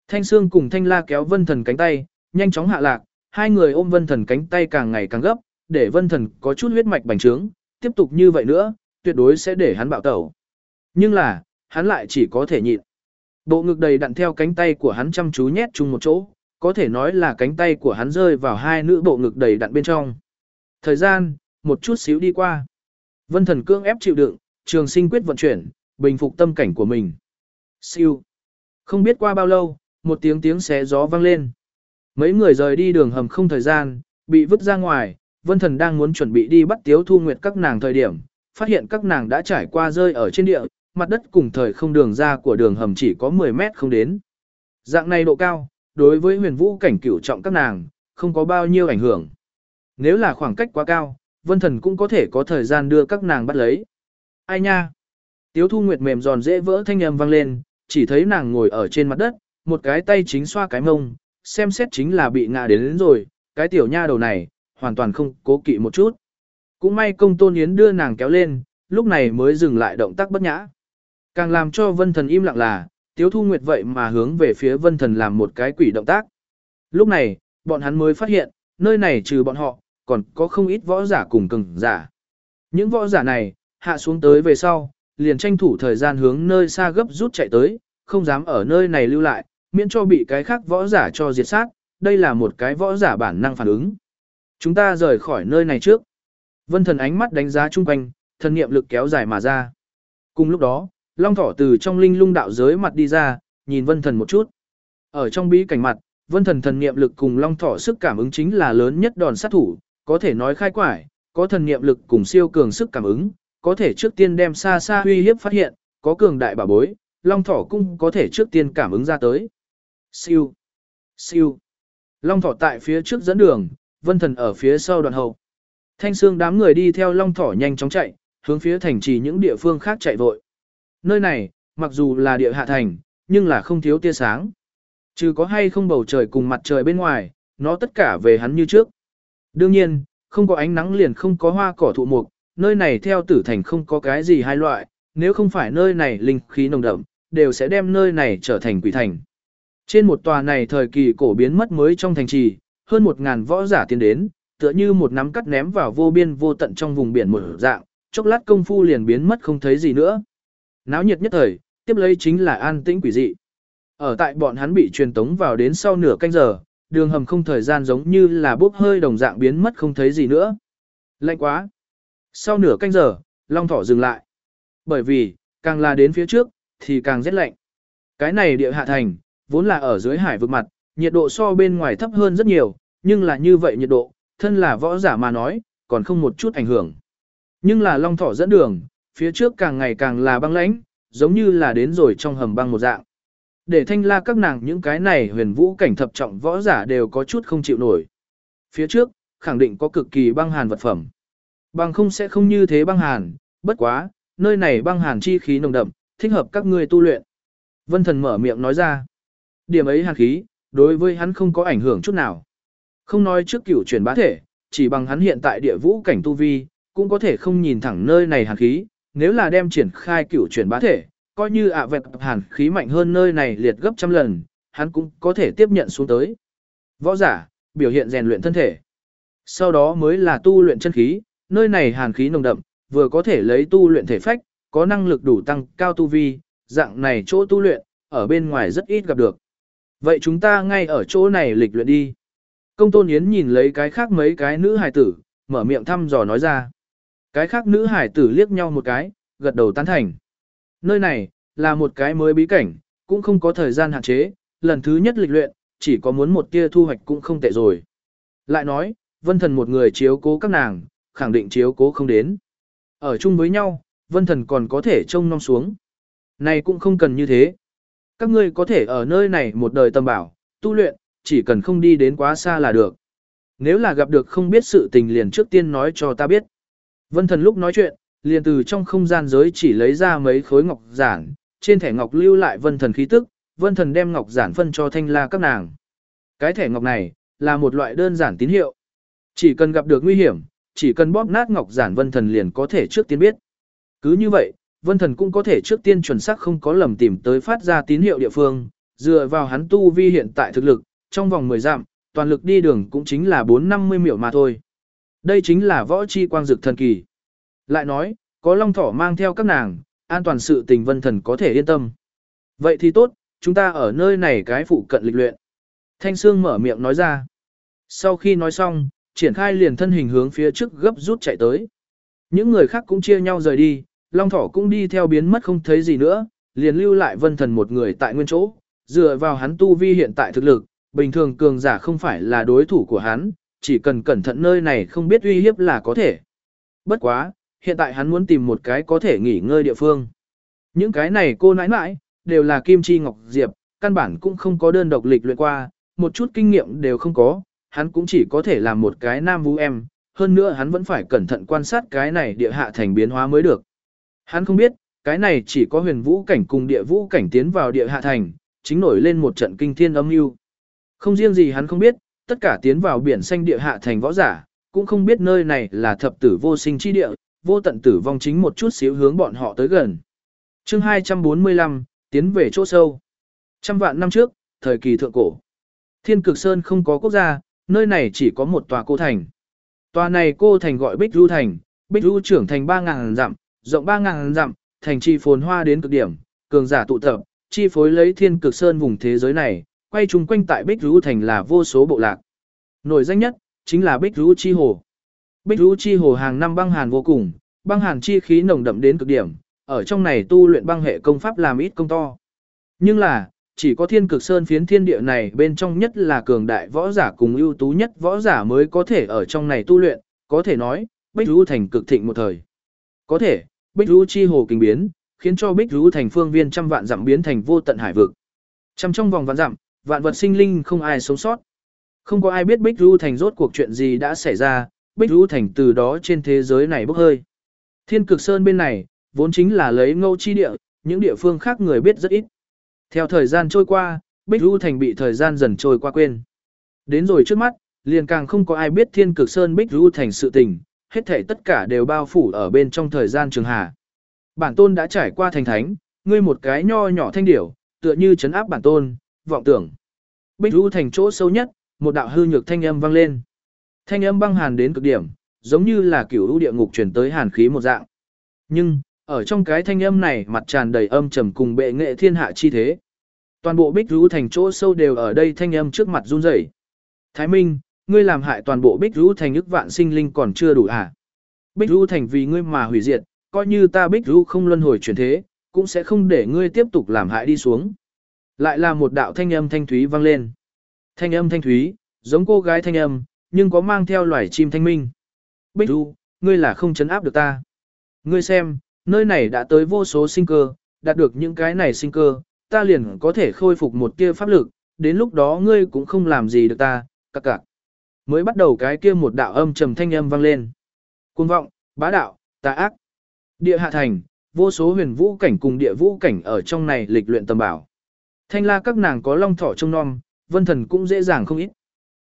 Thanh Sương cùng Thanh La kéo Vân Thần cánh tay, nhanh chóng hạ lạc, hai người ôm Vân Thần cánh tay càng ngày càng gấp, để Vân Thần có chút huyết mạch bành trướng, tiếp tục như vậy nữa, tuyệt đối sẽ để hắn bạo tẩu. Nhưng là, hắn lại chỉ có thể nhịn. Bộ ngực đầy đặn theo cánh tay của hắn chăm chú nhét chung một chỗ, có thể nói là cánh tay của hắn rơi vào hai nữ bộ ngực đầy đặn bên trong. Thời gian, một chút xíu đi qua. Vân Thần cương ép chịu đựng, trường sinh quyết vận chuyển, bình phục tâm cảnh của mình. Siêu. Không biết qua bao lâu, một tiếng tiếng xé gió vang lên. Mấy người rời đi đường hầm không thời gian, bị vứt ra ngoài, Vân Thần đang muốn chuẩn bị đi bắt Tiếu Thu Nguyệt các nàng thời điểm, phát hiện các nàng đã trải qua rơi ở trên địa, mặt đất cùng thời không đường ra của đường hầm chỉ có 10 mét không đến. Dạng này độ cao, đối với huyền vũ cảnh cửu trọng các nàng, không có bao nhiêu ảnh hưởng. Nếu là khoảng cách quá cao, Vân Thần cũng có thể có thời gian đưa các nàng bắt lấy. Ai nha? Tiếu Thu Nguyệt mềm giòn dễ vỡ thanh âm vang lên, chỉ thấy nàng ngồi ở trên mặt đất, một cái tay chính xoa cái mông, xem xét chính là bị ngã đến, đến rồi, cái tiểu nha đầu này, hoàn toàn không cố kỵ một chút. Cũng may công tôn yến đưa nàng kéo lên, lúc này mới dừng lại động tác bất nhã. Càng làm cho vân thần im lặng là, tiếu thu nguyệt vậy mà hướng về phía vân thần làm một cái quỷ động tác. Lúc này, bọn hắn mới phát hiện, nơi này trừ bọn họ, còn có không ít võ giả cùng cường giả. Những võ giả này, hạ xuống tới về sau, liền tranh thủ thời gian hướng nơi xa gấp rút chạy tới, không dám ở nơi này lưu lại, miễn cho bị cái khác võ giả cho diệt sát, đây là một cái võ giả bản năng phản ứng. Chúng ta rời khỏi nơi này trước. Vân thần ánh mắt đánh giá chung quanh, thần niệm lực kéo dài mà ra. Cùng lúc đó, Long Thỏ từ trong linh lung đạo giới mặt đi ra, nhìn Vân thần một chút. Ở trong bí cảnh mặt, Vân thần thần niệm lực cùng Long Thỏ sức cảm ứng chính là lớn nhất đòn sát thủ, có thể nói khai quải, có thần niệm lực cùng siêu cường sức cảm ứng, có thể trước tiên đem xa xa uy hiếp phát hiện, có cường đại bảo bối, Long Thỏ cũng có thể trước tiên cảm ứng ra tới. Siêu, siêu. Long Thỏ tại phía trước dẫn đường, Vân Thần ở phía sau đoạn hậu. Thanh xương đám người đi theo Long Thỏ nhanh chóng chạy, hướng phía thành trì những địa phương khác chạy vội. Nơi này, mặc dù là địa hạ thành, nhưng là không thiếu tia sáng. Trừ có hay không bầu trời cùng mặt trời bên ngoài, nó tất cả về hắn như trước. Đương nhiên, không có ánh nắng liền không có hoa cỏ thụ mục, nơi này theo tử thành không có cái gì hai loại, nếu không phải nơi này linh khí nồng đậm, đều sẽ đem nơi này trở thành quỷ thành. Trên một tòa này thời kỳ cổ biến mất mới trong thành trì, hơn một ngàn võ giả tiến đến, tựa như một nắm cắt ném vào vô biên vô tận trong vùng biển một dạng, chốc lát công phu liền biến mất không thấy gì nữa. Náo nhiệt nhất thời, tiếp lấy chính là an tĩnh quỷ dị. Ở tại bọn hắn bị truyền tống vào đến sau nửa canh giờ, đường hầm không thời gian giống như là bốc hơi đồng dạng biến mất không thấy gì nữa. Lạnh quá. Sau nửa canh giờ, Long Thỏ dừng lại. Bởi vì, càng là đến phía trước, thì càng rét lạnh. Cái này địa hạ thành, vốn là ở dưới hải vực mặt, nhiệt độ so bên ngoài thấp hơn rất nhiều, nhưng là như vậy nhiệt độ, thân là võ giả mà nói, còn không một chút ảnh hưởng. Nhưng là Long Thỏ dẫn đường, phía trước càng ngày càng là băng lãnh, giống như là đến rồi trong hầm băng một dạng. Để thanh la các nàng những cái này huyền vũ cảnh thập trọng võ giả đều có chút không chịu nổi. Phía trước, khẳng định có cực kỳ băng hàn vật phẩm. Băng không sẽ không như thế băng hàn, bất quá, nơi này băng hàn chi khí nồng đậm, thích hợp các ngươi tu luyện. Vân thần mở miệng nói ra. Điểm ấy hàn khí, đối với hắn không có ảnh hưởng chút nào. Không nói trước cửu chuyển bá thể, chỉ bằng hắn hiện tại địa vũ cảnh tu vi, cũng có thể không nhìn thẳng nơi này hàn khí, nếu là đem triển khai cửu chuyển bá thể, coi như ạ à vẹt hàn khí mạnh hơn nơi này liệt gấp trăm lần, hắn cũng có thể tiếp nhận xuống tới. Võ giả, biểu hiện rèn luyện thân thể. Sau đó mới là tu luyện chân khí, nơi này hàn khí nồng đậm, vừa có thể lấy tu luyện thể phách, có năng lực đủ tăng cao tu vi, dạng này chỗ tu luyện, ở bên ngoài rất ít gặp được. Vậy chúng ta ngay ở chỗ này lịch luyện đi. Công tôn yến nhìn lấy cái khác mấy cái nữ hài tử, mở miệng thăm dò nói ra. Cái khác nữ hải tử liếc nhau một cái, gật đầu tán thành. Nơi này, là một cái mới bí cảnh, cũng không có thời gian hạn chế, lần thứ nhất lịch luyện, chỉ có muốn một tia thu hoạch cũng không tệ rồi. Lại nói, vân thần một người chiếu cố các nàng, khẳng định chiếu cố không đến. Ở chung với nhau, vân thần còn có thể trông nom xuống. Này cũng không cần như thế. Các ngươi có thể ở nơi này một đời tầm bảo, tu luyện, chỉ cần không đi đến quá xa là được. Nếu là gặp được không biết sự tình liền trước tiên nói cho ta biết. Vân thần lúc nói chuyện, liền từ trong không gian giới chỉ lấy ra mấy khối ngọc giản, trên thẻ ngọc lưu lại vân thần khí tức, vân thần đem ngọc giản phân cho thanh la các nàng. Cái thẻ ngọc này, là một loại đơn giản tín hiệu. Chỉ cần gặp được nguy hiểm, chỉ cần bóp nát ngọc giản vân thần liền có thể trước tiên biết. Cứ như vậy, vân thần cũng có thể trước tiên chuẩn xác không có lầm tìm tới phát ra tín hiệu địa phương, dựa vào hắn tu vi hiện tại thực lực, trong vòng 10 dặm, toàn lực đi đường cũng chính là 450 miểu mà thôi. Đây chính là võ chi quang dực thần kỳ. Lại nói, có long thỏ mang theo các nàng, an toàn sự tình vân thần có thể yên tâm. Vậy thì tốt, chúng ta ở nơi này cái phụ cận lịch luyện. Thanh Sương mở miệng nói ra. Sau khi nói xong, triển khai liền thân hình hướng phía trước gấp rút chạy tới. Những người khác cũng chia nhau rời đi, Long Thỏ cũng đi theo biến mất không thấy gì nữa, liền lưu lại vân thần một người tại nguyên chỗ, dựa vào hắn tu vi hiện tại thực lực, bình thường cường giả không phải là đối thủ của hắn, chỉ cần cẩn thận nơi này không biết uy hiếp là có thể. Bất quá, hiện tại hắn muốn tìm một cái có thể nghỉ ngơi địa phương. Những cái này cô nãi nãi, đều là Kim Chi Ngọc Diệp, căn bản cũng không có đơn độc lịch luyện qua, một chút kinh nghiệm đều không có, hắn cũng chỉ có thể làm một cái nam vũ em, hơn nữa hắn vẫn phải cẩn thận quan sát cái này địa hạ thành biến hóa mới được. Hắn không biết, cái này chỉ có huyền vũ cảnh cùng địa vũ cảnh tiến vào địa hạ thành, chính nổi lên một trận kinh thiên âm mưu. Không riêng gì hắn không biết, tất cả tiến vào biển xanh địa hạ thành võ giả, cũng không biết nơi này là thập tử vô sinh chi địa, vô tận tử vong chính một chút xíu hướng bọn họ tới gần. chương 245, tiến về chỗ sâu. Trăm vạn năm trước, thời kỳ thượng cổ. Thiên cực sơn không có quốc gia, nơi này chỉ có một tòa cô thành. Tòa này cô thành gọi Bích Du Thành, Bích Du trưởng thành 3.000 dặm, rộng 3.000 dặm, thành chi phồn hoa đến cực điểm, cường giả tụ tập, chi phối lấy thiên cực sơn vùng thế giới này, quay chung quanh tại Bích Du Thành là vô số bộ lạc. Nổi danh nhất, chính là Bích Du Chi Hồ. Bích Du Chi Hồ hàng năm băng hàn vô cùng, băng hàn chi khí nồng đậm đến cực điểm, ở trong này tu luyện băng hệ công pháp làm ít công to. Nhưng là, chỉ có thiên cực sơn phiến thiên địa này bên trong nhất là cường đại võ giả cùng ưu tú nhất võ giả mới có thể ở trong này tu luyện, có thể nói, Bích Du thành cực thịnh một thời. Có thể, Bích Du chi hồ kinh biến, khiến cho Bích Du thành phương viên trăm vạn dặm biến thành vô tận hải vực. Trăm trong vòng vạn dặm, vạn vật sinh linh không ai sống sót. Không có ai biết Bích Du Thành rốt cuộc chuyện gì đã xảy ra, Bích Du Thành từ đó trên thế giới này bốc hơi. Thiên cực sơn bên này, vốn chính là lấy ngâu chi địa, những địa phương khác người biết rất ít. Theo thời gian trôi qua, Bích Du Thành bị thời gian dần trôi qua quên. Đến rồi trước mắt, liền càng không có ai biết Thiên Cực Sơn Bích Du Thành sự tình, hết thảy tất cả đều bao phủ ở bên trong thời gian trường hà. Bản tôn đã trải qua thành thánh, ngươi một cái nho nhỏ thanh điểu, tựa như chấn áp bản tôn, vọng tưởng. Bích Du Thành chỗ sâu nhất, một đạo hư nhược thanh âm vang lên. Thanh âm băng hàn đến cực điểm, giống như là kiểu ưu địa ngục truyền tới hàn khí một dạng. Nhưng, ở trong cái thanh âm này mặt tràn đầy âm trầm cùng bệ nghệ thiên hạ chi thế. Toàn bộ bích rú thành chỗ sâu đều ở đây thanh âm trước mặt run rẩy. Thái Minh, ngươi làm hại toàn bộ bích rú thành ức vạn sinh linh còn chưa đủ à? Bích rú thành vì ngươi mà hủy diệt, coi như ta bích rú không luân hồi chuyển thế, cũng sẽ không để ngươi tiếp tục làm hại đi xuống. Lại là một đạo thanh âm thanh thúy vang lên. Thanh âm thanh thúy, giống cô gái thanh âm, nhưng có mang theo loài chim thanh minh. Bích Du, ngươi là không chấn áp được ta. Ngươi xem, nơi này đã tới vô số sinh cơ, đạt được những cái này sinh cơ, ta liền có thể khôi phục một tia pháp lực, đến lúc đó ngươi cũng không làm gì được ta, cặc cặc. Mới bắt đầu cái kia một đạo âm trầm thanh âm vang lên. Cuồng vọng, bá đạo, tà ác. Địa hạ thành, vô số huyền vũ cảnh cùng địa vũ cảnh ở trong này lịch luyện tầm bảo. Thanh la các nàng có long thỏ trông non, vân thần cũng dễ dàng không ít.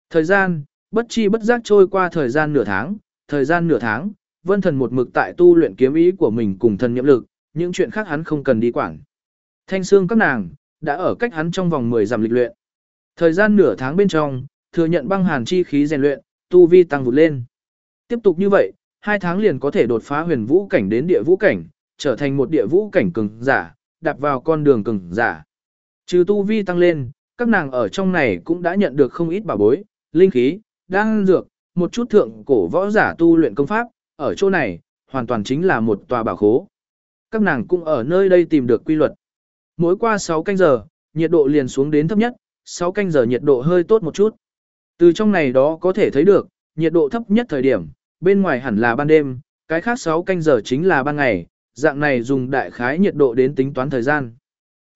Thời gian, bất chi bất giác trôi qua thời gian nửa tháng, thời gian nửa tháng, vân thần một mực tại tu luyện kiếm ý của mình cùng thần nhiệm lực, những chuyện khác hắn không cần đi quản. Thanh xương các nàng, đã ở cách hắn trong vòng 10 dặm lịch luyện. Thời gian nửa tháng bên trong, thừa nhận băng hàn chi khí rèn luyện, tu vi tăng vụt lên. Tiếp tục như vậy, hai tháng liền có thể đột phá huyền vũ cảnh đến địa vũ cảnh, trở thành một địa vũ cảnh cường giả, đạp vào con đường cường giả. Trừ tu vi tăng lên, các nàng ở trong này cũng đã nhận được không ít bảo bối, linh khí, đan dược, một chút thượng cổ võ giả tu luyện công pháp, ở chỗ này, hoàn toàn chính là một tòa bảo khố. Các nàng cũng ở nơi đây tìm được quy luật. Mỗi qua 6 canh giờ, nhiệt độ liền xuống đến thấp nhất, 6 canh giờ nhiệt độ hơi tốt một chút. Từ trong này đó có thể thấy được, nhiệt độ thấp nhất thời điểm, bên ngoài hẳn là ban đêm, cái khác 6 canh giờ chính là ban ngày, dạng này dùng đại khái nhiệt độ đến tính toán thời gian.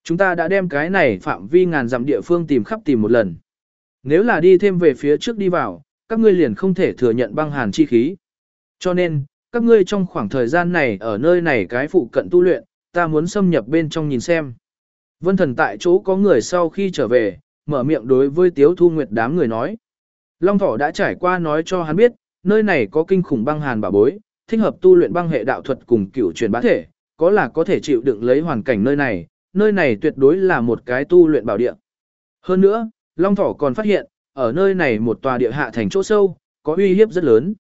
Chúng ta đã đem cái này phạm vi ngàn dặm địa phương tìm khắp tìm một lần. Nếu là đi thêm về phía trước đi vào, các ngươi liền không thể thừa nhận băng hàn chi khí. Cho nên, các ngươi trong khoảng thời gian này ở nơi này cái phụ cận tu luyện, ta muốn xâm nhập bên trong nhìn xem. Vân thần tại chỗ có người sau khi trở về, mở miệng đối với Tiếu Thu Nguyệt đám người nói. Long Thỏ đã trải qua nói cho hắn biết, nơi này có kinh khủng băng hàn bảo bối, thích hợp tu luyện băng hệ đạo thuật cùng cửu truyền bá thể, có là có thể chịu đựng lấy hoàn cảnh nơi này, nơi này tuyệt đối là một cái tu luyện bảo địa. Hơn nữa, Long Thỏ còn phát hiện, ở nơi này một tòa địa hạ thành chỗ sâu, có uy hiếp rất lớn.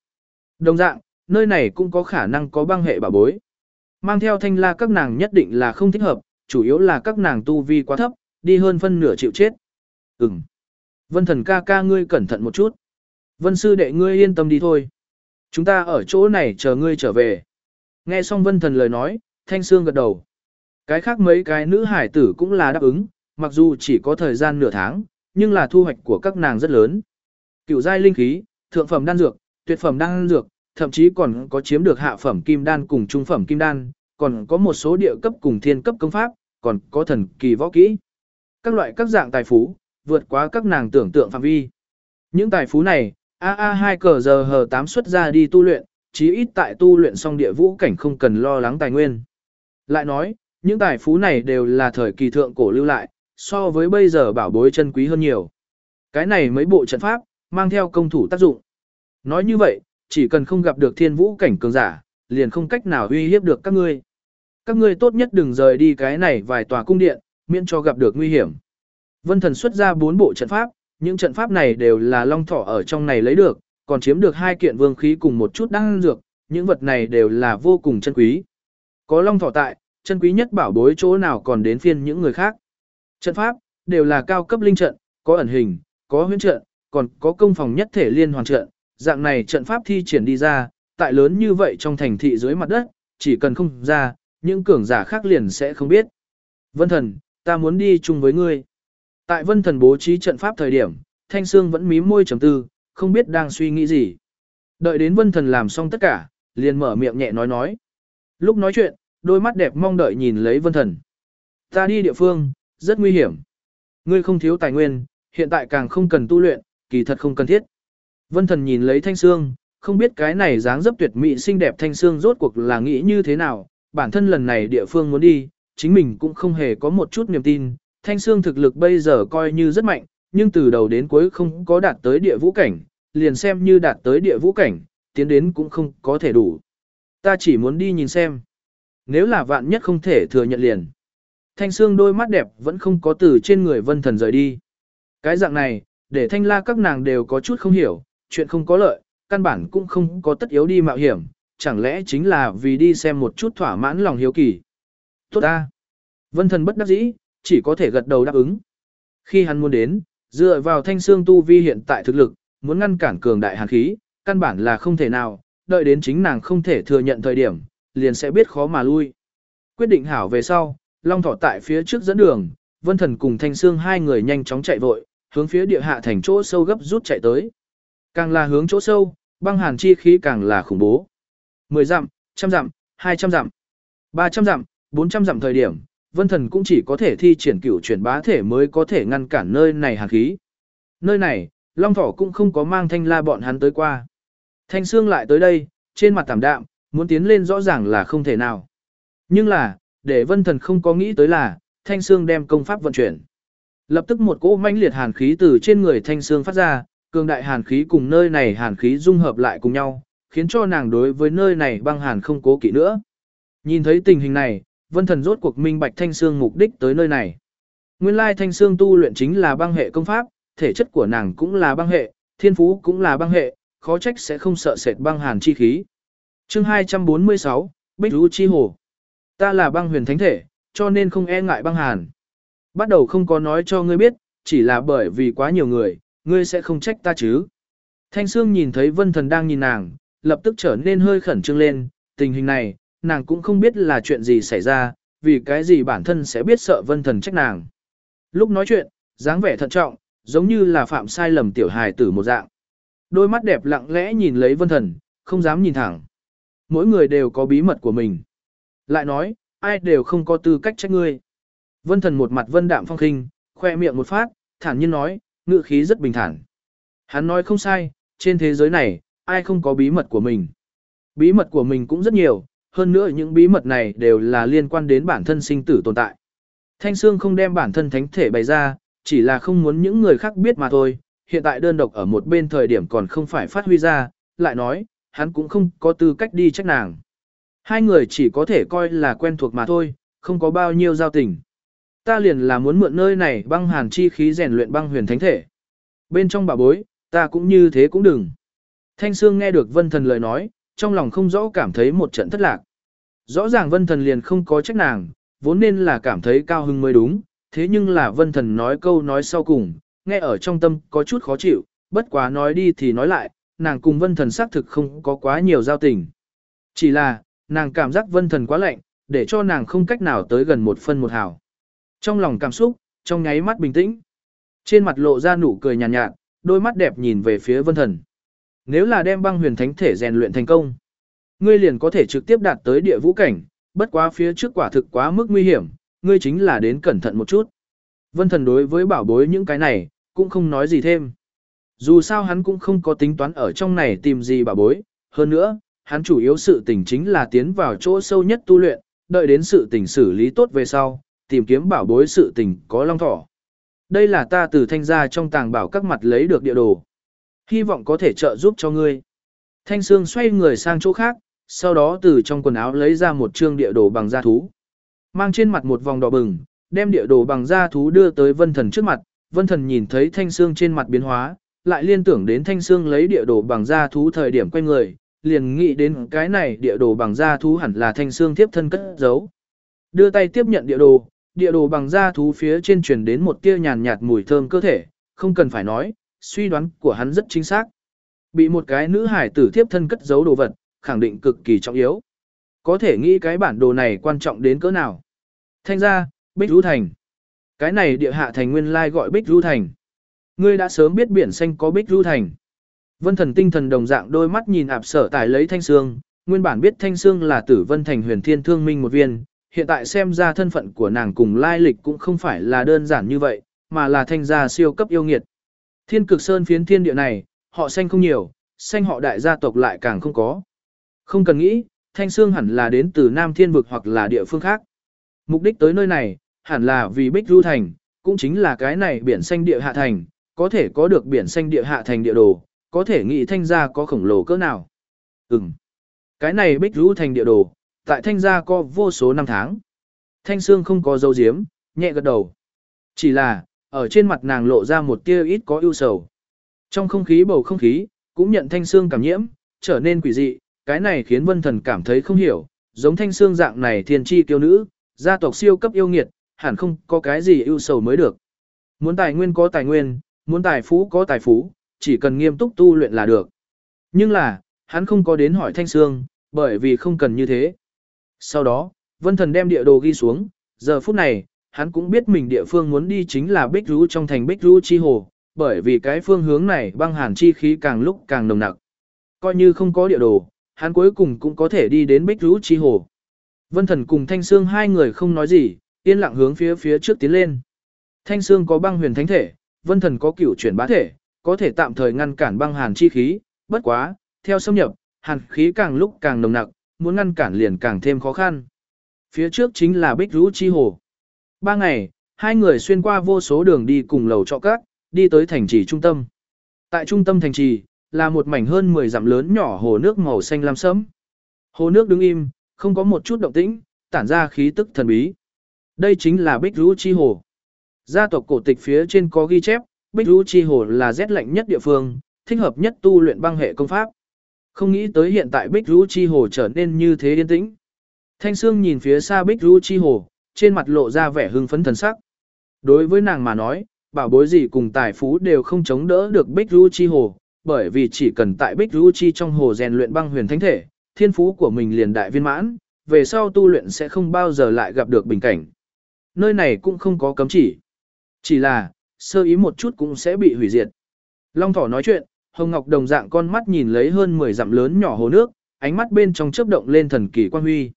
Đồng dạng, nơi này cũng có khả năng có băng hệ bảo bối. Mang theo thanh la các nàng nhất định là không thích hợp, chủ yếu là các nàng tu vi quá thấp, đi hơn phân nửa chịu chết. Ừm. Vân thần ca ca ngươi cẩn thận một chút. Vân sư đệ ngươi yên tâm đi thôi. Chúng ta ở chỗ này chờ ngươi trở về. Nghe xong vân thần lời nói, thanh xương gật đầu. Cái khác mấy cái nữ hải tử cũng là đáp ứng, mặc dù chỉ có thời gian nửa tháng, nhưng là thu hoạch của các nàng rất lớn. Cựu giai linh khí, thượng phẩm đan dược, tuyệt phẩm đan dược, thậm chí còn có chiếm được hạ phẩm kim đan cùng trung phẩm kim đan, còn có một số địa cấp cùng thiên cấp công pháp, còn có thần kỳ võ kỹ. Các loại các dạng tài phú, vượt quá các nàng tưởng tượng phạm vi. Những tài phú này, AA2 cờ giờ hờ 8 xuất ra đi tu luyện, chí ít tại tu luyện xong địa vũ cảnh không cần lo lắng tài nguyên. Lại nói, những tài phú này đều là thời kỳ thượng cổ lưu lại, so với bây giờ bảo bối chân quý hơn nhiều. Cái này mấy bộ trận pháp, mang theo công thủ tác dụng. Nói như vậy, chỉ cần không gặp được thiên vũ cảnh cường giả, liền không cách nào uy hiếp được các ngươi. Các ngươi tốt nhất đừng rời đi cái này vài tòa cung điện, miễn cho gặp được nguy hiểm. Vân thần xuất ra bốn bộ trận pháp, những trận pháp này đều là long thỏ ở trong này lấy được, còn chiếm được hai kiện vương khí cùng một chút đăng dược, những vật này đều là vô cùng chân quý. Có long thỏ tại, chân quý nhất bảo bối chỗ nào còn đến phiên những người khác. Trận pháp, đều là cao cấp linh trận, có ẩn hình, có huyễn trận, còn có công phòng nhất thể liên hoàn trận, dạng này trận pháp thi triển đi ra, tại lớn như vậy trong thành thị dưới mặt đất, chỉ cần không ra, những cường giả khác liền sẽ không biết. Vân thần, ta muốn đi chung với ngươi. Tại vân thần bố trí trận pháp thời điểm, thanh sương vẫn mím môi trầm tư, không biết đang suy nghĩ gì. Đợi đến vân thần làm xong tất cả, liền mở miệng nhẹ nói nói. Lúc nói chuyện, đôi mắt đẹp mong đợi nhìn lấy vân thần. Ta đi địa phương, rất nguy hiểm. Ngươi không thiếu tài nguyên, hiện tại càng không cần tu luyện, kỳ thật không cần thiết. Vân thần nhìn lấy thanh xương, không biết cái này dáng dấp tuyệt mỹ xinh đẹp thanh xương rốt cuộc là nghĩ như thế nào, bản thân lần này địa phương muốn đi, chính mình cũng không hề có một chút niềm tin, Thanh Sương thực lực bây giờ coi như rất mạnh, nhưng từ đầu đến cuối không có đạt tới địa vũ cảnh, liền xem như đạt tới địa vũ cảnh, tiến đến cũng không có thể đủ. Ta chỉ muốn đi nhìn xem. Nếu là vạn nhất không thể thừa nhận liền. Thanh Sương đôi mắt đẹp vẫn không có từ trên người vân thần rời đi. Cái dạng này, để thanh la các nàng đều có chút không hiểu, chuyện không có lợi, căn bản cũng không có tất yếu đi mạo hiểm, chẳng lẽ chính là vì đi xem một chút thỏa mãn lòng hiếu kỳ. Tốt ta. Vân thần bất đắc dĩ, chỉ có thể gật đầu đáp ứng. Khi hắn muốn đến, dựa vào thanh xương tu vi hiện tại thực lực, muốn ngăn cản cường đại hàn khí, căn bản là không thể nào, đợi đến chính nàng không thể thừa nhận thời điểm, liền sẽ biết khó mà lui. Quyết định hảo về sau, Long Thỏ tại phía trước dẫn đường, Vân Thần cùng Thanh Sương hai người nhanh chóng chạy vội, hướng phía địa hạ thành chỗ sâu gấp rút chạy tới. Càng là hướng chỗ sâu, băng hàn chi khí càng là khủng bố. 10 dặm, trăm dặm, 200 dặm, 300 dặm, 400 dặm thời điểm, Vân Thần cũng chỉ có thể thi triển cửu chuyển bá thể mới có thể ngăn cản nơi này hàn khí. Nơi này, Long Thỏ cũng không có mang thanh la bọn hắn tới qua. Thanh Sương lại tới đây, trên mặt tạm đạm, muốn tiến lên rõ ràng là không thể nào. Nhưng là, để Vân Thần không có nghĩ tới là, Thanh Sương đem công pháp vận chuyển. Lập tức một cỗ mãnh liệt hàn khí từ trên người Thanh Sương phát ra, cường đại hàn khí cùng nơi này hàn khí dung hợp lại cùng nhau, khiến cho nàng đối với nơi này băng hàn không cố kỵ nữa. Nhìn thấy tình hình này, Vân Thần rốt cuộc minh bạch Thanh Sương mục đích tới nơi này. Nguyên lai Thanh Sương tu luyện chính là băng hệ công pháp, thể chất của nàng cũng là băng hệ, thiên phú cũng là băng hệ, khó trách sẽ không sợ sệt băng hàn chi khí. Chương 246, Bích lũ Chi Hồ. Ta là băng huyền thánh thể, cho nên không e ngại băng hàn. Bắt đầu không có nói cho ngươi biết, chỉ là bởi vì quá nhiều người, ngươi sẽ không trách ta chứ. Thanh Sương nhìn thấy Vân Thần đang nhìn nàng, lập tức trở nên hơi khẩn trương lên, tình hình này, nàng cũng không biết là chuyện gì xảy ra, vì cái gì bản thân sẽ biết sợ Vân Thần trách nàng. Lúc nói chuyện, dáng vẻ thận trọng, giống như là phạm sai lầm tiểu hài tử một dạng. Đôi mắt đẹp lặng lẽ nhìn lấy Vân Thần, không dám nhìn thẳng. Mỗi người đều có bí mật của mình. Lại nói, ai đều không có tư cách trách ngươi. Vân Thần một mặt vân đạm phong khinh, khoe miệng một phát, thản nhiên nói, ngựa khí rất bình thản. Hắn nói không sai, trên thế giới này, ai không có bí mật của mình. Bí mật của mình cũng rất nhiều, hơn nữa những bí mật này đều là liên quan đến bản thân sinh tử tồn tại. Thanh Sương không đem bản thân thánh thể bày ra, chỉ là không muốn những người khác biết mà thôi, hiện tại đơn độc ở một bên thời điểm còn không phải phát huy ra, lại nói, hắn cũng không có tư cách đi trách nàng. Hai người chỉ có thể coi là quen thuộc mà thôi, không có bao nhiêu giao tình. Ta liền là muốn mượn nơi này băng hàn chi khí rèn luyện băng huyền thánh thể. Bên trong bà bối, ta cũng như thế cũng đừng. Thanh Sương nghe được vân thần lời nói, trong lòng không rõ cảm thấy một trận thất lạc. Rõ ràng vân thần liền không có trách nàng, vốn nên là cảm thấy cao hưng mới đúng, thế nhưng là vân thần nói câu nói sau cùng, nghe ở trong tâm có chút khó chịu, bất quá nói đi thì nói lại, nàng cùng vân thần xác thực không có quá nhiều giao tình. Chỉ là, nàng cảm giác vân thần quá lạnh, để cho nàng không cách nào tới gần một phân một hào. Trong lòng cảm xúc, trong nháy mắt bình tĩnh. Trên mặt lộ ra nụ cười nhàn nhạt, nhạt, đôi mắt đẹp nhìn về phía vân thần. Nếu là đem băng huyền thánh thể rèn luyện thành công, ngươi liền có thể trực tiếp đạt tới địa vũ cảnh, bất quá phía trước quả thực quá mức nguy hiểm, ngươi chính là đến cẩn thận một chút. Vân thần đối với bảo bối những cái này, cũng không nói gì thêm. Dù sao hắn cũng không có tính toán ở trong này tìm gì bảo bối, hơn nữa, hắn chủ yếu sự tình chính là tiến vào chỗ sâu nhất tu luyện, đợi đến sự tình xử lý tốt về sau, tìm kiếm bảo bối sự tình có long thỏ. Đây là ta từ thanh gia trong tàng bảo các mặt lấy được địa đồ. Hy vọng có thể trợ giúp cho ngươi. Thanh Sương xoay người sang chỗ khác, sau đó từ trong quần áo lấy ra một trương địa đồ bằng da thú. Mang trên mặt một vòng đỏ bừng, đem địa đồ bằng da thú đưa tới vân thần trước mặt, vân thần nhìn thấy thanh Sương trên mặt biến hóa, lại liên tưởng đến thanh Sương lấy địa đồ bằng da thú thời điểm quay người, liền nghĩ đến cái này địa đồ bằng da thú hẳn là thanh Sương tiếp thân cất giấu. Đưa tay tiếp nhận địa đồ, địa đồ bằng da thú phía trên truyền đến một tia nhàn nhạt mùi thơm cơ thể, không cần phải nói, suy đoán của hắn rất chính xác. Bị một cái nữ hải tử tiếp thân cất giấu đồ vật, khẳng định cực kỳ trọng yếu. Có thể nghĩ cái bản đồ này quan trọng đến cỡ nào. Thanh ra, Bích Rú Thành. Cái này địa hạ thành nguyên lai gọi Bích Rú Thành. Ngươi đã sớm biết biển xanh có Bích Rú Thành. Vân thần tinh thần đồng dạng đôi mắt nhìn ạp sở tài lấy thanh xương, nguyên bản biết thanh xương là tử vân thành huyền thiên thương minh một viên, hiện tại xem ra thân phận của nàng cùng lai lịch cũng không phải là đơn giản như vậy, mà là thanh gia siêu cấp yêu nghiệt. Thiên cực sơn phiến thiên địa này, họ xanh không nhiều, xanh họ đại gia tộc lại càng không có. Không cần nghĩ, thanh xương hẳn là đến từ Nam Thiên Vực hoặc là địa phương khác. Mục đích tới nơi này, hẳn là vì Bích Du Thành, cũng chính là cái này biển xanh địa hạ thành, có thể có được biển xanh địa hạ thành địa đồ, có thể nghĩ thanh gia có khổng lồ cỡ nào. Ừm. Cái này bích Du thành địa đồ, tại thanh gia có vô số năm tháng. Thanh xương không có dấu diếm, nhẹ gật đầu. Chỉ là, ở trên mặt nàng lộ ra một tia ít có ưu sầu. Trong không khí bầu không khí, cũng nhận thanh xương cảm nhiễm, trở nên quỷ dị, cái này khiến vân thần cảm thấy không hiểu, giống thanh xương dạng này thiên chi kiêu nữ, gia tộc siêu cấp yêu nghiệt, hẳn không có cái gì ưu sầu mới được. Muốn tài nguyên có tài nguyên, muốn tài phú có tài phú, chỉ cần nghiêm túc tu luyện là được. Nhưng là, hắn không có đến hỏi thanh xương, bởi vì không cần như thế. Sau đó, vân thần đem địa đồ ghi xuống, giờ phút này, hắn cũng biết mình địa phương muốn đi chính là Bích Rú trong thành Bích Rú Chi Hồ, bởi vì cái phương hướng này băng hàn chi khí càng lúc càng nồng nặc. Coi như không có địa đồ, hắn cuối cùng cũng có thể đi đến Bích Rú Chi Hồ. Vân Thần cùng Thanh Sương hai người không nói gì, yên lặng hướng phía phía trước tiến lên. Thanh Sương có băng huyền thánh thể, Vân Thần có cửu chuyển bá thể, có thể tạm thời ngăn cản băng hàn chi khí, bất quá, theo xâm nhập, hàn khí càng lúc càng nồng nặc, muốn ngăn cản liền càng thêm khó khăn. Phía trước chính là Bích Rũ Chi Hồ. Ba ngày, hai người xuyên qua vô số đường đi cùng lầu trọ cát, đi tới thành trì trung tâm. Tại trung tâm thành trì, là một mảnh hơn 10 dặm lớn nhỏ hồ nước màu xanh lam sẫm. Hồ nước đứng im, không có một chút động tĩnh, tản ra khí tức thần bí. Đây chính là Bích Rũ Chi Hồ. Gia tộc cổ tịch phía trên có ghi chép, Bích Rũ Chi Hồ là rét lạnh nhất địa phương, thích hợp nhất tu luyện băng hệ công pháp. Không nghĩ tới hiện tại Bích Rú Chi Hồ trở nên như thế yên tĩnh. Thanh Sương nhìn phía xa Bích Rú Chi Hồ, trên mặt lộ ra vẻ hưng phấn thần sắc. Đối với nàng mà nói, bảo bối gì cùng tài phú đều không chống đỡ được Bích Rú Chi Hồ, bởi vì chỉ cần tại Bích Rú Chi trong hồ rèn luyện băng huyền thánh thể, thiên phú của mình liền đại viên mãn, về sau tu luyện sẽ không bao giờ lại gặp được bình cảnh. Nơi này cũng không có cấm chỉ. Chỉ là, sơ ý một chút cũng sẽ bị hủy diệt. Long thỏ nói chuyện, Hồng Ngọc đồng dạng con mắt nhìn lấy hơn 10 dặm lớn nhỏ hồ nước, ánh mắt bên trong chớp động lên thần kỳ quan huy.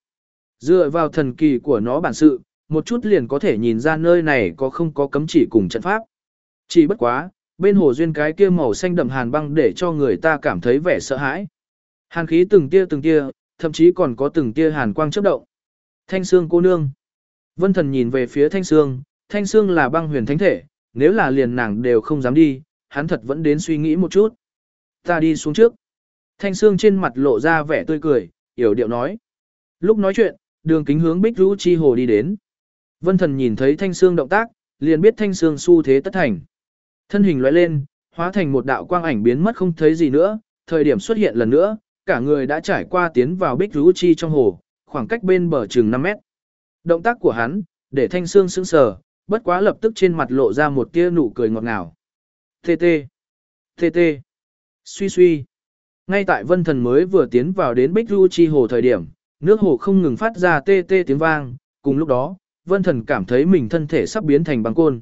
Dựa vào thần kỳ của nó bản sự, một chút liền có thể nhìn ra nơi này có không có cấm chỉ cùng trận pháp. Chỉ bất quá, bên hồ duyên cái kia màu xanh đậm hàn băng để cho người ta cảm thấy vẻ sợ hãi. Hàn khí từng tia từng tia, thậm chí còn có từng tia hàn quang chớp động. Thanh xương cô nương. Vân thần nhìn về phía thanh xương, thanh xương là băng huyền thánh thể, nếu là liền nàng đều không dám đi, hắn thật vẫn đến suy nghĩ một chút. Ta đi xuống trước. Thanh xương trên mặt lộ ra vẻ tươi cười, hiểu điệu nói. Lúc nói chuyện, đường kính hướng bích rũ chi hồ đi đến. Vân thần nhìn thấy thanh xương động tác, liền biết thanh xương xu thế tất thành. Thân hình lóe lên, hóa thành một đạo quang ảnh biến mất không thấy gì nữa, thời điểm xuất hiện lần nữa, cả người đã trải qua tiến vào bích Lũ chi trong hồ, khoảng cách bên bờ chừng 5 mét. Động tác của hắn, để thanh xương sững sờ, bất quá lập tức trên mặt lộ ra một tia nụ cười ngọt ngào. Tê tê, tê tê, suy suy. Ngay tại vân thần mới vừa tiến vào đến bích Lưu chi hồ thời điểm, nước hồ không ngừng phát ra tê tê tiếng vang, cùng lúc đó, vân thần cảm thấy mình thân thể sắp biến thành băng côn.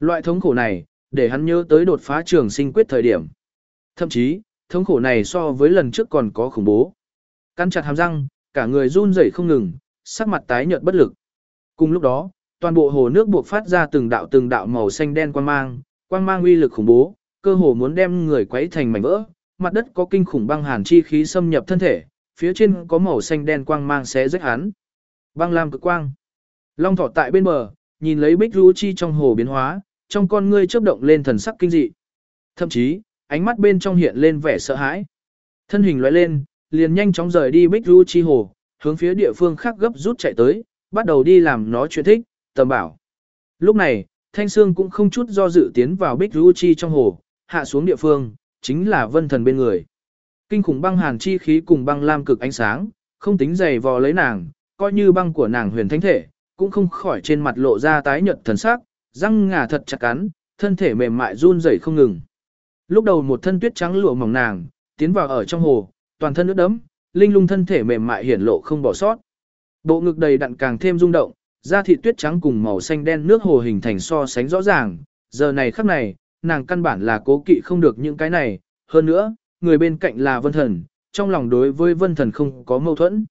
Loại thống khổ này, để hắn nhớ tới đột phá trường sinh quyết thời điểm. Thậm chí, thống khổ này so với lần trước còn có khủng bố. Căn chặt hàm răng, cả người run rẩy không ngừng, sắc mặt tái nhợt bất lực. Cùng lúc đó, toàn bộ hồ nước buộc phát ra từng đạo từng đạo màu xanh đen quang mang, quang mang uy lực khủng bố, cơ hồ muốn đem người quấy thành mảnh vỡ. Mặt đất có kinh khủng băng hàn chi khí xâm nhập thân thể, phía trên có màu xanh đen quang mang xé rách hắn. Băng lam cực quang. Long thỏ tại bên bờ, nhìn lấy bích rú chi trong hồ biến hóa, trong con ngươi chớp động lên thần sắc kinh dị. Thậm chí, ánh mắt bên trong hiện lên vẻ sợ hãi. Thân hình lóe lên, liền nhanh chóng rời đi Bích Du Chi Hồ, hướng phía địa phương khác gấp rút chạy tới, bắt đầu đi làm nó chuyện thích, tầm bảo. Lúc này, Thanh Sương cũng không chút do dự tiến vào Bích Du Chi trong hồ, hạ xuống địa phương, chính là vân thần bên người. Kinh khủng băng hàn chi khí cùng băng lam cực ánh sáng, không tính dày vò lấy nàng, coi như băng của nàng huyền thánh thể, cũng không khỏi trên mặt lộ ra tái nhợt thần sắc, răng ngà thật chặt cắn, thân thể mềm mại run rẩy không ngừng. Lúc đầu một thân tuyết trắng lụa mỏng nàng, tiến vào ở trong hồ, toàn thân nước đẫm, linh lung thân thể mềm mại hiển lộ không bỏ sót. Bộ ngực đầy đặn càng thêm rung động, da thịt tuyết trắng cùng màu xanh đen nước hồ hình thành so sánh rõ ràng, giờ này khắc này, nàng căn bản là cố kỵ không được những cái này, hơn nữa, người bên cạnh là Vân Thần, trong lòng đối với Vân Thần không có mâu thuẫn.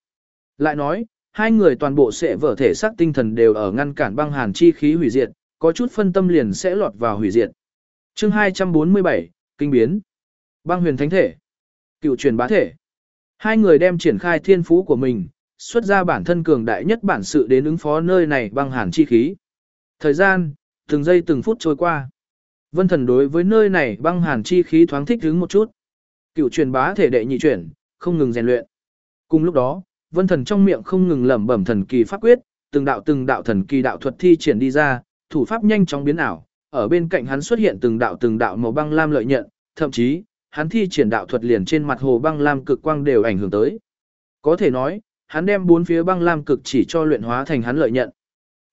Lại nói, hai người toàn bộ sẽ vở thể xác tinh thần đều ở ngăn cản băng hàn chi khí hủy diệt, có chút phân tâm liền sẽ lọt vào hủy diệt. Chương 247, kinh biến. Băng huyền thánh thể. Cựu truyền bá thể. Hai người đem triển khai thiên phú của mình, xuất ra bản thân cường đại nhất bản sự đến ứng phó nơi này băng hàn chi khí. Thời gian, Từng giây từng phút trôi qua. Vân thần đối với nơi này băng hàn chi khí thoáng thích hứng một chút. Cựu truyền bá thể đệ nhị chuyển, không ngừng rèn luyện. Cùng lúc đó, vân thần trong miệng không ngừng lẩm bẩm thần kỳ pháp quyết, từng đạo từng đạo thần kỳ đạo thuật thi triển đi ra, thủ pháp nhanh chóng biến ảo, ở bên cạnh hắn xuất hiện từng đạo từng đạo màu băng lam lợi nhận, thậm chí, hắn thi triển đạo thuật liền trên mặt hồ băng lam cực quang đều ảnh hưởng tới. Có thể nói, hắn đem bốn phía băng lam cực chỉ cho luyện hóa thành hắn lợi nhận.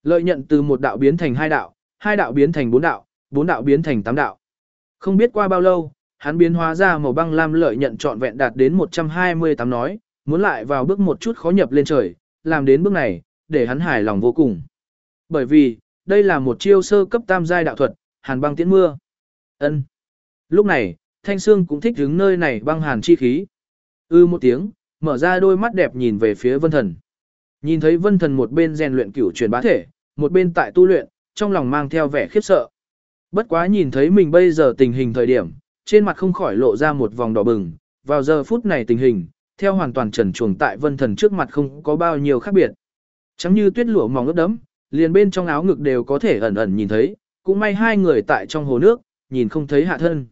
Lợi nhận từ một đạo biến thành hai đạo, hai đạo biến thành bốn đạo, bốn đạo biến thành tám đạo. Không biết qua bao lâu, hắn biến hóa ra màu băng lam lợi nhận trọn vẹn đạt đến 128 nói, muốn lại vào bước một chút khó nhập lên trời, làm đến bước này, để hắn hài lòng vô cùng. Bởi vì, đây là một chiêu sơ cấp tam giai đạo thuật, hàn băng tiễn mưa. Ân. Lúc này, Thanh Sương cũng thích đứng nơi này băng hàn chi khí. Ư một tiếng, mở ra đôi mắt đẹp nhìn về phía Vân Thần. Nhìn thấy Vân Thần một bên rèn luyện cửu truyền bá thể, một bên tại tu luyện, trong lòng mang theo vẻ khiếp sợ. Bất quá nhìn thấy mình bây giờ tình hình thời điểm, trên mặt không khỏi lộ ra một vòng đỏ bừng, vào giờ phút này tình hình, theo hoàn toàn trần chuồng tại Vân Thần trước mặt không có bao nhiêu khác biệt. Chẳng như tuyết lụa mỏng ướt đẫm, liền bên trong áo ngực đều có thể ẩn ẩn nhìn thấy, cũng may hai người tại trong hồ nước, nhìn không thấy hạ thân.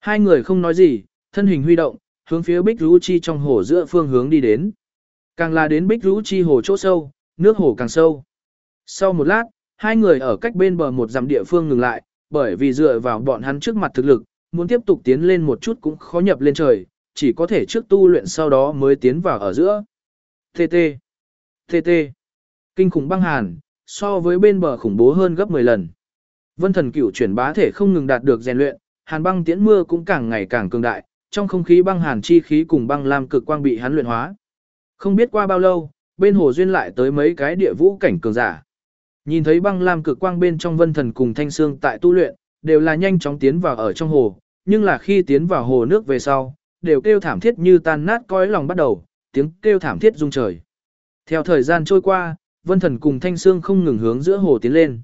Hai người không nói gì, thân hình huy động, hướng phía Bích Rú Chi trong hồ giữa phương hướng đi đến. Càng là đến Bích Rú Chi hồ chỗ sâu, nước hồ càng sâu. Sau một lát, hai người ở cách bên bờ một dặm địa phương ngừng lại, bởi vì dựa vào bọn hắn trước mặt thực lực, muốn tiếp tục tiến lên một chút cũng khó nhập lên trời, chỉ có thể trước tu luyện sau đó mới tiến vào ở giữa. TT. TT. Kinh khủng băng hàn, so với bên bờ khủng bố hơn gấp 10 lần. Vân thần cửu chuyển bá thể không ngừng đạt được rèn luyện, hàn băng tiễn mưa cũng càng ngày càng cường đại, trong không khí băng hàn chi khí cùng băng lam cực quang bị hắn luyện hóa. Không biết qua bao lâu, bên hồ duyên lại tới mấy cái địa vũ cảnh cường giả. Nhìn thấy băng lam cực quang bên trong vân thần cùng thanh xương tại tu luyện, đều là nhanh chóng tiến vào ở trong hồ, nhưng là khi tiến vào hồ nước về sau, đều kêu thảm thiết như tan nát cõi lòng bắt đầu, tiếng kêu thảm thiết rung trời. Theo thời gian trôi qua, vân thần cùng thanh xương không ngừng hướng giữa hồ tiến lên.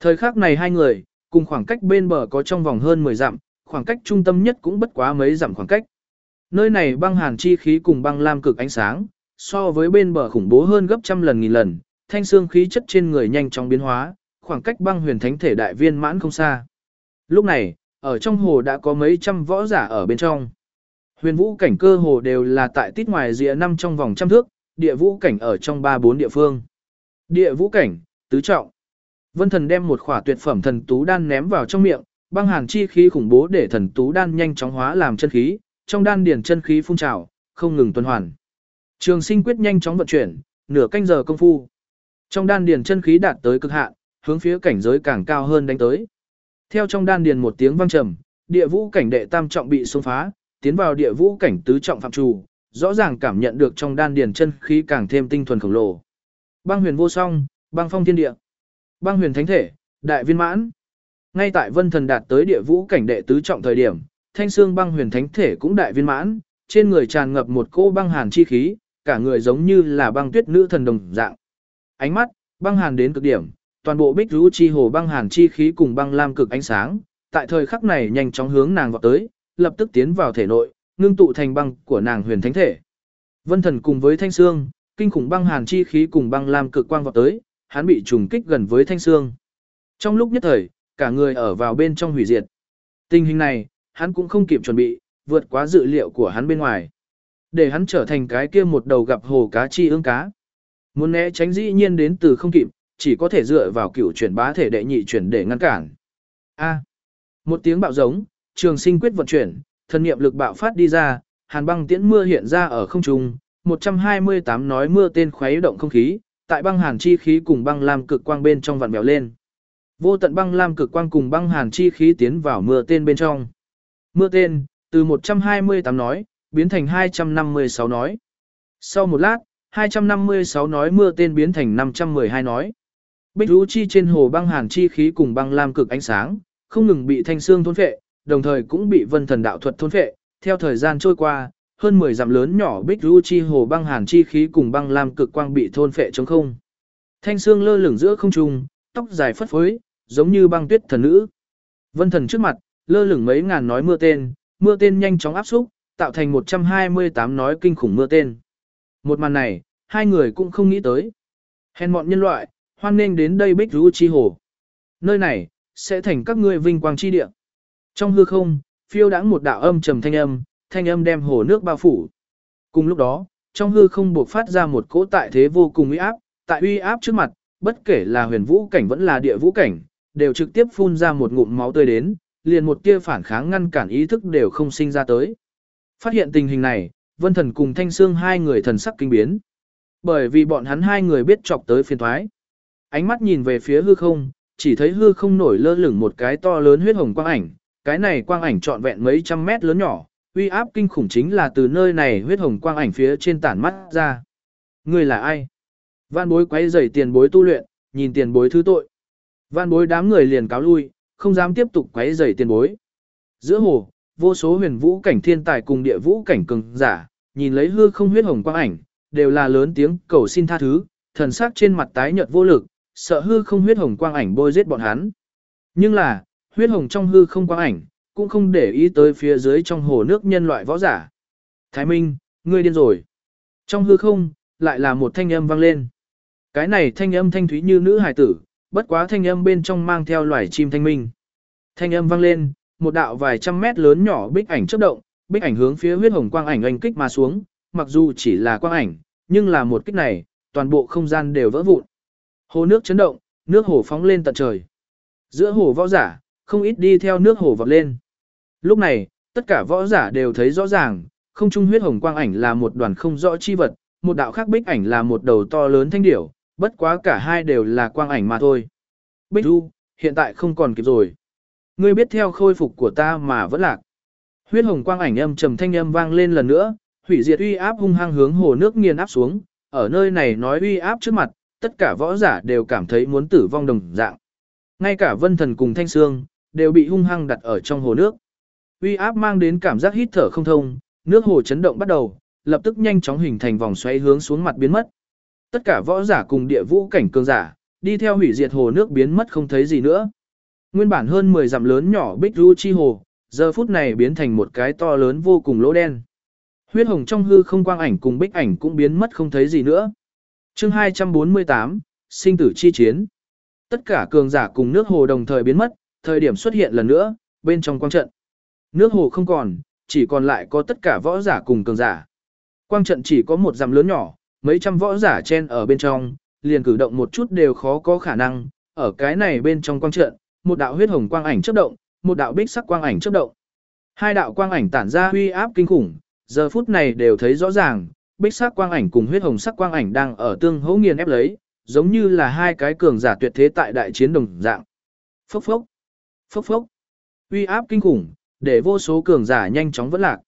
Thời khắc này hai người, cùng khoảng cách bên bờ có trong vòng hơn 10 dặm, khoảng cách trung tâm nhất cũng bất quá mấy dặm khoảng cách. Nơi này băng hàn chi khí cùng băng lam cực ánh sáng, so với bên bờ khủng bố hơn gấp trăm lần nghìn lần, thanh xương khí chất trên người nhanh chóng biến hóa, khoảng cách băng huyền thánh thể đại viên mãn không xa. Lúc này, ở trong hồ đã có mấy trăm võ giả ở bên trong. Huyền vũ cảnh cơ hồ đều là tại tít ngoài rìa năm trong vòng trăm thước, địa vũ cảnh ở trong ba bốn địa phương. Địa vũ cảnh, tứ trọng. Vân thần đem một khỏa tuyệt phẩm thần tú đan ném vào trong miệng, băng hàn chi khí khủng bố để thần tú đan nhanh chóng hóa làm chân khí, trong đan điển chân khí phun trào, không ngừng tuần hoàn. Trường sinh quyết nhanh chóng vận chuyển, nửa canh giờ công phu. Trong đan điền chân khí đạt tới cực hạn, hướng phía cảnh giới càng cao hơn đánh tới. Theo trong đan điền một tiếng vang trầm, địa vũ cảnh đệ tam trọng bị xông phá, tiến vào địa vũ cảnh tứ trọng phạm trù, rõ ràng cảm nhận được trong đan điền chân khí càng thêm tinh thuần khổng lồ. Băng huyền vô song, băng phong thiên địa. Băng huyền thánh thể, đại viên mãn. Ngay tại vân thần đạt tới địa vũ cảnh đệ tứ trọng thời điểm, thanh xương băng huyền thánh thể cũng đại viên mãn, trên người tràn ngập một cô băng hàn chi khí, cả người giống như là băng tuyết nữ thần đồng dạng. Ánh mắt, băng hàn đến cực điểm, toàn bộ bích rũ chi hồ băng hàn chi khí cùng băng lam cực ánh sáng, tại thời khắc này nhanh chóng hướng nàng vào tới, lập tức tiến vào thể nội, ngưng tụ thành băng của nàng huyền thánh thể. Vân thần cùng với thanh xương, kinh khủng băng hàn chi khí cùng băng lam cực quang vào tới, hắn bị trùng kích gần với thanh xương. Trong lúc nhất thời, cả người ở vào bên trong hủy diệt. Tình hình này, hắn cũng không kịp chuẩn bị, vượt quá dự liệu của hắn bên ngoài. Để hắn trở thành cái kia một đầu gặp hồ cá chi ương cá. Muốn né tránh dĩ nhiên đến từ không kịp, chỉ có thể dựa vào cựu chuyển bá thể đệ nhị chuyển để ngăn cản. A. một tiếng bạo giống, trường sinh quyết vận chuyển, thần niệm lực bạo phát đi ra, hàn băng tiễn mưa hiện ra ở không trung, 128 nói mưa tên khuấy động không khí, tại băng hàn chi khí cùng băng lam cực quang bên trong vặn vẹo lên. Vô tận băng lam cực quang cùng băng hàn chi khí tiến vào mưa tên bên trong. Mưa tên, từ 128 nói, biến thành 256 nói. Sau một lát, 256 nói mưa tên biến thành 512 nói. Bích Vũ chi trên hồ băng hàn chi khí cùng băng lam cực ánh sáng, không ngừng bị thanh xương thôn phệ, đồng thời cũng bị vân thần đạo thuật thôn phệ. Theo thời gian trôi qua, hơn 10 dặm lớn nhỏ bích Vũ chi hồ băng hàn chi khí cùng băng lam cực quang bị thôn phệ trống không. Thanh xương lơ lửng giữa không trung, tóc dài phất phới, giống như băng tuyết thần nữ. Vân thần trước mặt, lơ lửng mấy ngàn nói mưa tên, mưa tên nhanh chóng áp xúc, tạo thành 128 nói kinh khủng mưa tên. Một màn này, hai người cũng không nghĩ tới. Hèn mọn nhân loại, hoan nên đến đây bích rú chi hồ. Nơi này, sẽ thành các ngươi vinh quang chi địa. Trong hư không, phiêu đãng một đạo âm trầm thanh âm, thanh âm đem hồ nước bao phủ. Cùng lúc đó, trong hư không buộc phát ra một cỗ tại thế vô cùng uy áp, tại uy áp trước mặt, bất kể là huyền vũ cảnh vẫn là địa vũ cảnh, đều trực tiếp phun ra một ngụm máu tươi đến, liền một tia phản kháng ngăn cản ý thức đều không sinh ra tới. Phát hiện tình hình này, Vân Thần cùng Thanh Sương hai người thần sắc kinh biến. Bởi vì bọn hắn hai người biết chọc tới phiền thoái. Ánh mắt nhìn về phía hư không, chỉ thấy hư không nổi lơ lửng một cái to lớn huyết hồng quang ảnh, cái này quang ảnh trọn vẹn mấy trăm mét lớn nhỏ, uy áp kinh khủng chính là từ nơi này huyết hồng quang ảnh phía trên tản mắt ra. Người là ai? Văn bối quấy rầy tiền bối tu luyện, nhìn tiền bối thứ tội. Văn bối đám người liền cáo lui, không dám tiếp tục quấy rầy tiền bối. Giữa hồ, vô số huyền vũ cảnh thiên tài cùng địa vũ cảnh cường giả, nhìn lấy hư không huyết hồng quang ảnh, đều là lớn tiếng cầu xin tha thứ, thần sắc trên mặt tái nhợt vô lực, sợ hư không huyết hồng quang ảnh bôi giết bọn hắn. Nhưng là, huyết hồng trong hư không quang ảnh, cũng không để ý tới phía dưới trong hồ nước nhân loại võ giả. Thái Minh, ngươi điên rồi. Trong hư không, lại là một thanh âm vang lên. Cái này thanh âm thanh thúy như nữ hài tử, bất quá thanh âm bên trong mang theo loài chim thanh minh. Thanh âm vang lên, một đạo vài trăm mét lớn nhỏ bích ảnh chớp động, bích ảnh hướng phía huyết hồng quang ảnh anh kích mà xuống, mặc dù chỉ là quang ảnh, nhưng là một kích này, toàn bộ không gian đều vỡ vụn. Hồ nước chấn động, nước hồ phóng lên tận trời. Giữa hồ võ giả, không ít đi theo nước hồ vọt lên. Lúc này, tất cả võ giả đều thấy rõ ràng, không trung huyết hồng quang ảnh là một đoàn không rõ chi vật, một đạo khác bích ảnh là một đầu to lớn thanh điểu, bất quá cả hai đều là quang ảnh mà thôi. Bích Du, hiện tại không còn kịp rồi. Ngươi biết theo khôi phục của ta mà vẫn lạc. Huyết hồng quang ảnh âm trầm thanh âm vang lên lần nữa, hủy diệt uy áp hung hăng hướng hồ nước nghiền áp xuống, ở nơi này nói uy áp trước mặt, tất cả võ giả đều cảm thấy muốn tử vong đồng dạng. Ngay cả vân thần cùng thanh xương, đều bị hung hăng đặt ở trong hồ nước. Uy áp mang đến cảm giác hít thở không thông, nước hồ chấn động bắt đầu, lập tức nhanh chóng hình thành vòng xoáy hướng xuống mặt biến mất. Tất cả võ giả cùng địa vũ cảnh cường giả, đi theo hủy diệt hồ nước biến mất không thấy gì nữa. Nguyên bản hơn 10 dặm lớn nhỏ Bích Ru Chi Hồ, giờ phút này biến thành một cái to lớn vô cùng lỗ đen. Huyết hồng trong hư không quang ảnh cùng bích ảnh cũng biến mất không thấy gì nữa. chương 248, sinh tử chi chiến. Tất cả cường giả cùng nước hồ đồng thời biến mất, thời điểm xuất hiện lần nữa, bên trong quang trận. Nước hồ không còn, chỉ còn lại có tất cả võ giả cùng cường giả. Quang trận chỉ có một dặm lớn nhỏ, mấy trăm võ giả chen ở bên trong, liền cử động một chút đều khó có khả năng, ở cái này bên trong quang trận, một đạo huyết hồng quang ảnh chớp động, một đạo bích sắc quang ảnh chớp động. Hai đạo quang ảnh tản ra uy áp kinh khủng, giờ phút này đều thấy rõ ràng, bích sắc quang ảnh cùng huyết hồng sắc quang ảnh đang ở tương hỗ nghiền ép lấy, giống như là hai cái cường giả tuyệt thế tại đại chiến đồng dạng. Phốc phốc, phốc phốc. Uy áp kinh khủng, để vô số cường giả nhanh chóng vẫn lạc.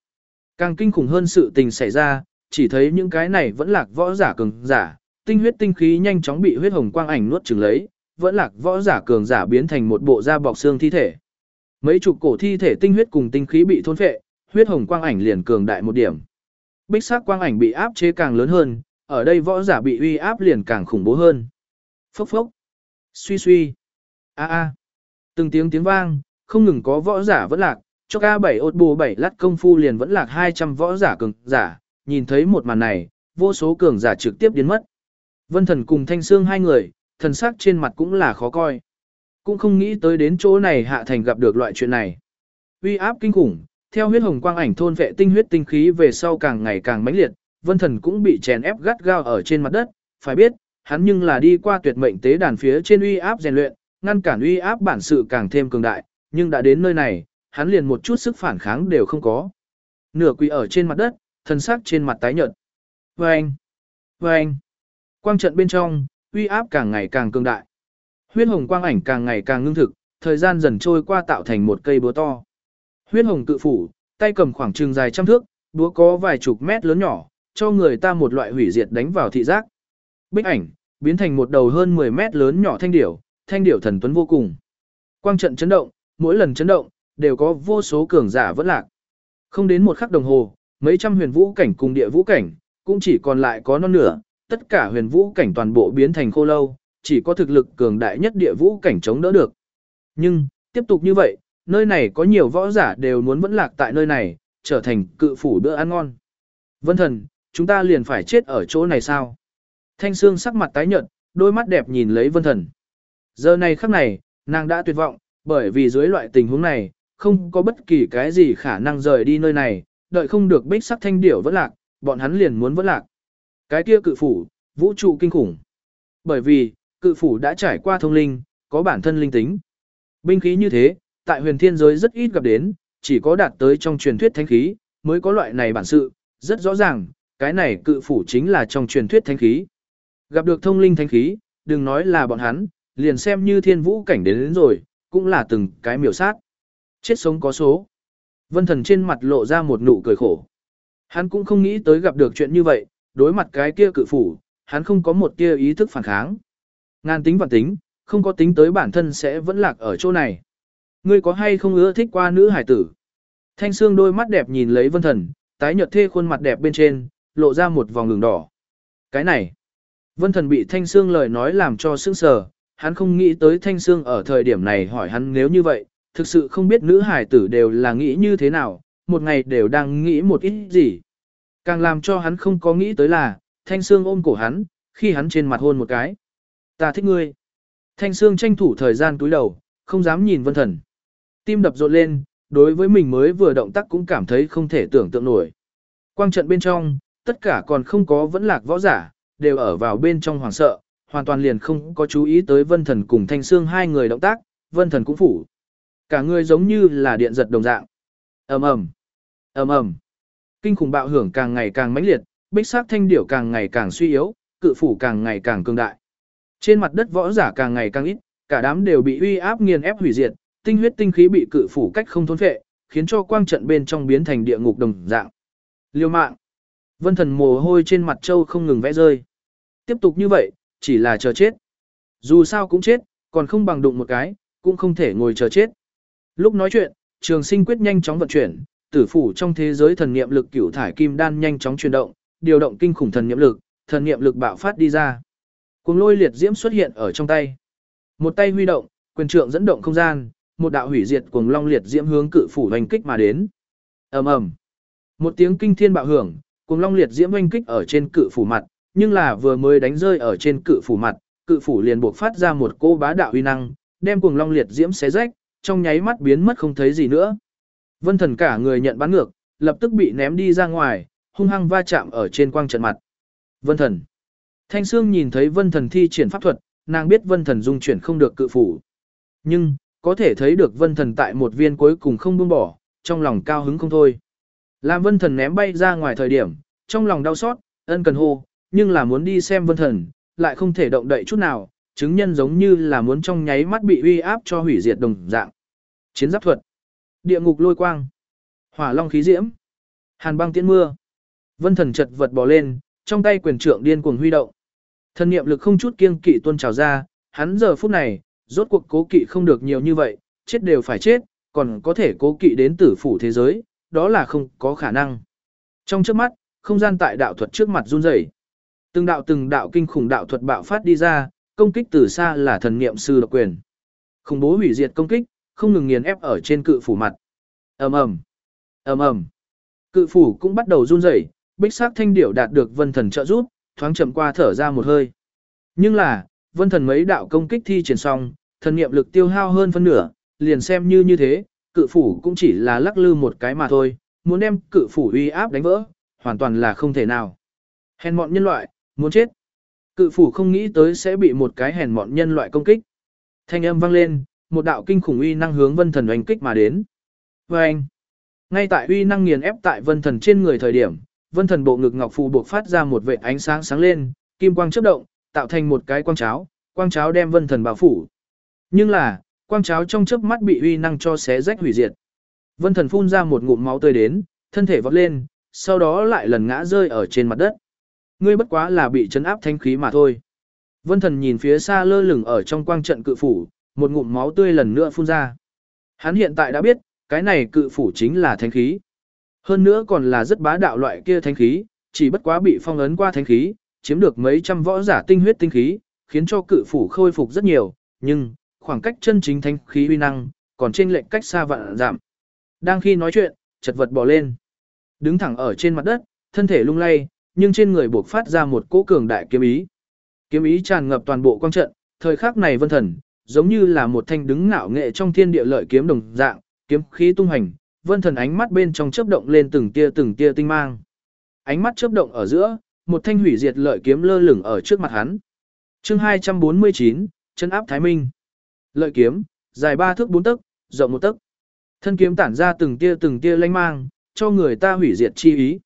Càng kinh khủng hơn sự tình xảy ra, chỉ thấy những cái này vẫn lạc võ giả cường giả, tinh huyết tinh khí nhanh chóng bị huyết hồng quang ảnh nuốt chửng lấy, vẫn lạc võ giả cường giả biến thành một bộ da bọc xương thi thể. Mấy chục cổ thi thể tinh huyết cùng tinh khí bị thôn phệ, huyết hồng quang ảnh liền cường đại một điểm. Bích sắc quang ảnh bị áp chế càng lớn hơn, ở đây võ giả bị uy áp liền càng khủng bố hơn. Phốc phốc, suy suy, a a, từng tiếng tiếng vang, không ngừng có võ giả vẫn lạc, cho ca bảy ột bù bảy lát công phu liền vẫn lạc 200 võ giả cường giả, nhìn thấy một màn này, vô số cường giả trực tiếp biến mất. Vân thần cùng thanh xương hai người, thần sắc trên mặt cũng là khó coi. Cũng không nghĩ tới đến chỗ này hạ thành gặp được loại chuyện này. Uy áp kinh khủng, theo huyết hồng quang ảnh thôn vệ tinh huyết tinh khí về sau càng ngày càng mãnh liệt, vân thần cũng bị chèn ép gắt gao ở trên mặt đất, phải biết, hắn nhưng là đi qua tuyệt mệnh tế đàn phía trên uy áp rèn luyện, ngăn cản uy áp bản sự càng thêm cường đại, nhưng đã đến nơi này, hắn liền một chút sức phản kháng đều không có. Nửa quỳ ở trên mặt đất, thân sắc trên mặt tái nhợt. Vâng! Vâng! Quang trận bên trong, uy áp càng ngày càng cường đại. Huyết hồng quang ảnh càng ngày càng ngưng thực, thời gian dần trôi qua tạo thành một cây búa to. Huyết hồng cự phủ, tay cầm khoảng trường dài trăm thước, búa có vài chục mét lớn nhỏ, cho người ta một loại hủy diệt đánh vào thị giác. Bích ảnh, biến thành một đầu hơn 10 mét lớn nhỏ thanh điểu, thanh điểu thần tuấn vô cùng. Quang trận chấn động, mỗi lần chấn động, đều có vô số cường giả vẫn lạc. Không đến một khắc đồng hồ, mấy trăm huyền vũ cảnh cùng địa vũ cảnh, cũng chỉ còn lại có non nửa, tất cả huyền vũ cảnh toàn bộ biến thành khô lâu, chỉ có thực lực cường đại nhất địa vũ cảnh chống đỡ được. Nhưng, tiếp tục như vậy, nơi này có nhiều võ giả đều muốn vẫn lạc tại nơi này, trở thành cự phủ bữa ăn ngon. Vân thần, chúng ta liền phải chết ở chỗ này sao? Thanh Sương sắc mặt tái nhợt, đôi mắt đẹp nhìn lấy vân thần. Giờ này khắc này, Nàng đã tuyệt vọng, bởi vì dưới loại tình huống này, không có bất kỳ cái gì khả năng rời đi nơi này, đợi không được bích sắc thanh điểu vẫn lạc, bọn hắn liền muốn vẫn lạc. Cái kia cự phủ, vũ trụ kinh khủng. Bởi vì, cự phủ đã trải qua thông linh, có bản thân linh tính. Binh khí như thế, tại huyền thiên giới rất ít gặp đến, chỉ có đạt tới trong truyền thuyết thánh khí, mới có loại này bản sự, rất rõ ràng, cái này cự phủ chính là trong truyền thuyết thánh khí. Gặp được thông linh thánh khí, đừng nói là bọn hắn, liền xem như thiên vũ cảnh đến, đến rồi, cũng là từng cái miểu sát. Chết sống có số. Vân thần trên mặt lộ ra một nụ cười khổ. Hắn cũng không nghĩ tới gặp được chuyện như vậy, đối mặt cái kia cự phủ, hắn không có một tia ý thức phản kháng. Ngàn tính vạn tính, không có tính tới bản thân sẽ vẫn lạc ở chỗ này. Ngươi có hay không ưa thích qua nữ hải tử? Thanh xương đôi mắt đẹp nhìn lấy vân thần, tái nhợt thê khuôn mặt đẹp bên trên, lộ ra một vòng đường đỏ. Cái này, vân thần bị thanh xương lời nói làm cho sững sờ, hắn không nghĩ tới thanh xương ở thời điểm này hỏi hắn nếu như vậy, thực sự không biết nữ hải tử đều là nghĩ như thế nào, một ngày đều đang nghĩ một ít gì. Càng làm cho hắn không có nghĩ tới là, thanh xương ôm cổ hắn, khi hắn trên mặt hôn một cái. Ta thích ngươi. Thanh xương tranh thủ thời gian túi đầu, không dám nhìn vân thần. Tim đập rộn lên, đối với mình mới vừa động tác cũng cảm thấy không thể tưởng tượng nổi. Quang trận bên trong, tất cả còn không có vẫn lạc võ giả, đều ở vào bên trong hoàng sợ, hoàn toàn liền không có chú ý tới vân thần cùng thanh xương hai người động tác, vân thần cũng phủ. Cả người giống như là điện giật đồng dạng. ầm ầm ầm ầm Kinh khủng bạo hưởng càng ngày càng mãnh liệt, bích sắc thanh điểu càng ngày càng suy yếu, cự phủ càng ngày càng cường đại. Trên mặt đất võ giả càng ngày càng ít, cả đám đều bị uy áp nghiền ép hủy diệt, tinh huyết tinh khí bị cự phủ cách không thốn phệ, khiến cho quang trận bên trong biến thành địa ngục đồng dạng. Liêu mạng. Vân thần mồ hôi trên mặt châu không ngừng vẽ rơi. Tiếp tục như vậy, chỉ là chờ chết. Dù sao cũng chết, còn không bằng đụng một cái, cũng không thể ngồi chờ chết. Lúc nói chuyện, trường sinh quyết nhanh chóng vận chuyển, tử phủ trong thế giới thần niệm lực cửu thải kim đan nhanh chóng chuyển động, điều động kinh khủng thần niệm lực, thần niệm lực bạo phát đi ra. Cuồng lôi liệt diễm xuất hiện ở trong tay. Một tay huy động, quyền trượng dẫn động không gian, một đạo hủy diệt cuồng long liệt diễm hướng cự phủ hành kích mà đến. Ầm ầm. Một tiếng kinh thiên bạo hưởng, cuồng long liệt diễm hành kích ở trên cự phủ mặt, nhưng là vừa mới đánh rơi ở trên cự phủ mặt, cự phủ liền buộc phát ra một cô bá đạo uy năng, đem cuồng long liệt diễm xé rách, trong nháy mắt biến mất không thấy gì nữa. Vân thần cả người nhận bắn ngược, lập tức bị ném đi ra ngoài, hung hăng va chạm ở trên quang trận mặt. Vân thần. Thanh Sương nhìn thấy vân thần thi triển pháp thuật, nàng biết vân thần dung chuyển không được cự phủ. Nhưng, có thể thấy được vân thần tại một viên cuối cùng không buông bỏ, trong lòng cao hứng không thôi. Làm vân thần ném bay ra ngoài thời điểm, trong lòng đau xót, ân cần hô, nhưng là muốn đi xem vân thần, lại không thể động đậy chút nào, chứng nhân giống như là muốn trong nháy mắt bị uy áp cho hủy diệt đồng dạng. Chiến giáp thuật, địa ngục lôi quang, hỏa long khí diễm, hàn băng tiễn mưa. Vân thần chật vật bò lên, trong tay quyền trượng điên cuồng huy động. Thần niệm lực không chút kiêng kỵ tuôn trào ra, hắn giờ phút này, rốt cuộc cố kỵ không được nhiều như vậy, chết đều phải chết, còn có thể cố kỵ đến tử phủ thế giới, đó là không có khả năng. Trong trước mắt, không gian tại đạo thuật trước mặt run rẩy. Từng đạo từng đạo kinh khủng đạo thuật bạo phát đi ra, công kích từ xa là thần niệm sư độc quyền. Khủng bố hủy diệt công kích, không ngừng nghiền ép ở trên cự phủ mặt. Ầm ầm, ầm ầm. Cự phủ cũng bắt đầu run rẩy, Bích Sắc Thanh Điểu đạt được Vân Thần trợ giúp, thoáng chậm qua thở ra một hơi. Nhưng là, Vân Thần mấy đạo công kích thi triển xong, thần niệm lực tiêu hao hơn phân nửa, liền xem như như thế, cự phủ cũng chỉ là lắc lư một cái mà thôi, muốn đem cự phủ uy áp đánh vỡ, hoàn toàn là không thể nào. Hèn mọn nhân loại, muốn chết. Cự phủ không nghĩ tới sẽ bị một cái hèn mọn nhân loại công kích. Thanh âm vang lên, một đạo kinh khủng uy năng hướng vân thần oanh kích mà đến. Vâng! anh, ngay tại uy năng nghiền ép tại vân thần trên người thời điểm, vân thần bộ ngực ngọc phù buộc phát ra một vệt ánh sáng sáng lên, kim quang chớp động, tạo thành một cái quang cháo, quang cháo đem vân thần bao phủ. Nhưng là, quang cháo trong chớp mắt bị uy năng cho xé rách hủy diệt. Vân thần phun ra một ngụm máu tươi đến, thân thể vọt lên, sau đó lại lần ngã rơi ở trên mặt đất. Ngươi bất quá là bị chấn áp thanh khí mà thôi. Vân thần nhìn phía xa lơ lửng ở trong quang trận cự phủ, một ngụm máu tươi lần nữa phun ra. Hắn hiện tại đã biết, cái này cự phủ chính là thánh khí. Hơn nữa còn là rất bá đạo loại kia thánh khí, chỉ bất quá bị phong ấn qua thánh khí, chiếm được mấy trăm võ giả tinh huyết tinh khí, khiến cho cự phủ khôi phục rất nhiều, nhưng khoảng cách chân chính thánh khí uy năng, còn trên lệnh cách xa vạn giảm. Đang khi nói chuyện, chật vật bò lên. Đứng thẳng ở trên mặt đất, thân thể lung lay, nhưng trên người buộc phát ra một cỗ cường đại kiếm ý. Kiếm ý tràn ngập toàn bộ quang trận, thời khắc này vân thần, giống như là một thanh đứng ngạo nghệ trong thiên địa lợi kiếm đồng dạng, kiếm khí tung hành, vân thần ánh mắt bên trong chớp động lên từng tia từng tia tinh mang. Ánh mắt chớp động ở giữa, một thanh hủy diệt lợi kiếm lơ lửng ở trước mặt hắn. Chương 249, chân áp Thái Minh. Lợi kiếm, dài 3 thước 4 tấc, rộng 1 tấc. Thân kiếm tản ra từng tia từng tia lanh mang, cho người ta hủy diệt chi ý.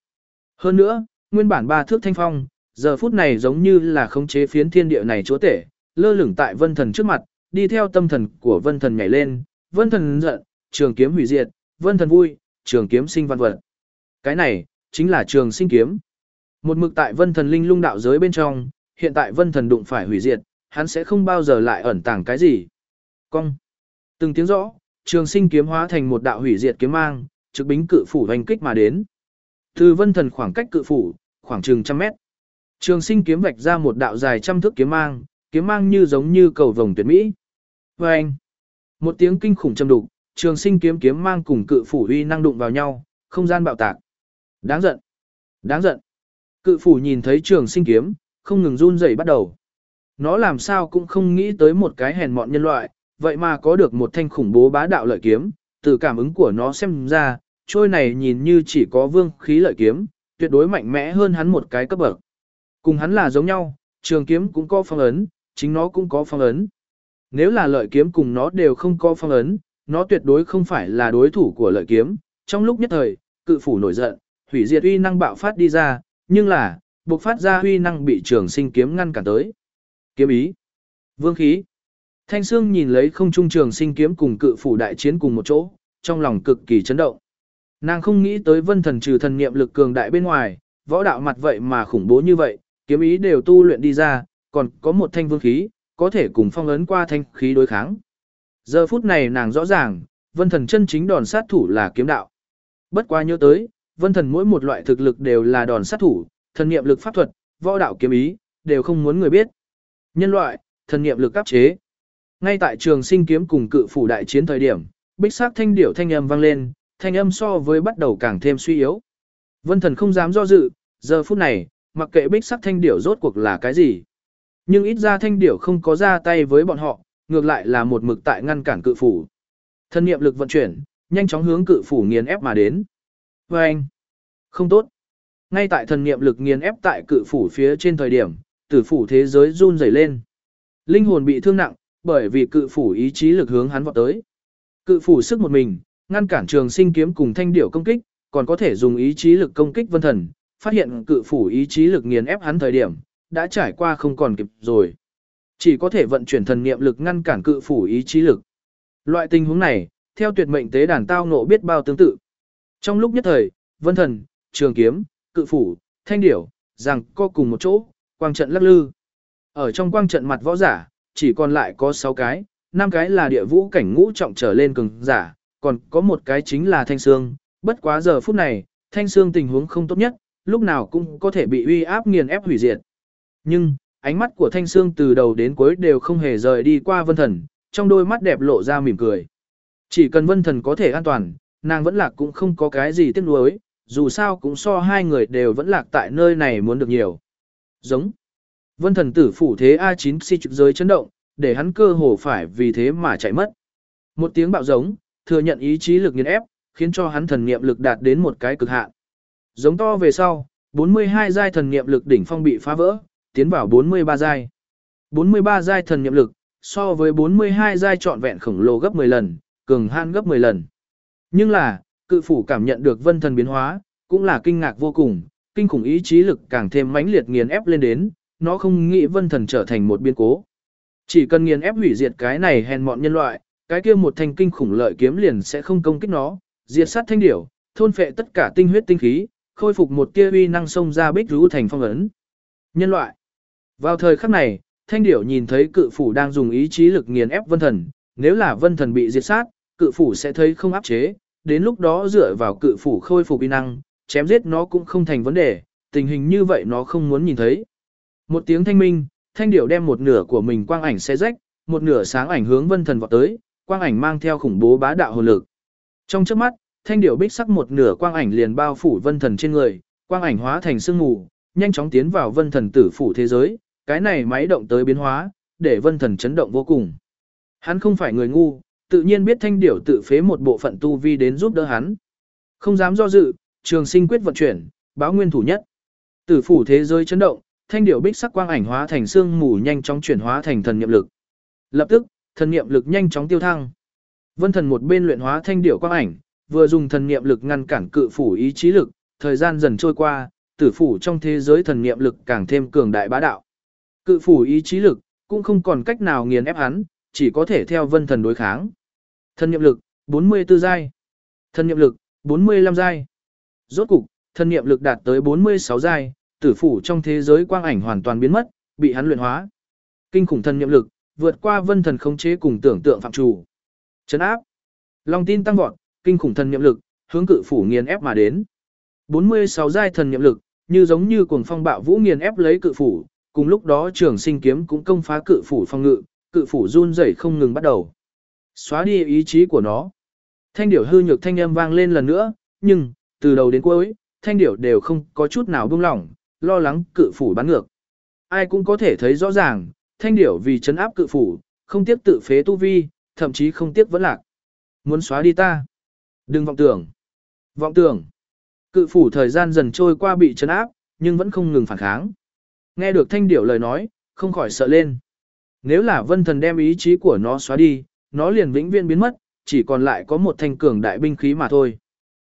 Hơn nữa, nguyên bản ba thước thanh phong, giờ phút này giống như là khống chế phiến thiên địa này chúa tể, lơ lửng tại vân thần trước mặt, đi theo tâm thần của vân thần nhảy lên, vân thần giận, trường kiếm hủy diệt, vân thần vui, trường kiếm sinh văn vật. Cái này, chính là trường sinh kiếm. Một mực tại vân thần linh lung đạo giới bên trong, hiện tại vân thần đụng phải hủy diệt, hắn sẽ không bao giờ lại ẩn tàng cái gì. Cong. Từng tiếng rõ, trường sinh kiếm hóa thành một đạo hủy diệt kiếm mang, trực bính cự phủ hoành kích mà đến. Từ vân thần khoảng cách cự phủ, khoảng chừng trăm mét. Trường sinh kiếm vạch ra một đạo dài trăm thước kiếm mang, kiếm mang như giống như cầu vồng tuyệt mỹ. Và anh, một tiếng kinh khủng trầm đục, trường sinh kiếm kiếm mang cùng cự phủ uy năng đụng vào nhau, không gian bạo tạc. Đáng giận, đáng giận. Cự phủ nhìn thấy trường sinh kiếm, không ngừng run rẩy bắt đầu. Nó làm sao cũng không nghĩ tới một cái hèn mọn nhân loại, vậy mà có được một thanh khủng bố bá đạo lợi kiếm, từ cảm ứng của nó xem ra, trôi này nhìn như chỉ có vương khí lợi kiếm, tuyệt đối mạnh mẽ hơn hắn một cái cấp bậc. Cùng hắn là giống nhau, trường kiếm cũng có phong ấn, chính nó cũng có phong ấn. Nếu là lợi kiếm cùng nó đều không có phong ấn, nó tuyệt đối không phải là đối thủ của lợi kiếm. Trong lúc nhất thời, cự phủ nổi giận, hủy diệt uy năng bạo phát đi ra, nhưng là, buộc phát ra uy năng bị trường sinh kiếm ngăn cản tới. Kiếm ý. Vương khí. Thanh Sương nhìn lấy không trung trường sinh kiếm cùng cự phủ đại chiến cùng một chỗ, trong lòng cực kỳ chấn động. Nàng không nghĩ tới vân thần trừ thần niệm lực cường đại bên ngoài, võ đạo mặt vậy mà khủng bố như vậy, kiếm ý đều tu luyện đi ra, còn có một thanh vương khí, có thể cùng phong ấn qua thanh khí đối kháng. Giờ phút này nàng rõ ràng, vân thần chân chính đòn sát thủ là kiếm đạo. Bất qua nhớ tới, vân thần mỗi một loại thực lực đều là đòn sát thủ, thần niệm lực pháp thuật, võ đạo kiếm ý, đều không muốn người biết. Nhân loại, thần niệm lực áp chế. Ngay tại trường sinh kiếm cùng cự phủ đại chiến thời điểm, bích sắc thanh điểu thanh âm vang lên, thanh âm so với bắt đầu càng thêm suy yếu. Vân thần không dám do dự, giờ phút này, mặc kệ bích sắc thanh điểu rốt cuộc là cái gì. Nhưng ít ra thanh điểu không có ra tay với bọn họ, ngược lại là một mực tại ngăn cản cự phủ. Thân niệm lực vận chuyển, nhanh chóng hướng cự phủ nghiền ép mà đến. Và anh, không tốt. Ngay tại thần niệm lực nghiền ép tại cự phủ phía trên thời điểm, tử phủ thế giới run rẩy lên. Linh hồn bị thương nặng, bởi vì cự phủ ý chí lực hướng hắn vọt tới. Cự phủ sức một mình, ngăn cản trường sinh kiếm cùng thanh điểu công kích, còn có thể dùng ý chí lực công kích vân thần, phát hiện cự phủ ý chí lực nghiền ép hắn thời điểm, đã trải qua không còn kịp rồi. Chỉ có thể vận chuyển thần niệm lực ngăn cản cự phủ ý chí lực. Loại tình huống này, theo tuyệt mệnh tế đàn tao ngộ biết bao tương tự. Trong lúc nhất thời, vân thần, trường kiếm, cự phủ, thanh điểu, rằng co cùng một chỗ, quang trận lắc lư. Ở trong quang trận mặt võ giả, chỉ còn lại có 6 cái, 5 cái là địa vũ cảnh ngũ trọng trở lên cường giả, còn có một cái chính là thanh xương. Bất quá giờ phút này, thanh xương tình huống không tốt nhất, lúc nào cũng có thể bị uy áp nghiền ép hủy diệt. Nhưng, ánh mắt của thanh xương từ đầu đến cuối đều không hề rời đi qua vân thần, trong đôi mắt đẹp lộ ra mỉm cười. Chỉ cần vân thần có thể an toàn, nàng vẫn lạc cũng không có cái gì tiếc nuối, dù sao cũng so hai người đều vẫn lạc tại nơi này muốn được nhiều. Giống. Vân thần tử phủ thế A9 si trực giới chấn động, để hắn cơ hồ phải vì thế mà chạy mất. Một tiếng bạo giống, thừa nhận ý chí lực nghiền ép, khiến cho hắn thần niệm lực đạt đến một cái cực hạn. Giống to về sau, 42 giai thần niệm lực đỉnh phong bị phá vỡ, tiến vào 43 giai. 43 giai thần nhiệm lực, so với 42 giai trọn vẹn khổng lồ gấp 10 lần, cường han gấp 10 lần. Nhưng là, cự phủ cảm nhận được vân thần biến hóa, cũng là kinh ngạc vô cùng, kinh khủng ý chí lực càng thêm mãnh liệt nghiền ép lên đến, nó không nghĩ vân thần trở thành một biến cố. Chỉ cần nghiền ép hủy diệt cái này hèn mọn nhân loại, cái kia một thanh kinh khủng lợi kiếm liền sẽ không công kích nó, diệt sát thanh điểu, thôn phệ tất cả tinh huyết tinh khí, khôi phục một tia uy năng xông ra bích rú thành phong ấn. Nhân loại. Vào thời khắc này, thanh điểu nhìn thấy cự phủ đang dùng ý chí lực nghiền ép vân thần, nếu là vân thần bị diệt sát, cự phủ sẽ thấy không áp chế, đến lúc đó dựa vào cự phủ khôi phục uy năng, chém giết nó cũng không thành vấn đề, tình hình như vậy nó không muốn nhìn thấy. Một tiếng thanh minh, thanh điểu đem một nửa của mình quang ảnh xé rách, một nửa sáng ảnh hướng vân thần vọt tới, quang ảnh mang theo khủng bố bá đạo hồn lực. Trong chớp mắt, thanh điểu bích sắc một nửa quang ảnh liền bao phủ vân thần trên người, quang ảnh hóa thành sương mù, nhanh chóng tiến vào vân thần tử phủ thế giới, cái này máy động tới biến hóa, để vân thần chấn động vô cùng. Hắn không phải người ngu, tự nhiên biết thanh điểu tự phế một bộ phận tu vi đến giúp đỡ hắn. Không dám do dự, trường sinh quyết vận chuyển, báo nguyên thủ nhất. Tử phủ thế giới chấn động, thanh điểu bích sắc quang ảnh hóa thành xương mù nhanh chóng chuyển hóa thành thần niệm lực. Lập tức, thần niệm lực nhanh chóng tiêu thăng. Vân thần một bên luyện hóa thanh điểu quang ảnh, vừa dùng thần niệm lực ngăn cản cự phủ ý chí lực, thời gian dần trôi qua, tử phủ trong thế giới thần niệm lực càng thêm cường đại bá đạo. Cự phủ ý chí lực cũng không còn cách nào nghiền ép hắn, chỉ có thể theo vân thần đối kháng. Thần niệm lực 44 giai, thần niệm lực 45 giai. Rốt cục, thần niệm lực đạt tới 46 giai, tử phủ trong thế giới quang ảnh hoàn toàn biến mất, bị hắn luyện hóa. Kinh khủng thần niệm lực, vượt qua vân thần khống chế cùng tưởng tượng phạm chủ. Chấn áp. Long tin tăng vọt, kinh khủng thần niệm lực, hướng cự phủ nghiền ép mà đến. 46 giai thần niệm lực, như giống như cuồng phong bạo vũ nghiền ép lấy cự phủ, cùng lúc đó trường sinh kiếm cũng công phá cự phủ phong ngự, cự phủ run rẩy không ngừng bắt đầu. Xóa đi ý chí của nó. Thanh điểu hư nhược thanh âm vang lên lần nữa, nhưng, từ đầu đến cuối, thanh điểu đều không có chút nào buông lỏng, lo lắng cự phủ bắn ngược. Ai cũng có thể thấy rõ ràng, thanh điểu vì chấn áp cự phủ, không tiếc tự phế tu vi, thậm chí không tiếc vẫn lạc. Muốn xóa đi ta. Đừng vọng tưởng. Vọng tưởng. Cự phủ thời gian dần trôi qua bị chấn áp, nhưng vẫn không ngừng phản kháng. Nghe được thanh điểu lời nói, không khỏi sợ lên. Nếu là vân thần đem ý chí của nó xóa đi, nó liền vĩnh viễn biến mất, chỉ còn lại có một thanh cường đại binh khí mà thôi.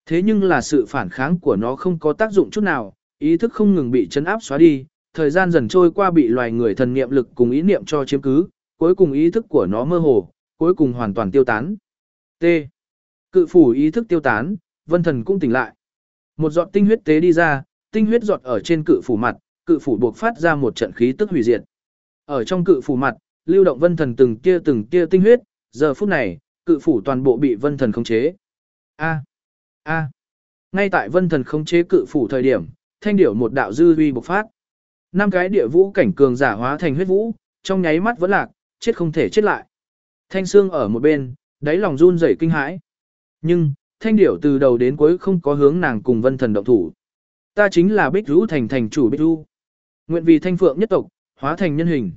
Thế nhưng là sự phản kháng của nó không có tác dụng chút nào, ý thức không ngừng bị chấn áp xóa đi, thời gian dần trôi qua bị loài người thần niệm lực cùng ý niệm cho chiếm cứ, cuối cùng ý thức của nó mơ hồ, cuối cùng hoàn toàn tiêu tán. T. Cự phủ ý thức tiêu tán, vân thần cũng tỉnh lại. Một giọt tinh huyết tế đi ra, tinh huyết giọt ở trên cự phủ mặt, cự phủ buộc phát ra một trận khí tức hủy diệt. Ở trong cự phủ mặt, lưu động vân thần từng tia từng tia tinh huyết, giờ phút này, cự phủ toàn bộ bị vân thần khống chế. A. A. Ngay tại vân thần khống chế cự phủ thời điểm, thanh điểu một đạo dư uy bộc phát. Năm cái địa vũ cảnh cường giả hóa thành huyết vũ, trong nháy mắt vẫn lạc, chết không thể chết lại. Thanh xương ở một bên, đáy lòng run rẩy kinh hãi. Nhưng, thanh điểu từ đầu đến cuối không có hướng nàng cùng vân thần động thủ. Ta chính là Bích Rũ thành thành chủ Bích Rũ. Nguyện vì thanh phượng nhất tộc, hóa thành nhân hình.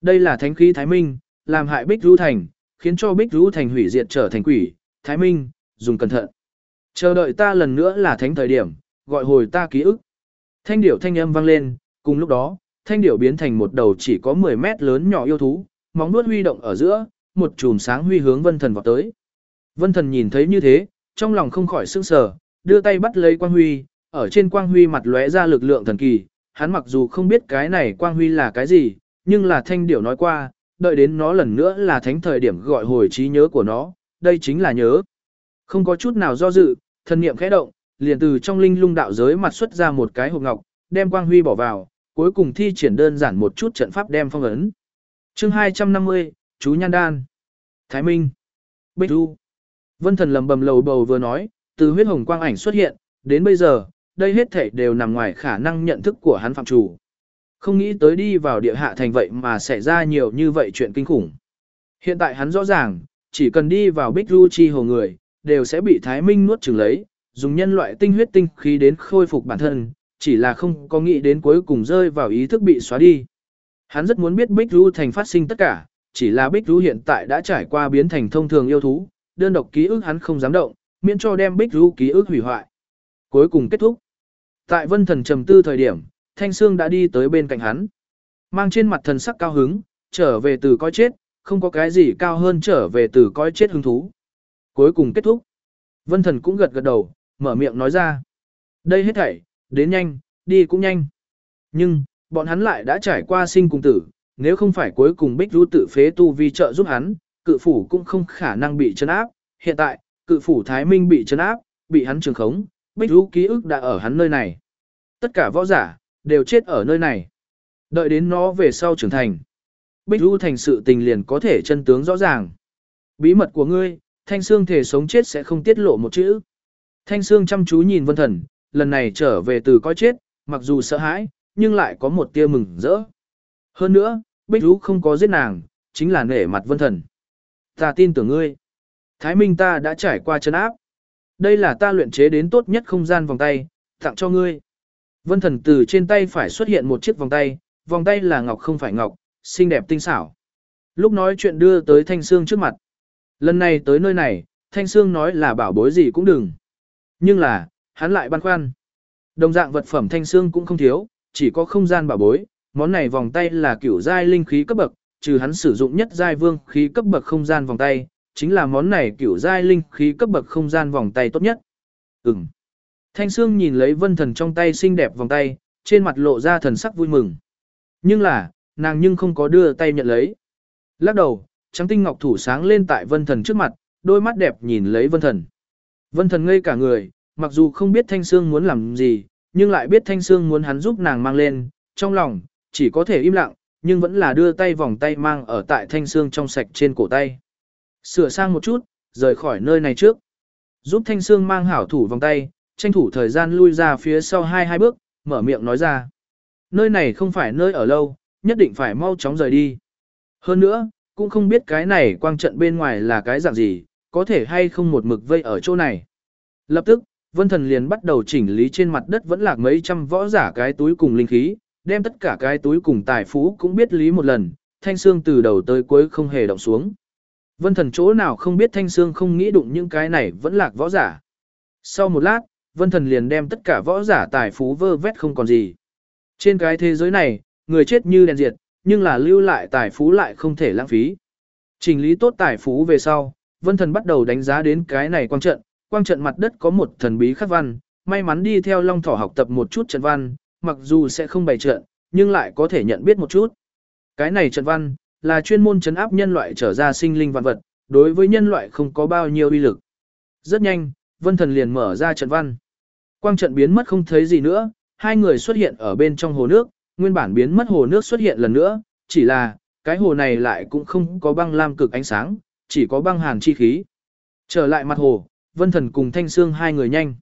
Đây là thánh khí Thái Minh, làm hại Bích Rũ thành, khiến cho Bích Rũ thành hủy diệt trở thành quỷ. Thái Minh, dùng cẩn thận. Chờ đợi ta lần nữa là thánh thời điểm, gọi hồi ta ký ức. Thanh điểu thanh âm vang lên, cùng lúc đó, thanh điểu biến thành một đầu chỉ có 10 mét lớn nhỏ yêu thú, móng nuốt huy động ở giữa, một chùm sáng huy hướng vân thần vọt tới. Vân thần nhìn thấy như thế, trong lòng không khỏi sững sờ, đưa tay bắt lấy quang huy, ở trên quang huy mặt lóe ra lực lượng thần kỳ, hắn mặc dù không biết cái này quang huy là cái gì, nhưng là thanh điểu nói qua, đợi đến nó lần nữa là thánh thời điểm gọi hồi trí nhớ của nó, đây chính là nhớ. Không có chút nào do dự, thần niệm khẽ động, liền từ trong linh lung đạo giới mặt xuất ra một cái hộp ngọc, đem quang huy bỏ vào, cuối cùng thi triển đơn giản một chút trận pháp đem phong ấn. Chương 250, chú Nhan Đan. Thái Minh. Bích Du. Vân Thần lầm bầm lầu bầu vừa nói, từ huyết hồng quang ảnh xuất hiện, đến bây giờ, đây hết thảy đều nằm ngoài khả năng nhận thức của hắn phạm chủ. Không nghĩ tới đi vào địa hạ thành vậy mà xảy ra nhiều như vậy chuyện kinh khủng. Hiện tại hắn rõ ràng, chỉ cần đi vào Bích Du chi hồ người, đều sẽ bị Thái Minh nuốt chửng lấy, dùng nhân loại tinh huyết tinh khí đến khôi phục bản thân, chỉ là không có nghĩ đến cuối cùng rơi vào ý thức bị xóa đi. Hắn rất muốn biết Bích Du thành phát sinh tất cả, chỉ là Bích Du hiện tại đã trải qua biến thành thông thường yêu thú, đơn độc ký ức hắn không dám động, miễn cho đem Bích Du ký ức hủy hoại. Cuối cùng kết thúc. Tại Vân Thần trầm tư thời điểm, Thanh Sương đã đi tới bên cạnh hắn. Mang trên mặt thần sắc cao hứng, trở về từ coi chết, không có cái gì cao hơn trở về từ coi chết hứng thú. Cuối cùng kết thúc. Vân Thần cũng gật gật đầu, mở miệng nói ra. Đây hết thảy, đến nhanh, đi cũng nhanh. Nhưng, bọn hắn lại đã trải qua sinh cùng tử, nếu không phải cuối cùng Bích Du tự phế tu vi trợ giúp hắn, cự phủ cũng không khả năng bị chấn áp. Hiện tại, cự phủ Thái Minh bị chấn áp, bị hắn trường khống, Bích Lũ ký ức đã ở hắn nơi này. Tất cả võ giả, đều chết ở nơi này. Đợi đến nó về sau trưởng thành. Bích Lũ thành sự tình liền có thể chân tướng rõ ràng. Bí mật của ngươi, Thanh Sương thể sống chết sẽ không tiết lộ một chữ. Thanh Sương chăm chú nhìn Vân Thần, lần này trở về từ coi chết, mặc dù sợ hãi, nhưng lại có một tia mừng rỡ. Hơn nữa, Bích Rú không có giết nàng, chính là nể mặt Vân Thần. Ta tin tưởng ngươi. Thái Minh ta đã trải qua chân áp. Đây là ta luyện chế đến tốt nhất không gian vòng tay, tặng cho ngươi. Vân Thần từ trên tay phải xuất hiện một chiếc vòng tay, vòng tay là ngọc không phải ngọc, xinh đẹp tinh xảo. Lúc nói chuyện đưa tới Thanh Sương trước mặt. Lần này tới nơi này, Thanh Sương nói là bảo bối gì cũng đừng. Nhưng là, hắn lại băn khoăn. Đồng dạng vật phẩm Thanh Sương cũng không thiếu, chỉ có không gian bảo bối, món này vòng tay là kiểu giai linh khí cấp bậc, trừ hắn sử dụng nhất giai vương khí cấp bậc không gian vòng tay, chính là món này kiểu giai linh khí cấp bậc không gian vòng tay tốt nhất. Ừm. Thanh Sương nhìn lấy vân thần trong tay xinh đẹp vòng tay, trên mặt lộ ra thần sắc vui mừng. Nhưng là, nàng nhưng không có đưa tay nhận lấy. Lắc đầu, trắng tinh ngọc thủ sáng lên tại vân thần trước mặt, đôi mắt đẹp nhìn lấy vân thần. Vân thần ngây cả người, mặc dù không biết Thanh Sương muốn làm gì, nhưng lại biết Thanh Sương muốn hắn giúp nàng mang lên, trong lòng, chỉ có thể im lặng, nhưng vẫn là đưa tay vòng tay mang ở tại Thanh xương trong sạch trên cổ tay. Sửa sang một chút, rời khỏi nơi này trước. Giúp Thanh xương mang hảo thủ vòng tay, tranh thủ thời gian lui ra phía sau hai hai bước, mở miệng nói ra. Nơi này không phải nơi ở lâu, nhất định phải mau chóng rời đi. Hơn nữa, cũng không biết cái này quang trận bên ngoài là cái dạng gì, có thể hay không một mực vây ở chỗ này. Lập tức, Vân Thần liền bắt đầu chỉnh lý trên mặt đất vẫn lạc mấy trăm võ giả cái túi cùng linh khí, đem tất cả cái túi cùng tài phú cũng biết lý một lần, Thanh xương từ đầu tới cuối không hề động xuống. Vân Thần chỗ nào không biết Thanh xương không nghĩ đụng những cái này vẫn lạc võ giả. Sau một lát, Vân Thần liền đem tất cả võ giả tài phú vơ vét không còn gì. Trên cái thế giới này, người chết như đèn diệt, nhưng là lưu lại tài phú lại không thể lãng phí. Trình lý tốt tài phú về sau, Vân Thần bắt đầu đánh giá đến cái này quang trận, quang trận mặt đất có một thần bí khắc văn, may mắn đi theo Long Thỏ học tập một chút trận văn, mặc dù sẽ không bày trận, nhưng lại có thể nhận biết một chút. Cái này trận văn, là chuyên môn chấn áp nhân loại trở ra sinh linh vạn vật, đối với nhân loại không có bao nhiêu uy lực. Rất nhanh, Vân Thần liền mở ra trận văn. Quang trận biến mất không thấy gì nữa, hai người xuất hiện ở bên trong hồ nước, nguyên bản biến mất hồ nước xuất hiện lần nữa, chỉ là, cái hồ này lại cũng không có băng lam cực ánh sáng, chỉ có băng hàn chi khí. Trở lại mặt hồ, Vân Thần cùng Thanh xương hai người nhanh.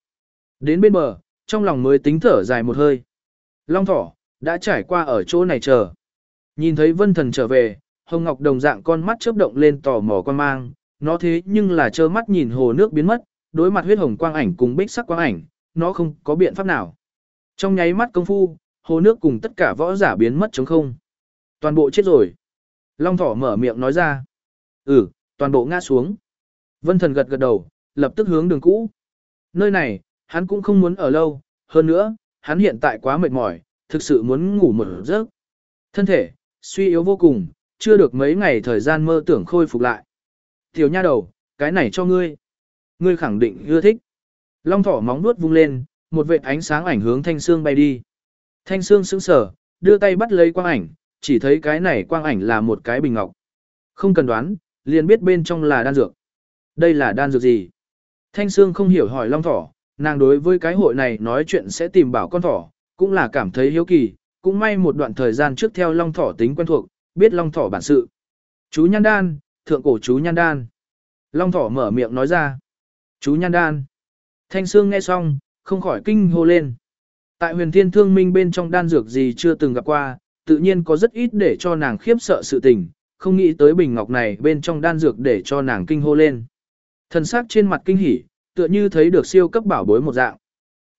Đến bên bờ, trong lòng mới tính thở dài một hơi. Long thỏ, đã trải qua ở chỗ này chờ. Nhìn thấy Vân Thần trở về, Hồng Ngọc đồng dạng con mắt chớp động lên tò mò quan mang, nó thế nhưng là trơ mắt nhìn hồ nước biến mất, đối mặt huyết hồng quang ảnh cùng bích sắc quang ảnh, nó không có biện pháp nào. Trong nháy mắt công phu, hồ nước cùng tất cả võ giả biến mất trống không. Toàn bộ chết rồi. Long thỏ mở miệng nói ra. Ừ, toàn bộ ngã xuống. Vân thần gật gật đầu, lập tức hướng đường cũ. Nơi này, hắn cũng không muốn ở lâu, hơn nữa, hắn hiện tại quá mệt mỏi, thực sự muốn ngủ một giấc. Thân thể, suy yếu vô cùng, chưa được mấy ngày thời gian mơ tưởng khôi phục lại. Tiểu nha đầu, cái này cho ngươi. Ngươi khẳng định ưa thích. Long thỏ móng nuốt vung lên, một vệt ánh sáng ảnh hướng thanh xương bay đi. Thanh xương sững sờ, đưa tay bắt lấy quang ảnh, chỉ thấy cái này quang ảnh là một cái bình ngọc. Không cần đoán, liền biết bên trong là đan dược. Đây là đan dược gì? Thanh xương không hiểu hỏi Long thỏ, nàng đối với cái hội này nói chuyện sẽ tìm bảo con thỏ, cũng là cảm thấy hiếu kỳ, cũng may một đoạn thời gian trước theo Long thỏ tính quen thuộc, biết Long thỏ bản sự. Chú Nhan Đan, thượng cổ chú Nhan Đan. Long thỏ mở miệng nói ra. Chú Nhan Đan. Thanh Sương nghe xong, không khỏi kinh hô lên. Tại huyền thiên thương minh bên trong đan dược gì chưa từng gặp qua, tự nhiên có rất ít để cho nàng khiếp sợ sự tình, không nghĩ tới bình ngọc này bên trong đan dược để cho nàng kinh hô lên. Thần sắc trên mặt kinh hỉ, tựa như thấy được siêu cấp bảo bối một dạng.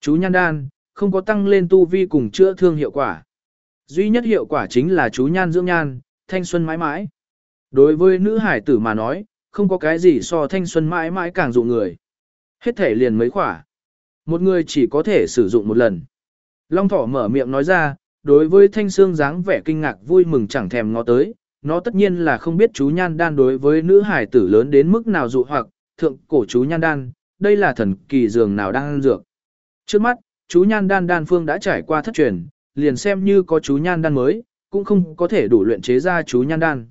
Chú nhan đan, không có tăng lên tu vi cùng chữa thương hiệu quả. Duy nhất hiệu quả chính là chú nhan dưỡng nhan, thanh xuân mãi mãi. Đối với nữ hải tử mà nói, không có cái gì so thanh xuân mãi mãi càng dụ người. Hết thể liền mấy khỏa. Một người chỉ có thể sử dụng một lần. Long thỏ mở miệng nói ra, đối với thanh xương dáng vẻ kinh ngạc vui mừng chẳng thèm ngó tới, nó tất nhiên là không biết chú nhan đan đối với nữ hải tử lớn đến mức nào dụ hoặc, thượng cổ chú nhan đan, đây là thần kỳ dường nào đang ăn dược. Trước mắt, chú nhan đan đan phương đã trải qua thất truyền, liền xem như có chú nhan đan mới, cũng không có thể đủ luyện chế ra chú nhan đan.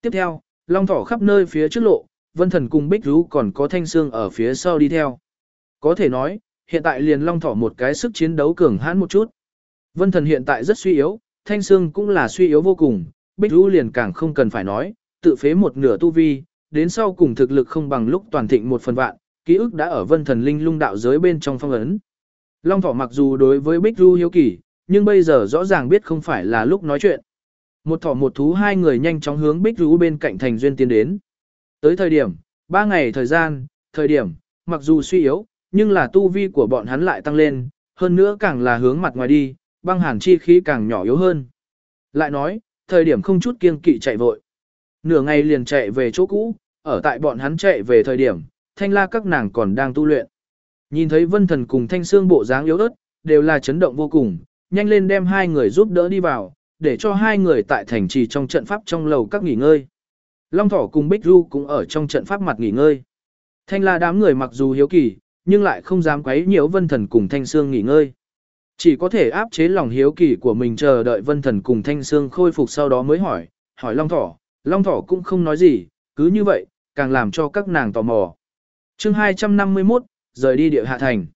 Tiếp theo, long thỏ khắp nơi phía trước lộ, vân thần cùng bích rú còn có thanh xương ở phía sau đi theo. Có thể nói, hiện tại liền long thỏ một cái sức chiến đấu cường hãn một chút. Vân thần hiện tại rất suy yếu, thanh xương cũng là suy yếu vô cùng, bích rú liền càng không cần phải nói, tự phế một nửa tu vi, đến sau cùng thực lực không bằng lúc toàn thịnh một phần vạn, ký ức đã ở vân thần linh lung đạo giới bên trong phong ấn. Long thỏ mặc dù đối với bích ru hiếu kỳ, nhưng bây giờ rõ ràng biết không phải là lúc nói chuyện. Một thỏ một thú hai người nhanh chóng hướng bích ru bên cạnh thành duyên tiến đến. Tới thời điểm, ba ngày thời gian, thời điểm, mặc dù suy yếu, nhưng là tu vi của bọn hắn lại tăng lên, hơn nữa càng là hướng mặt ngoài đi, băng hàn chi khí càng nhỏ yếu hơn. Lại nói, thời điểm không chút kiêng kỵ chạy vội. nửa ngày liền chạy về chỗ cũ, ở tại bọn hắn chạy về thời điểm, thanh la các nàng còn đang tu luyện. Nhìn thấy vân thần cùng thanh xương bộ dáng yếu ớt, đều là chấn động vô cùng, nhanh lên đem hai người giúp đỡ đi vào, để cho hai người tại thành trì trong trận pháp trong lầu các nghỉ ngơi. Long thỏ cùng Bích Du cũng ở trong trận pháp mặt nghỉ ngơi. Thanh la đám người mặc dù hiếu kỳ, nhưng lại không dám quấy nhiễu vân thần cùng thanh xương nghỉ ngơi. Chỉ có thể áp chế lòng hiếu kỳ của mình chờ đợi vân thần cùng thanh xương khôi phục sau đó mới hỏi, hỏi long thỏ, long thỏ cũng không nói gì, cứ như vậy, càng làm cho các nàng tò mò chương 251, rời đi địa hạ thành.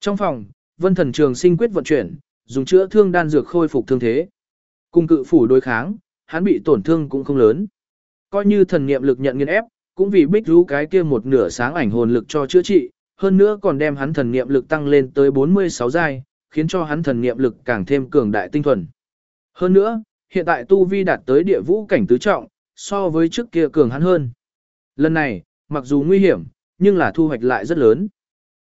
Trong phòng, vân thần trường sinh quyết vận chuyển, dùng chữa thương đan dược khôi phục thương thế. Cùng cự phủ đối kháng, hắn bị tổn thương cũng không lớn. Coi như thần niệm lực nhận nghiên ép, cũng vì bích rú cái kia một nửa sáng ảnh hồn lực cho chữa trị, hơn nữa còn đem hắn thần niệm lực tăng lên tới 46 giai, khiến cho hắn thần niệm lực càng thêm cường đại tinh thuần. Hơn nữa, hiện tại tu vi đạt tới địa vũ cảnh tứ trọng, so với trước kia cường hắn hơn. Lần này, mặc dù nguy hiểm, nhưng là thu hoạch lại rất lớn.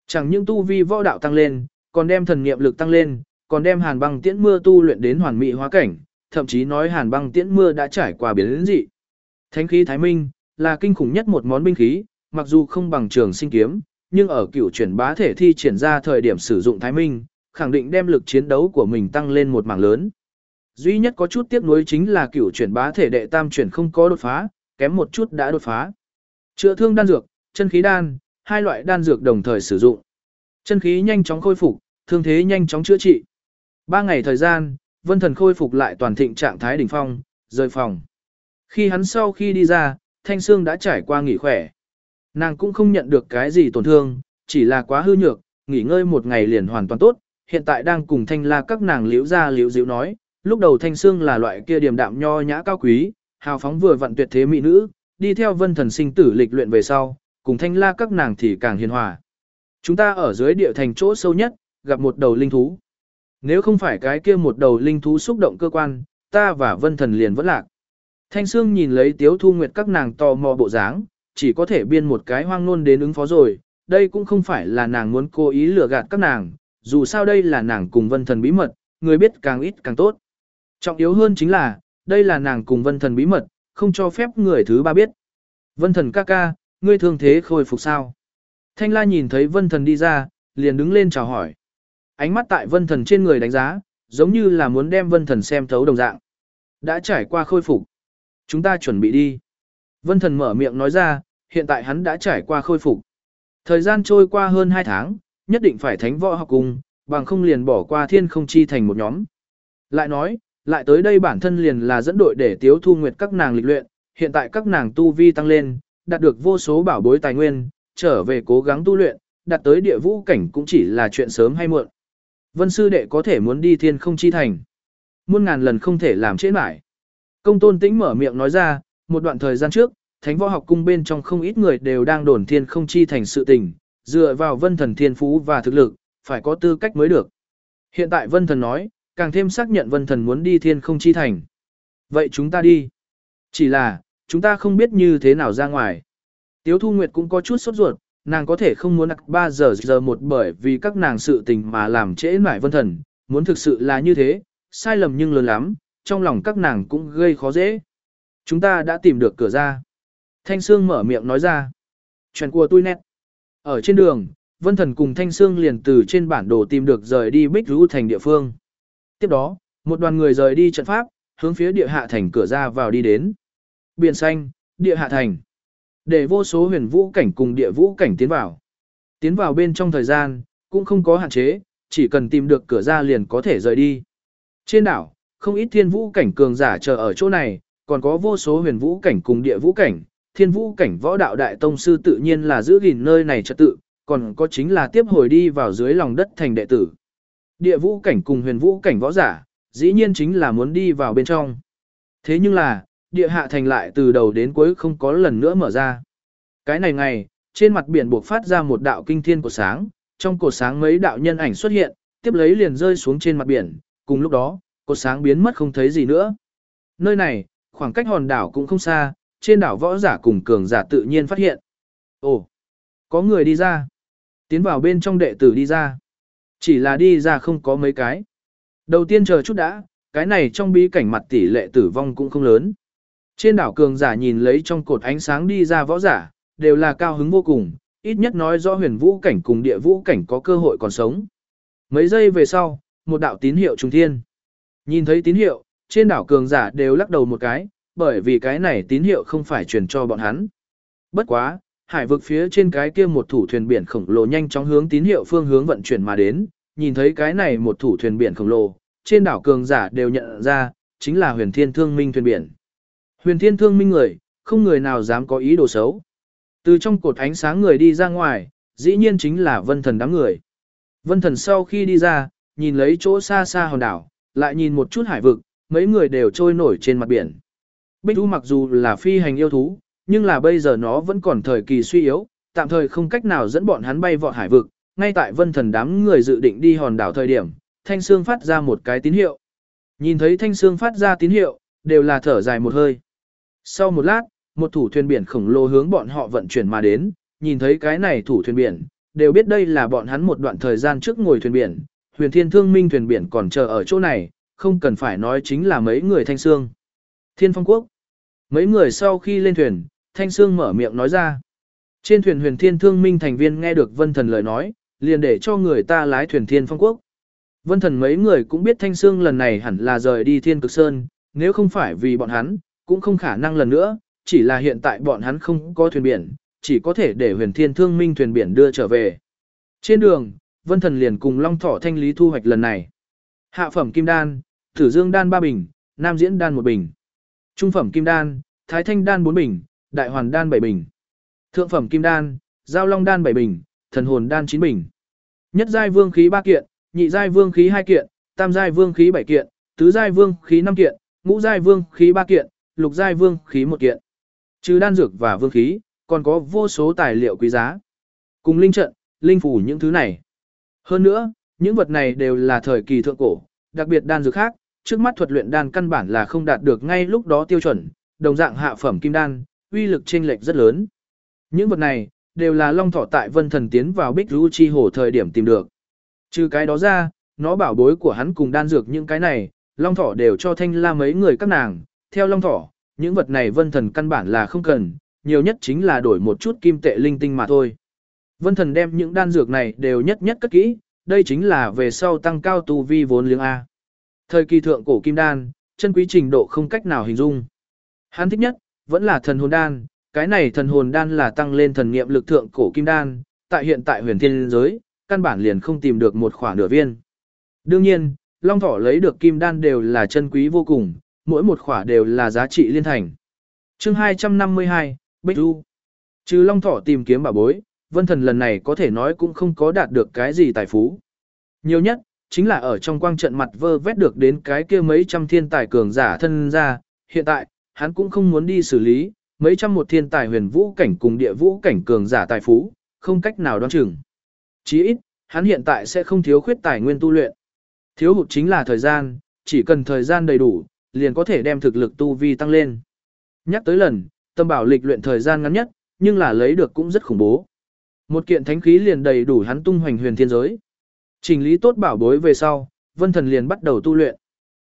Chẳng những tu vi võ đạo tăng lên, còn đem thần niệm lực tăng lên, còn đem hàn băng tiễn mưa tu luyện đến hoàn mỹ hóa cảnh, thậm chí nói hàn băng tiễn mưa đã trải qua biến đến dị. Thánh khí Thái Minh là kinh khủng nhất một món binh khí, mặc dù không bằng trường sinh kiếm, nhưng ở cựu chuyển bá thể thi triển ra thời điểm sử dụng Thái Minh, khẳng định đem lực chiến đấu của mình tăng lên một mảng lớn. Duy nhất có chút tiếc nuối chính là cựu chuyển bá thể đệ tam chuyển không có đột phá, kém một chút đã đột phá. Chữa thương đan dược, chân khí đan, hai loại đan dược đồng thời sử dụng. Chân khí nhanh chóng khôi phục, thương thế nhanh chóng chữa trị. Ba ngày thời gian, vân thần khôi phục lại toàn thịnh trạng thái đỉnh phong, rời phòng. Khi hắn sau khi đi ra, thanh xương đã trải qua nghỉ khỏe. Nàng cũng không nhận được cái gì tổn thương, chỉ là quá hư nhược, nghỉ ngơi một ngày liền hoàn toàn tốt, hiện tại đang cùng thanh la các nàng liễu ra liễu diệu nói, lúc đầu thanh xương là loại kia điềm đạm nho nhã cao quý, hào phóng vừa vặn tuyệt thế mỹ nữ, đi theo vân thần sinh tử lịch luyện về sau, cùng thanh la các nàng thì càng hiền hòa. Chúng ta ở dưới địa thành chỗ sâu nhất, gặp một đầu linh thú. Nếu không phải cái kia một đầu linh thú xúc động cơ quan, ta và vân thần liền vẫn lạc. Thanh Sương nhìn lấy Tiếu Thu Nguyệt các nàng tò mò bộ dáng, chỉ có thể biên một cái hoang nôn đến ứng phó rồi, đây cũng không phải là nàng muốn cố ý lừa gạt các nàng, dù sao đây là nàng cùng vân thần bí mật, người biết càng ít càng tốt. Trọng yếu hơn chính là, đây là nàng cùng vân thần bí mật, không cho phép người thứ ba biết. Vân thần ca ca, ngươi thương thế khôi phục sao? Thanh la nhìn thấy vân thần đi ra, liền đứng lên chào hỏi. Ánh mắt tại vân thần trên người đánh giá, giống như là muốn đem vân thần xem thấu đồng dạng. Đã trải qua khôi phục. Chúng ta chuẩn bị đi. Vân thần mở miệng nói ra, hiện tại hắn đã trải qua khôi phục. Thời gian trôi qua hơn 2 tháng, nhất định phải thánh võ học cùng, bằng không liền bỏ qua thiên không chi thành một nhóm. Lại nói, lại tới đây bản thân liền là dẫn đội để tiếu thu nguyệt các nàng lịch luyện, hiện tại các nàng tu vi tăng lên, đạt được vô số bảo bối tài nguyên, trở về cố gắng tu luyện, đạt tới địa vũ cảnh cũng chỉ là chuyện sớm hay muộn. Vân sư đệ có thể muốn đi thiên không chi thành. Muôn ngàn lần không thể làm trễ mãi. Công tôn tĩnh mở miệng nói ra, một đoạn thời gian trước, thánh võ học cung bên trong không ít người đều đang đồn thiên không chi thành sự tình, dựa vào vân thần thiên phú và thực lực, phải có tư cách mới được. Hiện tại vân thần nói, càng thêm xác nhận vân thần muốn đi thiên không chi thành. Vậy chúng ta đi. Chỉ là, chúng ta không biết như thế nào ra ngoài. Tiếu Thu Nguyệt cũng có chút sốt ruột, nàng có thể không muốn đặt 3 giờ giờ một bởi vì các nàng sự tình mà làm trễ nải vân thần, muốn thực sự là như thế, sai lầm nhưng lớn lắm, trong lòng các nàng cũng gây khó dễ. Chúng ta đã tìm được cửa ra. Thanh Sương mở miệng nói ra. Chuyện của tôi nét. Ở trên đường, Vân Thần cùng Thanh Sương liền từ trên bản đồ tìm được rời đi Bích Rú thành địa phương. Tiếp đó, một đoàn người rời đi trận pháp, hướng phía địa hạ thành cửa ra vào đi đến. Biển xanh, địa hạ thành. Để vô số huyền vũ cảnh cùng địa vũ cảnh tiến vào. Tiến vào bên trong thời gian, cũng không có hạn chế, chỉ cần tìm được cửa ra liền có thể rời đi. Trên đảo, không ít thiên vũ cảnh cường giả chờ ở chỗ này, còn có vô số huyền vũ cảnh cùng địa vũ cảnh, thiên vũ cảnh võ đạo đại tông sư tự nhiên là giữ gìn nơi này trật tự, còn có chính là tiếp hồi đi vào dưới lòng đất thành đệ tử. Địa vũ cảnh cùng huyền vũ cảnh võ giả, dĩ nhiên chính là muốn đi vào bên trong. Thế nhưng là, địa hạ thành lại từ đầu đến cuối không có lần nữa mở ra. Cái này ngày, trên mặt biển buộc phát ra một đạo kinh thiên của sáng, trong cột sáng mấy đạo nhân ảnh xuất hiện, tiếp lấy liền rơi xuống trên mặt biển, cùng lúc đó, cột sáng biến mất không thấy gì nữa. Nơi này, khoảng cách hòn đảo cũng không xa, trên đảo võ giả cùng cường giả tự nhiên phát hiện. Ồ, có người đi ra. Tiến vào bên trong đệ tử đi ra. Chỉ là đi ra không có mấy cái. Đầu tiên chờ chút đã, cái này trong bí cảnh mặt tỷ lệ tử vong cũng không lớn. Trên đảo cường giả nhìn lấy trong cột ánh sáng đi ra võ giả, đều là cao hứng vô cùng, ít nhất nói rõ huyền vũ cảnh cùng địa vũ cảnh có cơ hội còn sống. Mấy giây về sau, một đạo tín hiệu trùng thiên. Nhìn thấy tín hiệu, trên đảo cường giả đều lắc đầu một cái, bởi vì cái này tín hiệu không phải truyền cho bọn hắn. Bất quá, hải vực phía trên cái kia một thủ thuyền biển khổng lồ nhanh chóng hướng tín hiệu phương hướng vận chuyển mà đến, nhìn thấy cái này một thủ thuyền biển khổng lồ, trên đảo cường giả đều nhận ra, chính là huyền thiên thương minh thuyền biển. Huyền thiên thương minh người, không người nào dám có ý đồ xấu. Từ trong cột ánh sáng người đi ra ngoài, dĩ nhiên chính là vân thần đám người. Vân thần sau khi đi ra, nhìn lấy chỗ xa xa hòn đảo, lại nhìn một chút hải vực, mấy người đều trôi nổi trên mặt biển. Bích thú mặc dù là phi hành yêu thú, nhưng là bây giờ nó vẫn còn thời kỳ suy yếu, tạm thời không cách nào dẫn bọn hắn bay vọt hải vực, ngay tại vân thần đám người dự định đi hòn đảo thời điểm, thanh xương phát ra một cái tín hiệu. Nhìn thấy thanh xương phát ra tín hiệu, đều là thở dài một hơi. Sau một lát, một thủ thuyền biển khổng lồ hướng bọn họ vận chuyển mà đến, nhìn thấy cái này thủ thuyền biển, đều biết đây là bọn hắn một đoạn thời gian trước ngồi thuyền biển, huyền thiên thương minh thuyền biển còn chờ ở chỗ này, không cần phải nói chính là mấy người thanh xương. Thiên phong quốc. Mấy người sau khi lên thuyền, thanh xương mở miệng nói ra. Trên thuyền huyền thiên thương minh thành viên nghe được vân thần lời nói, liền để cho người ta lái thuyền thiên phong quốc. Vân thần mấy người cũng biết thanh xương lần này hẳn là rời đi thiên cực sơn, nếu không phải vì bọn hắn, cũng không khả năng lần nữa, chỉ là hiện tại bọn hắn không có thuyền biển, chỉ có thể để huyền thiên thương minh thuyền biển đưa trở về. Trên đường, vân thần liền cùng long thỏ thanh lý thu hoạch lần này. Hạ phẩm kim đan, tử dương đan 3 bình, nam diễn đan 1 bình. Trung phẩm kim đan, thái thanh đan 4 bình, đại hoàn đan 7 bình. Thượng phẩm kim đan, giao long đan 7 bình, thần hồn đan 9 bình. Nhất giai vương khí 3 kiện, nhị giai vương khí 2 kiện, tam giai vương khí 7 kiện, tứ giai vương khí 5 kiện, ngũ giai vương khí 3 kiện, lục giai vương khí một kiện. Trừ đan dược và vương khí, còn có vô số tài liệu quý giá. Cùng linh trận, linh phủ những thứ này. Hơn nữa, những vật này đều là thời kỳ thượng cổ, đặc biệt đan dược khác, trước mắt thuật luyện đan căn bản là không đạt được ngay lúc đó tiêu chuẩn, đồng dạng hạ phẩm kim đan, uy lực chênh lệch rất lớn. Những vật này đều là Long Thỏ tại Vân Thần tiến vào Bích Vũ Chi Hồ thời điểm tìm được. Trừ cái đó ra, nó bảo bối của hắn cùng đan dược những cái này, Long Thỏ đều cho Thanh La mấy người các nàng, theo Long Thỏ, những vật này Vân Thần căn bản là không cần, nhiều nhất chính là đổi một chút kim tệ linh tinh mà thôi. Vân Thần đem những đan dược này đều nhất nhất cất kỹ, đây chính là về sau tăng cao tu vi vốn liếng A. Thời kỳ thượng cổ kim đan, chân quý trình độ không cách nào hình dung. Hắn thích nhất, vẫn là thần hồn đan, cái này thần hồn đan là tăng lên thần nghiệm lực thượng cổ kim đan, tại hiện tại huyền thiên giới, căn bản liền không tìm được một khoảng nửa viên. Đương nhiên, Long Thỏ lấy được kim đan đều là chân quý vô cùng, mỗi một khỏa đều là giá trị liên thành. chương 252, Bích Du. Trừ Long Thỏ tìm kiếm bảo bối, Vân Thần lần này có thể nói cũng không có đạt được cái gì tài phú. Nhiều nhất, chính là ở trong quang trận mặt vơ vét được đến cái kia mấy trăm thiên tài cường giả thân ra, hiện tại, hắn cũng không muốn đi xử lý, mấy trăm một thiên tài huyền vũ cảnh cùng địa vũ cảnh cường giả tài phú, không cách nào đoán chừng. Chí ít, hắn hiện tại sẽ không thiếu khuyết tài nguyên tu luyện. Thiếu hụt chính là thời gian, chỉ cần thời gian đầy đủ, liền có thể đem thực lực tu vi tăng lên. Nhắc tới lần, tâm bảo lịch luyện thời gian ngắn nhất, nhưng là lấy được cũng rất khủng bố. Một kiện thánh khí liền đầy đủ hắn tung hoành huyền thiên giới. Trình lý tốt bảo bối về sau, vân thần liền bắt đầu tu luyện.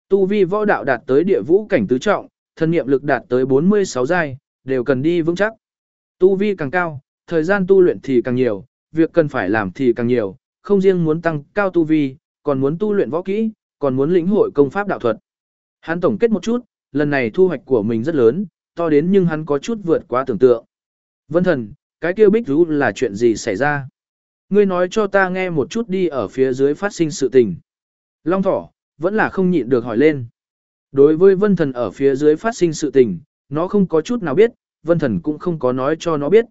Tu vi võ đạo đạt tới địa vũ cảnh tứ trọng, thân niệm lực đạt tới 46 giai, đều cần đi vững chắc. Tu vi càng cao, thời gian tu luyện thì càng nhiều, việc cần phải làm thì càng nhiều, không riêng muốn tăng cao tu vi, còn muốn tu luyện võ kỹ, còn muốn lĩnh hội công pháp đạo thuật. Hắn tổng kết một chút, lần này thu hoạch của mình rất lớn, to đến nhưng hắn có chút vượt quá tưởng tượng. Vân thần, cái kia bích rú là chuyện gì xảy ra? Ngươi nói cho ta nghe một chút đi ở phía dưới phát sinh sự tình. Long thỏ, vẫn là không nhịn được hỏi lên. Đối với vân thần ở phía dưới phát sinh sự tình, nó không có chút nào biết, vân thần cũng không có nói cho nó biết.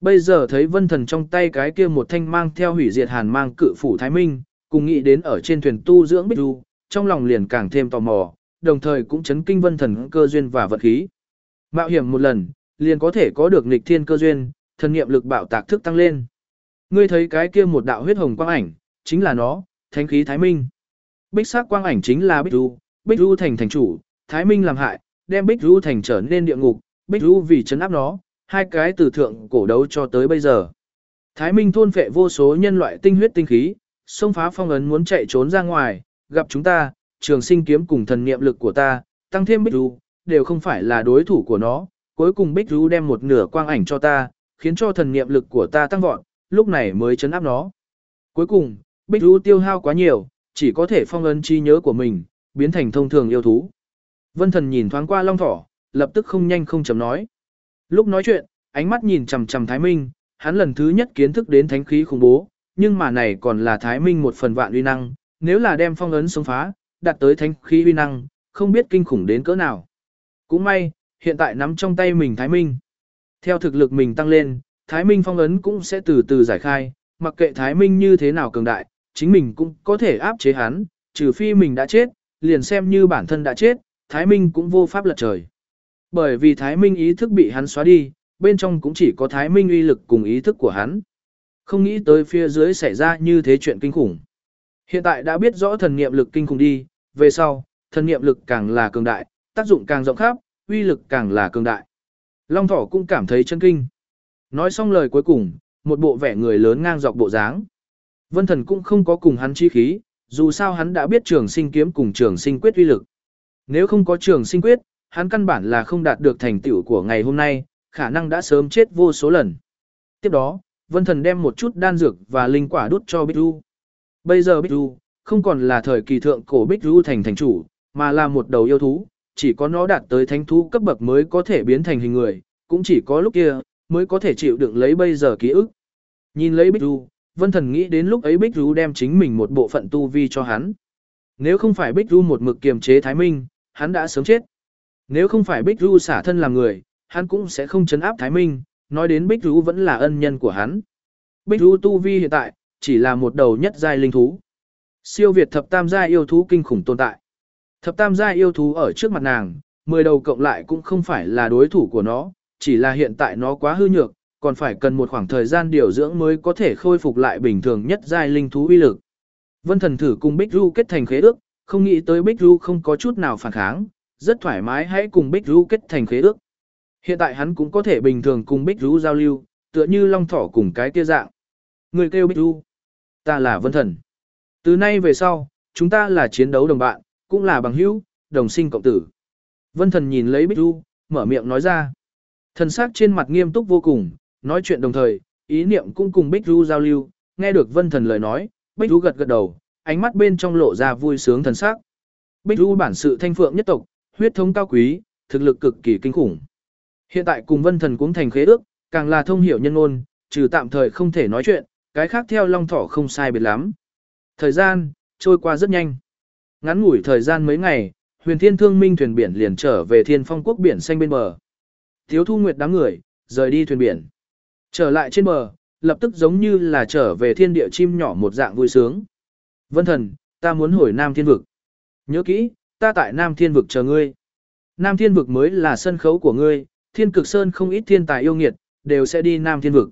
Bây giờ thấy vân thần trong tay cái kia một thanh mang theo hủy diệt hàn mang cự phủ Thái Minh, cùng nghĩ đến ở trên thuyền tu dưỡng bích du, trong lòng liền càng thêm tò mò, đồng thời cũng chấn kinh vân thần cơ duyên và vật khí. Mạo hiểm một lần, liền có thể có được nghịch thiên cơ duyên, thần niệm lực bạo tạc thức tăng lên. Ngươi thấy cái kia một đạo huyết hồng quang ảnh, chính là nó, thánh khí Thái Minh. Bích sắc quang ảnh chính là Bích Du, Bích Du thành thành chủ, Thái Minh làm hại, đem Bích Du thành trở nên địa ngục, Bích Du vì chấn áp nó, hai cái từ thượng cổ đấu cho tới bây giờ. Thái Minh thôn phệ vô số nhân loại tinh huyết tinh khí, xông phá phong ấn muốn chạy trốn ra ngoài, gặp chúng ta, trường sinh kiếm cùng thần niệm lực của ta, tăng thêm Bích Du, đều không phải là đối thủ của nó, cuối cùng Bích Ru đem một nửa quang ảnh cho ta, khiến cho thần niệm lực của ta tăng vọt, lúc này mới chấn áp nó. Cuối cùng, Bích Ru tiêu hao quá nhiều, chỉ có thể phong ấn trí nhớ của mình, biến thành thông thường yêu thú. Vân thần nhìn thoáng qua long thỏ, lập tức không nhanh không chậm nói. Lúc nói chuyện, ánh mắt nhìn chằm chằm Thái Minh, hắn lần thứ nhất kiến thức đến thánh khí khủng bố, nhưng mà này còn là Thái Minh một phần vạn uy năng, nếu là đem phong ấn sống phá, đạt tới thánh khí uy năng, không biết kinh khủng đến cỡ nào. Cũng may, hiện tại nắm trong tay mình Thái Minh. Theo thực lực mình tăng lên, Thái Minh phong ấn cũng sẽ từ từ giải khai, mặc kệ Thái Minh như thế nào cường đại, chính mình cũng có thể áp chế hắn, trừ phi mình đã chết, liền xem như bản thân đã chết, Thái Minh cũng vô pháp lật trời. Bởi vì Thái Minh ý thức bị hắn xóa đi, bên trong cũng chỉ có Thái Minh uy lực cùng ý thức của hắn. Không nghĩ tới phía dưới xảy ra như thế chuyện kinh khủng. Hiện tại đã biết rõ thần niệm lực kinh khủng đi, về sau, thần niệm lực càng là cường đại, tác dụng càng rộng khắp, uy lực càng là cường đại. Long thỏ cũng cảm thấy chân kinh. Nói xong lời cuối cùng, một bộ vẻ người lớn ngang dọc bộ dáng. Vân thần cũng không có cùng hắn chi khí, dù sao hắn đã biết trường sinh kiếm cùng trường sinh quyết uy lực. Nếu không có trường sinh quyết, hắn căn bản là không đạt được thành tựu của ngày hôm nay, khả năng đã sớm chết vô số lần. Tiếp đó, Vân Thần đem một chút đan dược và linh quả đút cho Bích Du. Bây giờ Bích Du, không còn là thời kỳ thượng cổ Bích Du thành thành chủ, mà là một đầu yêu thú, chỉ có nó đạt tới thánh thú cấp bậc mới có thể biến thành hình người, cũng chỉ có lúc kia, mới có thể chịu đựng lấy bây giờ ký ức. Nhìn lấy Bích Du, Vân Thần nghĩ đến lúc ấy Bích Du đem chính mình một bộ phận tu vi cho hắn. Nếu không phải Bích Du một mực kiềm chế Thái Minh, hắn đã sớm chết. Nếu không phải Bích Du xả thân làm người, hắn cũng sẽ không chấn áp Thái Minh, nói đến Bích Du vẫn là ân nhân của hắn. Bích Du tu vi hiện tại, chỉ là một đầu nhất giai linh thú. Siêu Việt thập tam gia yêu thú kinh khủng tồn tại. Thập tam gia yêu thú ở trước mặt nàng, mười đầu cộng lại cũng không phải là đối thủ của nó, chỉ là hiện tại nó quá hư nhược, còn phải cần một khoảng thời gian điều dưỡng mới có thể khôi phục lại bình thường nhất giai linh thú uy lực. Vân Thần thử cùng Bích Du kết thành khế ước, không nghĩ tới Bích Du không có chút nào phản kháng, rất thoải mái hãy cùng Bích Du kết thành khế ước. Hiện tại hắn cũng có thể bình thường cùng Bích Du giao lưu, tựa như long thỏ cùng cái kia dạng. Người kêu Bích Du, ta là Vân Thần. Từ nay về sau, chúng ta là chiến đấu đồng bạn, cũng là bằng hữu, đồng sinh cộng tử. Vân Thần nhìn lấy Bích Du, mở miệng nói ra. Thần sắc trên mặt nghiêm túc vô cùng, nói chuyện đồng thời, ý niệm cũng cùng Bích Du giao lưu, nghe được Vân Thần lời nói, Bích Du gật gật đầu, ánh mắt bên trong lộ ra vui sướng thần sắc. Bích Du bản sự thanh phượng nhất tộc, huyết thống cao quý, thực lực cực kỳ kinh khủng. Hiện tại cùng Vân Thần cũng thành khế ước, càng là thông hiểu nhân ngôn, trừ tạm thời không thể nói chuyện, cái khác theo Long Thỏ không sai biệt lắm. Thời gian trôi qua rất nhanh. Ngắn ngủi thời gian mấy ngày, Huyền Thiên Thương Minh thuyền biển liền trở về Thiên Phong quốc biển xanh bên bờ. Thiếu Thu Nguyệt đám người rời đi thuyền biển. Trở lại trên bờ, lập tức giống như là trở về thiên địa chim nhỏ một dạng vui sướng. Vân thần, ta muốn hồi Nam Thiên Vực. Nhớ kỹ, ta tại Nam Thiên Vực chờ ngươi. Nam Thiên Vực mới là sân khấu của ngươi, Thiên Cực Sơn không ít thiên tài yêu nghiệt, đều sẽ đi Nam Thiên Vực.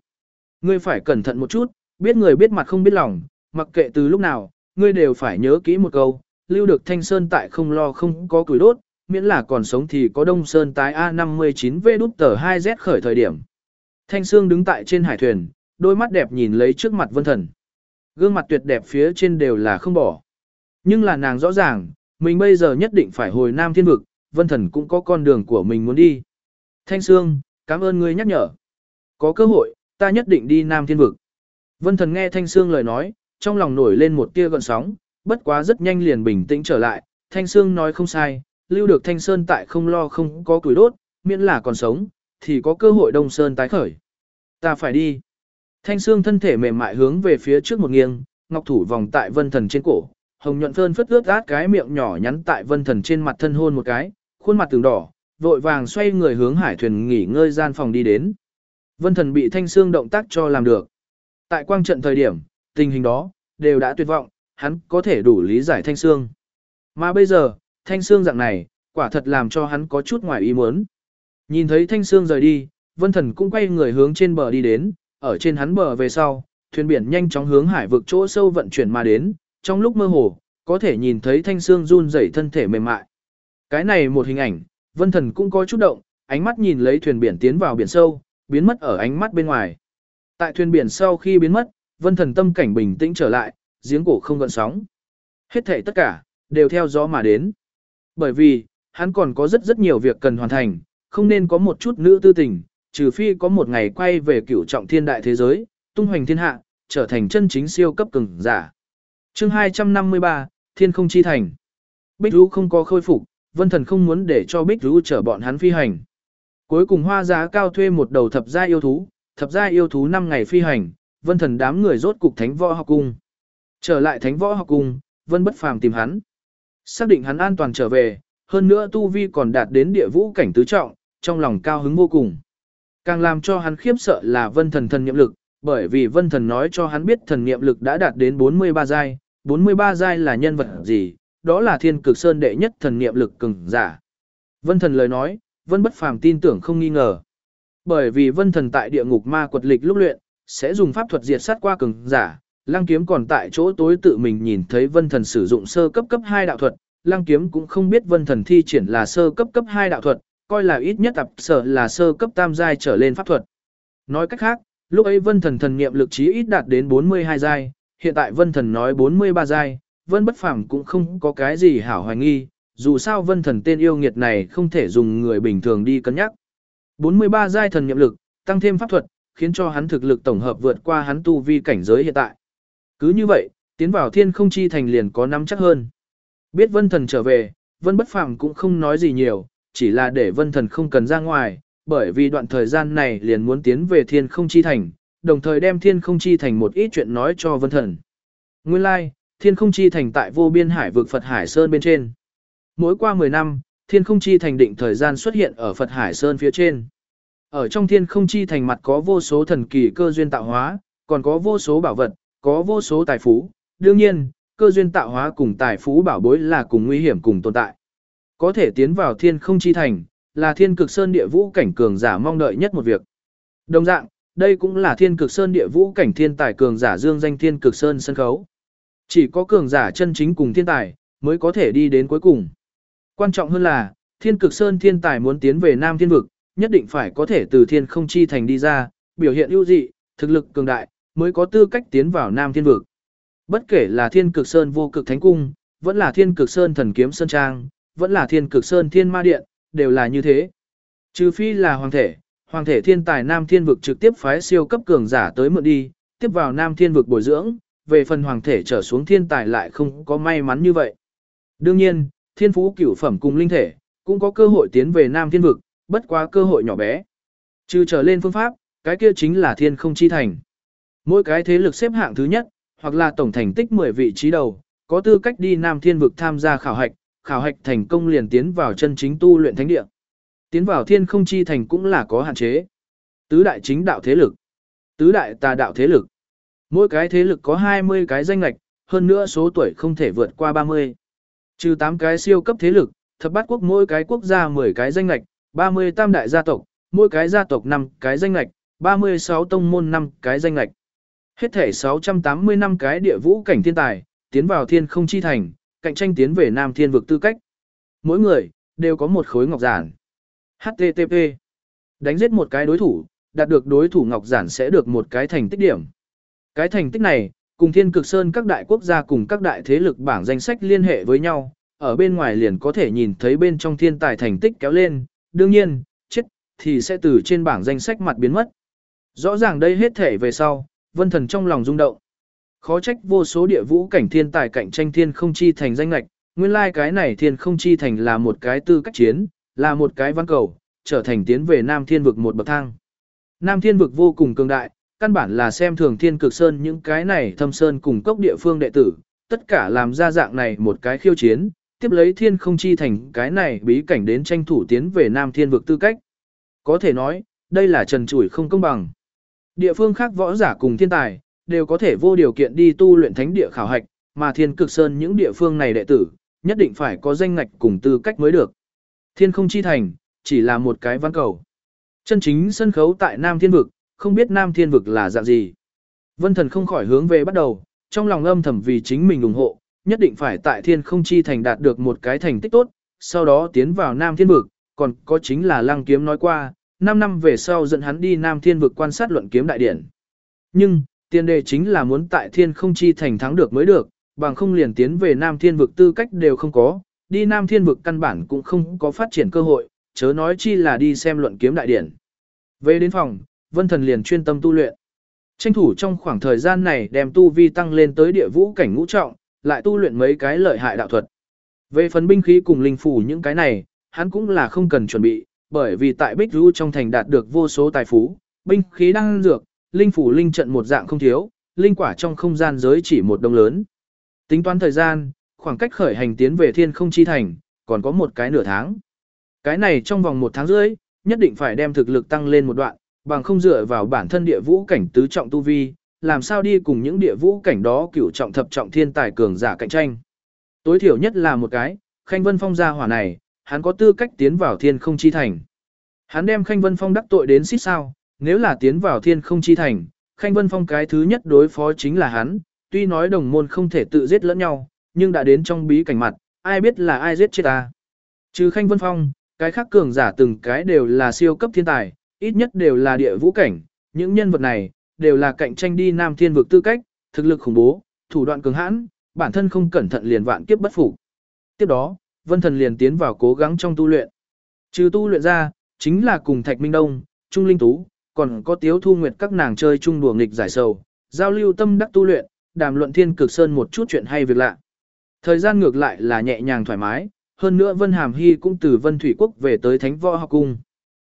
Ngươi phải cẩn thận một chút, biết người biết mặt không biết lòng, mặc kệ từ lúc nào, ngươi đều phải nhớ kỹ một câu, lưu được Thanh Sơn tại không lo không có củi đốt, miễn là còn sống thì có Đông Sơn tái A59V đút tờ 2Z khởi thời điểm. Thanh Sương đứng tại trên hải thuyền, đôi mắt đẹp nhìn lấy trước mặt vân thần. Gương mặt tuyệt đẹp phía trên đều là không bỏ. Nhưng là nàng rõ ràng, mình bây giờ nhất định phải hồi Nam Thiên Vực, vân thần cũng có con đường của mình muốn đi. Thanh Sương, cảm ơn ngươi nhắc nhở. Có cơ hội, ta nhất định đi Nam Thiên Vực. Vân thần nghe Thanh Sương lời nói, trong lòng nổi lên một tia gợn sóng, bất quá rất nhanh liền bình tĩnh trở lại. Thanh Sương nói không sai, lưu được Thanh Sơn tại không lo không có củi đốt, miễn là còn sống, thì có cơ hội Đông Sơn tái khởi. Ta phải đi. Thanh Sương thân thể mềm mại hướng về phía trước một nghiêng, ngọc thủ vòng tại vân thần trên cổ, hồng nhuận phơn phất ướt át cái miệng nhỏ nhắn tại vân thần trên mặt thân hôn một cái, khuôn mặt từng đỏ, vội vàng xoay người hướng hải thuyền nghỉ ngơi gian phòng đi đến. Vân thần bị thanh Sương động tác cho làm được. Tại quang trận thời điểm, tình hình đó, đều đã tuyệt vọng, hắn có thể đủ lý giải thanh xương. Mà bây giờ, thanh xương dạng này, quả thật làm cho hắn có chút ngoài ý muốn. Nhìn thấy thanh xương rời đi, vân thần cũng quay người hướng trên bờ đi đến, ở trên hắn bờ về sau, thuyền biển nhanh chóng hướng hải vực chỗ sâu vận chuyển mà đến, trong lúc mơ hồ, có thể nhìn thấy thanh xương run rẩy thân thể mềm mại. Cái này một hình ảnh, vân thần cũng có chút động, ánh mắt nhìn lấy thuyền biển tiến vào biển sâu, biến mất ở ánh mắt bên ngoài. Tại thuyền biển sau khi biến mất, vân thần tâm cảnh bình tĩnh trở lại, giếng cổ không gợn sóng. Hết thảy tất cả, đều theo gió mà đến. Bởi vì, hắn còn có rất rất nhiều việc cần hoàn thành, không nên có một chút nữ tư tình, trừ phi có một ngày quay về cửu trọng thiên đại thế giới, tung hoành thiên hạ, trở thành chân chính siêu cấp cường giả. Chương 253, Thiên không chi thành. Bích Vũ không có khôi phục, Vân Thần không muốn để cho Bích Vũ chở bọn hắn phi hành. Cuối cùng hoa giá cao thuê một đầu thập gia yêu thú, thập gia yêu thú 5 ngày phi hành, Vân Thần đám người rốt cục Thánh Võ Học Cung. Trở lại Thánh Võ Học Cung, Vân Bất Phàm tìm hắn. Xác định hắn an toàn trở về, hơn nữa tu vi còn đạt đến địa vũ cảnh tứ trọng, trong lòng cao hứng vô cùng. Càng làm cho hắn khiếp sợ là Vân Thần thần niệm lực, bởi vì Vân Thần nói cho hắn biết thần niệm lực đã đạt đến 43 giai, 43 giai là nhân vật gì, đó là thiên cực sơn đệ nhất thần niệm lực cường giả. Vân Thần lời nói, Vân Bất Phàm tin tưởng không nghi ngờ. Bởi vì Vân Thần tại địa ngục ma quật lịch lúc luyện, sẽ dùng pháp thuật diệt sát qua cường giả, Lăng Kiếm còn tại chỗ tối tự mình nhìn thấy Vân Thần sử dụng sơ cấp cấp 2 đạo thuật, Lăng Kiếm cũng không biết Vân Thần thi triển là sơ cấp cấp 2 đạo thuật, coi là ít nhất tập sở là sơ cấp tam giai trở lên pháp thuật. Nói cách khác, lúc ấy Vân Thần thần niệm lực trí ít đạt đến 42 giai, hiện tại Vân Thần nói 43 giai, Vân Bất Phàm cũng không có cái gì hảo hoài nghi, dù sao Vân Thần tên yêu nghiệt này không thể dùng người bình thường đi cân nhắc. 43 giai thần niệm lực, tăng thêm pháp thuật, khiến cho hắn thực lực tổng hợp vượt qua hắn tu vi cảnh giới hiện tại. Cứ như vậy, tiến vào thiên không chi thành liền có nắm chắc hơn. Biết vân thần trở về, vân bất phàm cũng không nói gì nhiều, chỉ là để vân thần không cần ra ngoài, bởi vì đoạn thời gian này liền muốn tiến về thiên không chi thành, đồng thời đem thiên không chi thành một ít chuyện nói cho vân thần. Nguyên lai, like, thiên không chi thành tại vô biên hải vực Phật Hải Sơn bên trên. Mỗi qua 10 năm, thiên không chi thành định thời gian xuất hiện ở Phật Hải Sơn phía trên. Ở trong thiên không chi thành mặt có vô số thần kỳ cơ duyên tạo hóa, còn có vô số bảo vật, có vô số tài phú. Đương nhiên, cơ duyên tạo hóa cùng tài phú bảo bối là cùng nguy hiểm cùng tồn tại. Có thể tiến vào thiên không chi thành, là thiên cực sơn địa vũ cảnh cường giả mong đợi nhất một việc. Đồng dạng, đây cũng là thiên cực sơn địa vũ cảnh thiên tài cường giả dương danh thiên cực sơn sân khấu. Chỉ có cường giả chân chính cùng thiên tài, mới có thể đi đến cuối cùng. Quan trọng hơn là, thiên cực sơn thiên tài muốn tiến về Nam Thiên Vực, nhất định phải có thể từ thiên không chi thành đi ra, biểu hiện ưu dị, thực lực cường đại, mới có tư cách tiến vào Nam Thiên Vực. Bất kể là Thiên Cực Sơn Vô Cực Thánh Cung, vẫn là Thiên Cực Sơn Thần Kiếm Sơn Trang, vẫn là Thiên Cực Sơn Thiên Ma Điện, đều là như thế. Trừ phi là hoàng thể, hoàng thể thiên tài Nam Thiên Vực trực tiếp phái siêu cấp cường giả tới mượn đi, tiếp vào Nam Thiên Vực bồi dưỡng, về phần hoàng thể trở xuống thiên tài lại không có may mắn như vậy. Đương nhiên, thiên phú cửu phẩm cùng linh thể, cũng có cơ hội tiến về Nam Thiên Vực, bất quá cơ hội nhỏ bé. Trừ trở lên phương pháp, cái kia chính là thiên không chi thành. Mỗi cái thế lực xếp hạng thứ nhất, hoặc là tổng thành tích 10 vị trí đầu, có tư cách đi Nam Thiên vực tham gia khảo hạch, khảo hạch thành công liền tiến vào chân chính tu luyện thánh địa. Tiến vào thiên không chi thành cũng là có hạn chế. Tứ đại chính đạo thế lực, tứ đại tà đạo thế lực. Mỗi cái thế lực có 20 cái danh ngạch, hơn nữa số tuổi không thể vượt qua 30. Trừ 8 cái siêu cấp thế lực, thập bát quốc mỗi cái quốc gia 10 cái danh ngạch, 30 tam đại gia tộc, mỗi cái gia tộc 5 cái danh lạch, 36 tông môn 5 cái danh lạch. Hết thể 680 năm cái địa vũ cảnh thiên tài, tiến vào thiên không chi thành, cạnh tranh tiến về nam thiên vực tư cách. Mỗi người, đều có một khối ngọc giản. HTTP. Đánh giết một cái đối thủ, đạt được đối thủ ngọc giản sẽ được một cái thành tích điểm. Cái thành tích này, cùng thiên cực sơn các đại quốc gia cùng các đại thế lực bảng danh sách liên hệ với nhau, ở bên ngoài liền có thể nhìn thấy bên trong thiên tài thành tích kéo lên, đương nhiên, chết, thì sẽ từ trên bảng danh sách mặt biến mất. Rõ ràng đây hết thể về sau, vân thần trong lòng rung động. Khó trách vô số địa vũ cảnh thiên tài cạnh tranh thiên không chi thành danh lạch, nguyên lai like cái này thiên không chi thành là một cái tư cách chiến, là một cái văn cầu, trở thành tiến về Nam Thiên vực một bậc thang. Nam Thiên vực vô cùng cường đại, căn bản là xem thường thiên cực sơn những cái này thâm sơn cùng cốc địa phương đệ tử, tất cả làm ra dạng này một cái khiêu chiến, tiếp lấy thiên không chi thành cái này bí cảnh đến tranh thủ tiến về Nam Thiên vực tư cách. Có thể nói, đây là trần trụi không công bằng. Địa phương khác võ giả cùng thiên tài, đều có thể vô điều kiện đi tu luyện thánh địa khảo hạch, mà thiên cực sơn những địa phương này đệ tử, nhất định phải có danh ngạch cùng tư cách mới được. Thiên không chi thành, chỉ là một cái văn cầu. Chân chính sân khấu tại Nam Thiên Vực, không biết Nam Thiên Vực là dạng gì. Vân thần không khỏi hướng về bắt đầu, trong lòng âm thầm vì chính mình ủng hộ, nhất định phải tại thiên không chi thành đạt được một cái thành tích tốt, sau đó tiến vào Nam Thiên Vực, còn có chính là lăng kiếm nói qua, 5 năm về sau dẫn hắn đi Nam Thiên vực quan sát luận kiếm đại điển. Nhưng, tiền đề chính là muốn tại thiên không chi thành thắng được mới được, bằng không liền tiến về Nam Thiên vực tư cách đều không có, đi Nam Thiên vực căn bản cũng không có phát triển cơ hội, chớ nói chi là đi xem luận kiếm đại điển. Về đến phòng, Vân Thần liền chuyên tâm tu luyện. Tranh thủ trong khoảng thời gian này đem tu vi tăng lên tới địa vũ cảnh ngũ trọng, lại tu luyện mấy cái lợi hại đạo thuật. Về phần binh khí cùng linh phủ những cái này, hắn cũng là không cần chuẩn bị, bởi vì tại Bích Du trong thành đạt được vô số tài phú, binh khí đang dược, linh phủ linh trận một dạng không thiếu, linh quả trong không gian giới chỉ một đồng lớn. Tính toán thời gian, khoảng cách khởi hành tiến về thiên không chi thành, còn có một cái nửa tháng. Cái này trong vòng một tháng rưỡi, nhất định phải đem thực lực tăng lên một đoạn, bằng không dựa vào bản thân địa vũ cảnh tứ trọng tu vi, làm sao đi cùng những địa vũ cảnh đó cửu trọng thập trọng thiên tài cường giả cạnh tranh. Tối thiểu nhất là một cái, Khanh Vân Phong gia hỏa này, hắn có tư cách tiến vào thiên không chi thành. Hắn đem Khanh Vân Phong đắc tội đến xít sao, nếu là tiến vào thiên không chi thành, Khanh Vân Phong cái thứ nhất đối phó chính là hắn, tuy nói đồng môn không thể tự giết lẫn nhau, nhưng đã đến trong bí cảnh mặt, ai biết là ai giết chết ta. Trừ Khanh Vân Phong, cái khác cường giả từng cái đều là siêu cấp thiên tài, ít nhất đều là địa vũ cảnh, những nhân vật này, đều là cạnh tranh đi nam thiên vực tư cách, thực lực khủng bố, thủ đoạn cường hãn, bản thân không cẩn thận liền vạn kiếp bất phục. Tiếp đó, Vân Thần liền tiến vào cố gắng trong tu luyện. Trừ tu luyện ra, chính là cùng Thạch Minh Đông, Trung Linh Tú, còn có Tiếu Thu Nguyệt các nàng chơi chung đùa nghịch giải sầu, giao lưu tâm đắc tu luyện, đàm luận thiên cực sơn một chút chuyện hay việc lạ. Thời gian ngược lại là nhẹ nhàng thoải mái, hơn nữa Vân Hàm Hy cũng từ Vân Thủy Quốc về tới Thánh Võ Học Cung.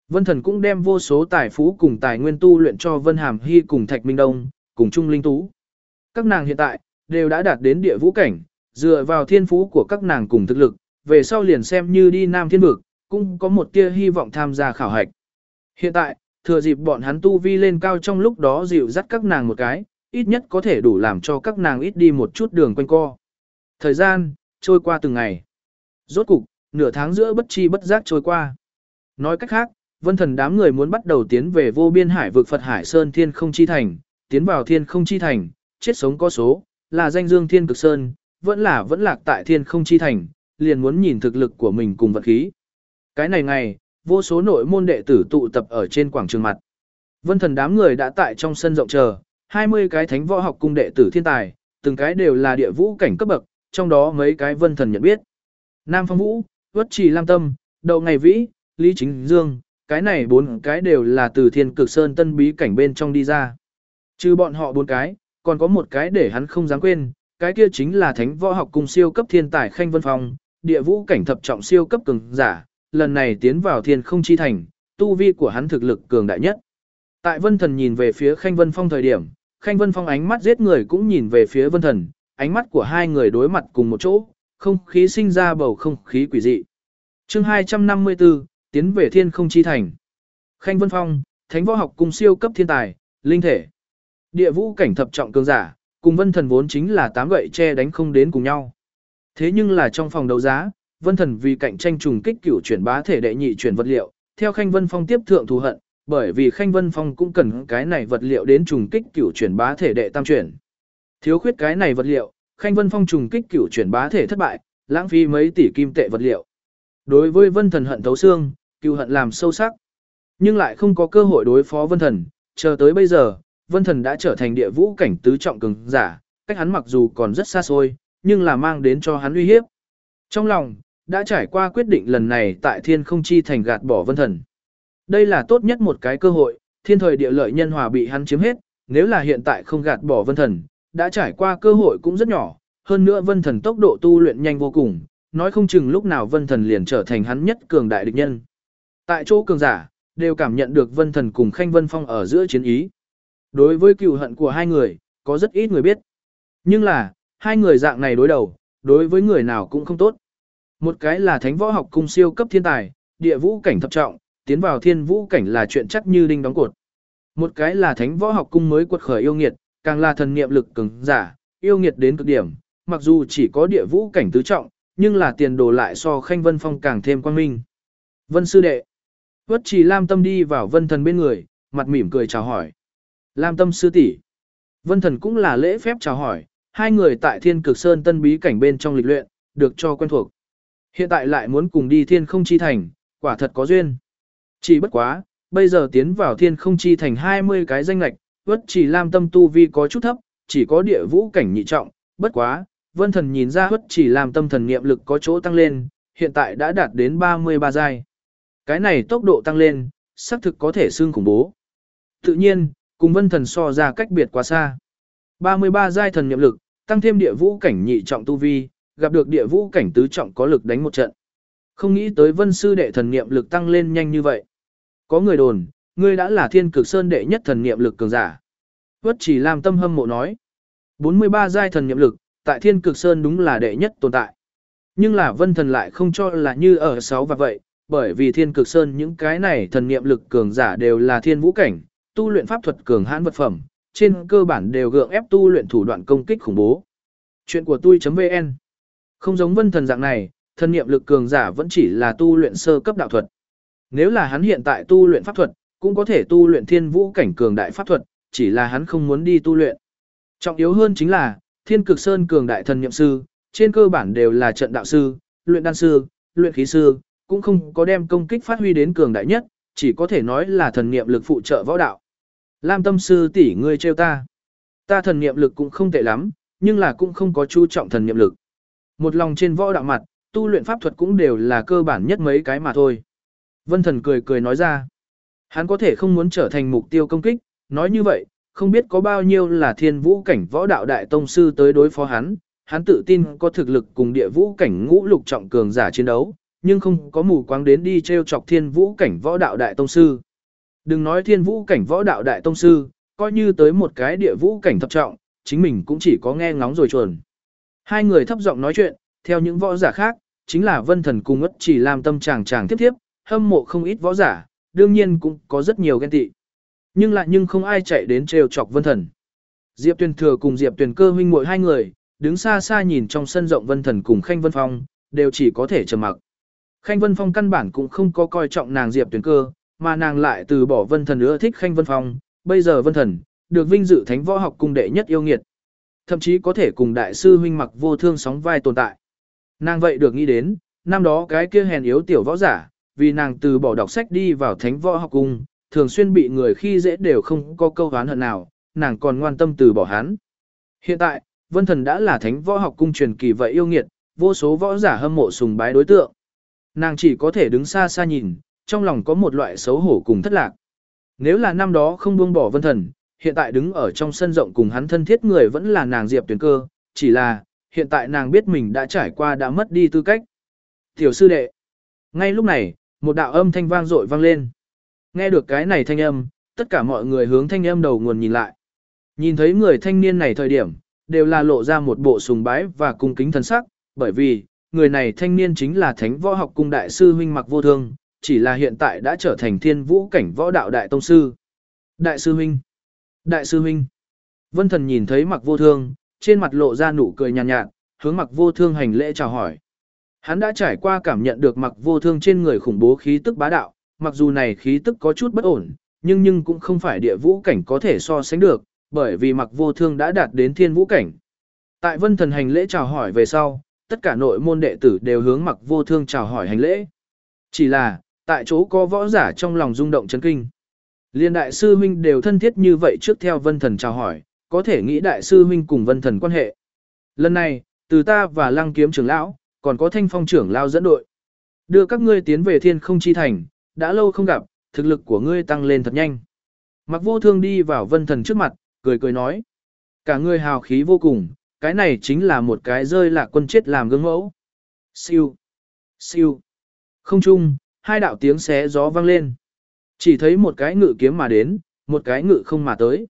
Vân Thần cũng đem vô số tài phú cùng tài nguyên tu luyện cho Vân Hàm Hy cùng Thạch Minh Đông, cùng Trung Linh Tú. Các nàng hiện tại, đều đã đạt đến địa vũ cảnh, dựa vào thiên phú của các nàng cùng thực lực, về sau liền xem như đi Nam Thiên Vực, cũng có một tia hy vọng tham gia khảo hạch. Hiện tại, thừa dịp bọn hắn tu vi lên cao trong lúc đó dịu dắt các nàng một cái, ít nhất có thể đủ làm cho các nàng ít đi một chút đường quanh co. Thời gian, trôi qua từng ngày. Rốt cục, nửa tháng giữa bất chi bất giác trôi qua. Nói cách khác, vân thần đám người muốn bắt đầu tiến về vô biên hải vực Phật Hải Sơn Thiên Không Chi Thành, tiến vào Thiên Không Chi Thành, chết sống có số, là danh dương Thiên Cực Sơn, vẫn là vẫn lạc tại Thiên Không Chi Thành, liền muốn nhìn thực lực của mình cùng vật khí. Cái này ngày, vô số nội môn đệ tử tụ tập ở trên quảng trường mặt. Vân thần đám người đã tại trong sân rộng chờ, 20 cái thánh võ học cung đệ tử thiên tài, từng cái đều là địa vũ cảnh cấp bậc, trong đó mấy cái vân thần nhận biết. Nam Phong Vũ, Vất Trì Lam Tâm, Đậu Ngày Vĩ, Lý Chính Dương, cái này bốn cái đều là từ thiên cực sơn tân bí cảnh bên trong đi ra. Trừ bọn họ bốn cái, còn có một cái để hắn không dám quên, cái kia chính là thánh võ học cung siêu cấp thiên tài Khanh Vân Phong, địa vũ cảnh thập trọng siêu cấp cường giả, lần này tiến vào thiên không chi thành, tu vi của hắn thực lực cường đại nhất. Tại Vân Thần nhìn về phía Khanh Vân Phong thời điểm, Khanh Vân Phong ánh mắt giết người cũng nhìn về phía Vân Thần, ánh mắt của hai người đối mặt cùng một chỗ, không khí sinh ra bầu không khí quỷ dị. Chương 254, tiến về thiên không chi thành. Khanh Vân Phong, Thánh võ học cùng siêu cấp thiên tài, linh thể. Địa vũ cảnh thập trọng cường giả, cùng Vân Thần vốn chính là tám gậy che đánh không đến cùng nhau. Thế nhưng là trong phòng đấu giá, Vân Thần vì cạnh tranh trùng kích cửu chuyển bá thể đệ nhị chuyển vật liệu, theo Khanh Vân Phong tiếp thượng thù hận, bởi vì Khanh Vân Phong cũng cần cái này vật liệu đến trùng kích cửu chuyển bá thể đệ tam chuyển. Thiếu khuyết cái này vật liệu, Khanh Vân Phong trùng kích cửu chuyển bá thể thất bại, lãng phí mấy tỷ kim tệ vật liệu. Đối với Vân Thần hận thấu xương, Cựu hận làm sâu sắc, nhưng lại không có cơ hội đối phó Vân Thần, chờ tới bây giờ, Vân Thần đã trở thành địa vũ cảnh tứ trọng cường giả, cách hắn mặc dù còn rất xa xôi, nhưng là mang đến cho hắn uy hiếp. Trong lòng, đã trải qua quyết định lần này tại thiên không chi thành gạt bỏ vân thần. Đây là tốt nhất một cái cơ hội, thiên thời địa lợi nhân hòa bị hắn chiếm hết, nếu là hiện tại không gạt bỏ vân thần, đã trải qua cơ hội cũng rất nhỏ, hơn nữa vân thần tốc độ tu luyện nhanh vô cùng, nói không chừng lúc nào vân thần liền trở thành hắn nhất cường đại địch nhân. Tại chỗ cường giả, đều cảm nhận được vân thần cùng khanh vân phong ở giữa chiến ý. Đối với cựu hận của hai người, có rất ít người biết. Nhưng là, hai người dạng này đối đầu, đối với người nào cũng không tốt. Một cái là thánh võ học cung siêu cấp thiên tài, địa vũ cảnh thập trọng, tiến vào thiên vũ cảnh là chuyện chắc như đinh đóng cột. Một cái là thánh võ học cung mới quật khởi yêu nghiệt, càng là thần niệm lực cường giả, yêu nghiệt đến cực điểm, mặc dù chỉ có địa vũ cảnh tứ trọng, nhưng là tiền đồ lại so khanh vân phong càng thêm quan minh. Vân sư đệ. Vất trì Lam Tâm đi vào vân thần bên người, mặt mỉm cười chào hỏi. Lam Tâm sư tỷ. Vân thần cũng là lễ phép chào hỏi, hai người tại thiên cực sơn tân bí cảnh bên trong lịch luyện, được cho quen thuộc. Hiện tại lại muốn cùng đi thiên không chi thành, quả thật có duyên. Chỉ bất quá, bây giờ tiến vào thiên không chi thành 20 cái danh lạch, vất chỉ lam tâm tu vi có chút thấp, chỉ có địa vũ cảnh nhị trọng, bất quá, Vân Thần nhìn ra Hất Chỉ Lam tâm thần niệm lực có chỗ tăng lên, hiện tại đã đạt đến 33 giai. Cái này tốc độ tăng lên, xác thực có thể xương khủng bố. Tự nhiên, cùng Vân Thần so ra cách biệt quá xa. 33 giai thần niệm lực, tăng thêm địa vũ cảnh nhị trọng tu vi, gặp được địa vũ cảnh tứ trọng có lực đánh một trận. Không nghĩ tới Vân sư đệ thần niệm lực tăng lên nhanh như vậy. Có người đồn, ngươi đã là thiên cực sơn đệ nhất thần niệm lực cường giả. Vất chỉ làm tâm hâm mộ nói. 43 giai thần niệm lực, tại thiên cực sơn đúng là đệ nhất tồn tại. Nhưng là vân thần lại không cho là như ở sáu và vậy, bởi vì thiên cực sơn những cái này thần niệm lực cường giả đều là thiên vũ cảnh, tu luyện pháp thuật cường hãn vật phẩm, trên cơ bản đều gượng ép tu luyện thủ đoạn công kích khủng bố. Chuyện của tôi.vn Không giống vân thần dạng này, thần niệm lực cường giả vẫn chỉ là tu luyện sơ cấp đạo thuật. Nếu là hắn hiện tại tu luyện pháp thuật, cũng có thể tu luyện thiên vũ cảnh cường đại pháp thuật, chỉ là hắn không muốn đi tu luyện. Trọng yếu hơn chính là, thiên cực sơn cường đại thần niệm sư, trên cơ bản đều là trận đạo sư, luyện đan sư, luyện khí sư, cũng không có đem công kích phát huy đến cường đại nhất, chỉ có thể nói là thần niệm lực phụ trợ võ đạo. Lam tâm sư tỷ ngươi trêu ta. Ta thần niệm lực cũng không tệ lắm, nhưng là cũng không có chú trọng thần niệm lực. Một lòng trên võ đạo mặt, tu luyện pháp thuật cũng đều là cơ bản nhất mấy cái mà thôi. Vân thần cười cười nói ra. Hắn có thể không muốn trở thành mục tiêu công kích, nói như vậy, không biết có bao nhiêu là thiên vũ cảnh võ đạo đại tông sư tới đối phó hắn, hắn tự tin có thực lực cùng địa vũ cảnh ngũ lục trọng cường giả chiến đấu, nhưng không có mù quáng đến đi treo chọc thiên vũ cảnh võ đạo đại tông sư. Đừng nói thiên vũ cảnh võ đạo đại tông sư, coi như tới một cái địa vũ cảnh thập trọng, chính mình cũng chỉ có nghe ngóng rồi chuồn. Hai người thấp giọng nói chuyện, theo những võ giả khác, chính là vân thần cùng ất chỉ làm tâm chàng chàng tiếp tiếp, hâm mộ không ít võ giả, đương nhiên cũng có rất nhiều ghen tị. Nhưng lại nhưng không ai chạy đến trêu chọc vân thần. Diệp Tuyền Thừa cùng Diệp Tuyền Cơ huynh muội hai người, đứng xa xa nhìn trong sân rộng vân thần cùng Khanh Vân Phong, đều chỉ có thể trầm mặc. Khanh Vân Phong căn bản cũng không có coi trọng nàng Diệp Tuyền Cơ, mà nàng lại từ bỏ vân thần ưa thích Khanh Vân Phong, bây giờ vân thần, được vinh dự thánh võ học cung đệ nhất yêu nghiệt. Thậm chí có thể cùng đại sư huynh mặc vô thương sóng vai tồn tại. Nàng vậy được nghĩ đến, năm đó cái kia hèn yếu tiểu võ giả, vì nàng từ bỏ đọc sách đi vào thánh võ học cung, thường xuyên bị người khi dễ đều không có câu oán hận nào, nàng còn ngoan tâm từ bỏ hắn. Hiện tại, Vân Thần đã là thánh võ học cung truyền kỳ vậy yêu nghiệt, vô số võ giả hâm mộ sùng bái đối tượng. Nàng chỉ có thể đứng xa xa nhìn, trong lòng có một loại xấu hổ cùng thất lạc. Nếu là năm đó không buông bỏ Vân Thần, hiện tại đứng ở trong sân rộng cùng hắn thân thiết người vẫn là nàng Diệp Tuyền Cơ, chỉ là, hiện tại nàng biết mình đã trải qua đã mất đi tư cách. Tiểu sư đệ. Ngay lúc này, một đạo âm thanh vang dội vang lên. Nghe được cái này thanh âm, tất cả mọi người hướng thanh âm đầu nguồn nhìn lại. Nhìn thấy người thanh niên này thời điểm, đều là lộ ra một bộ sùng bái và cung kính thần sắc, bởi vì, người này thanh niên chính là thánh võ học cung đại sư huynh mặc vô thương, chỉ là hiện tại đã trở thành thiên vũ cảnh võ đạo đại tông sư. Đại sư huynh! Đại sư huynh! Vân thần nhìn thấy mặc vô thương, trên mặt lộ ra nụ cười nhàn nhạt, nhạt, hướng mặc vô thương hành lễ chào hỏi. Hắn đã trải qua cảm nhận được mặc vô thương trên người khủng bố khí tức bá đạo, mặc dù này khí tức có chút bất ổn, nhưng nhưng cũng không phải địa vũ cảnh có thể so sánh được, bởi vì mặc vô thương đã đạt đến thiên vũ cảnh. Tại vân thần hành lễ chào hỏi về sau, tất cả nội môn đệ tử đều hướng mặc vô thương chào hỏi hành lễ. Chỉ là, tại chỗ có võ giả trong lòng rung động chấn kinh. Liên đại sư huynh đều thân thiết như vậy trước theo vân thần chào hỏi, có thể nghĩ đại sư huynh cùng vân thần quan hệ. Lần này, từ ta và lăng kiếm trưởng lão, còn có thanh phong trưởng lao dẫn đội. Đưa các ngươi tiến về thiên không chi thành, đã lâu không gặp, thực lực của ngươi tăng lên thật nhanh. Mặc vô thương đi vào vân thần trước mặt, cười cười nói. Cả ngươi hào khí vô cùng, cái này chính là một cái rơi lạc quân chết làm gương mẫu. Siêu, siêu, không chung, hai đạo tiếng xé gió vang lên. Chỉ thấy một cái ngự kiếm mà đến, một cái ngự không mà tới.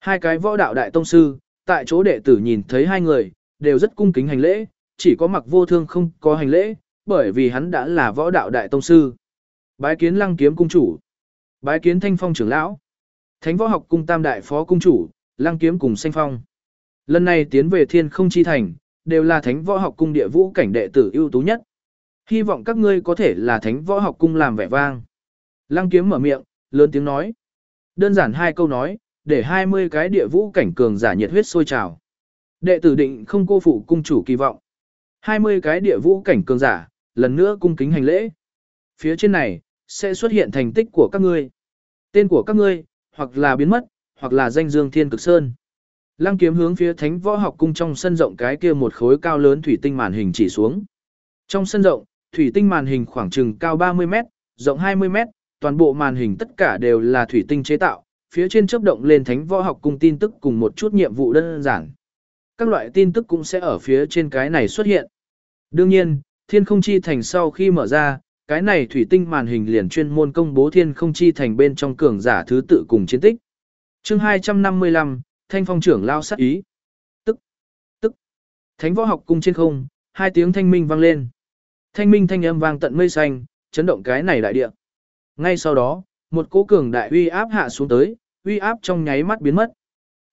Hai cái võ đạo đại tông sư, tại chỗ đệ tử nhìn thấy hai người, đều rất cung kính hành lễ, chỉ có mặc vô thương không có hành lễ, bởi vì hắn đã là võ đạo đại tông sư. Bái kiến lăng kiếm cung chủ. Bái kiến thanh phong trưởng lão. Thánh võ học cung tam đại phó cung chủ, lăng kiếm cùng xanh phong. Lần này tiến về thiên không chi thành, đều là thánh võ học cung địa vũ cảnh đệ tử ưu tú nhất. Hy vọng các ngươi có thể là thánh võ học cung làm vẻ vang. Lăng kiếm mở miệng, lớn tiếng nói. Đơn giản hai câu nói, để 20 cái địa vũ cảnh cường giả nhiệt huyết sôi trào. Đệ tử định không cô phụ cung chủ kỳ vọng. 20 cái địa vũ cảnh cường giả, lần nữa cung kính hành lễ. Phía trên này, sẽ xuất hiện thành tích của các ngươi. Tên của các ngươi, hoặc là biến mất, hoặc là danh dương thiên cực sơn. Lăng kiếm hướng phía thánh võ học cung trong sân rộng cái kia một khối cao lớn thủy tinh màn hình chỉ xuống. Trong sân rộng, thủy tinh màn hình khoảng chừng cao 30 mét, rộng 20 mét, toàn bộ màn hình tất cả đều là thủy tinh chế tạo, phía trên chớp động lên thánh võ học cung tin tức cùng một chút nhiệm vụ đơn giản. Các loại tin tức cũng sẽ ở phía trên cái này xuất hiện. Đương nhiên, thiên không chi thành sau khi mở ra, cái này thủy tinh màn hình liền chuyên môn công bố thiên không chi thành bên trong cường giả thứ tự cùng chiến tích. chương 255, thanh phong trưởng lao sát ý. Tức, tức, thánh võ học cung trên không, hai tiếng thanh minh vang lên. Thanh minh thanh âm vang tận mây xanh, chấn động cái này đại địa. Ngay sau đó, một cỗ cường đại uy áp hạ xuống tới, uy áp trong nháy mắt biến mất.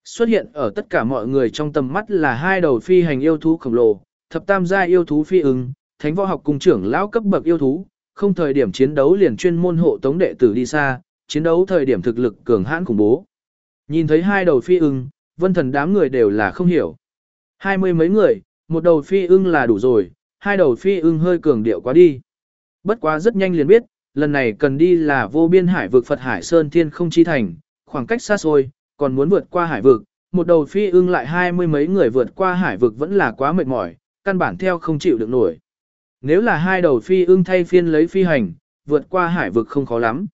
Xuất hiện ở tất cả mọi người trong tầm mắt là hai đầu phi hành yêu thú khổng lồ, thập tam gia yêu thú phi ứng, thánh võ học cung trưởng lão cấp bậc yêu thú, không thời điểm chiến đấu liền chuyên môn hộ tống đệ tử đi xa, chiến đấu thời điểm thực lực cường hãn khủng bố. Nhìn thấy hai đầu phi ưng, vân thần đám người đều là không hiểu. Hai mươi mấy người, một đầu phi ưng là đủ rồi, hai đầu phi ưng hơi cường điệu quá đi. Bất quá rất nhanh liền biết, lần này cần đi là vô biên hải vực Phật Hải Sơn Thiên không chi thành, khoảng cách xa xôi, còn muốn vượt qua hải vực, một đầu phi ưng lại hai mươi mấy người vượt qua hải vực vẫn là quá mệt mỏi, căn bản theo không chịu được nổi. Nếu là hai đầu phi ưng thay phiên lấy phi hành, vượt qua hải vực không khó lắm.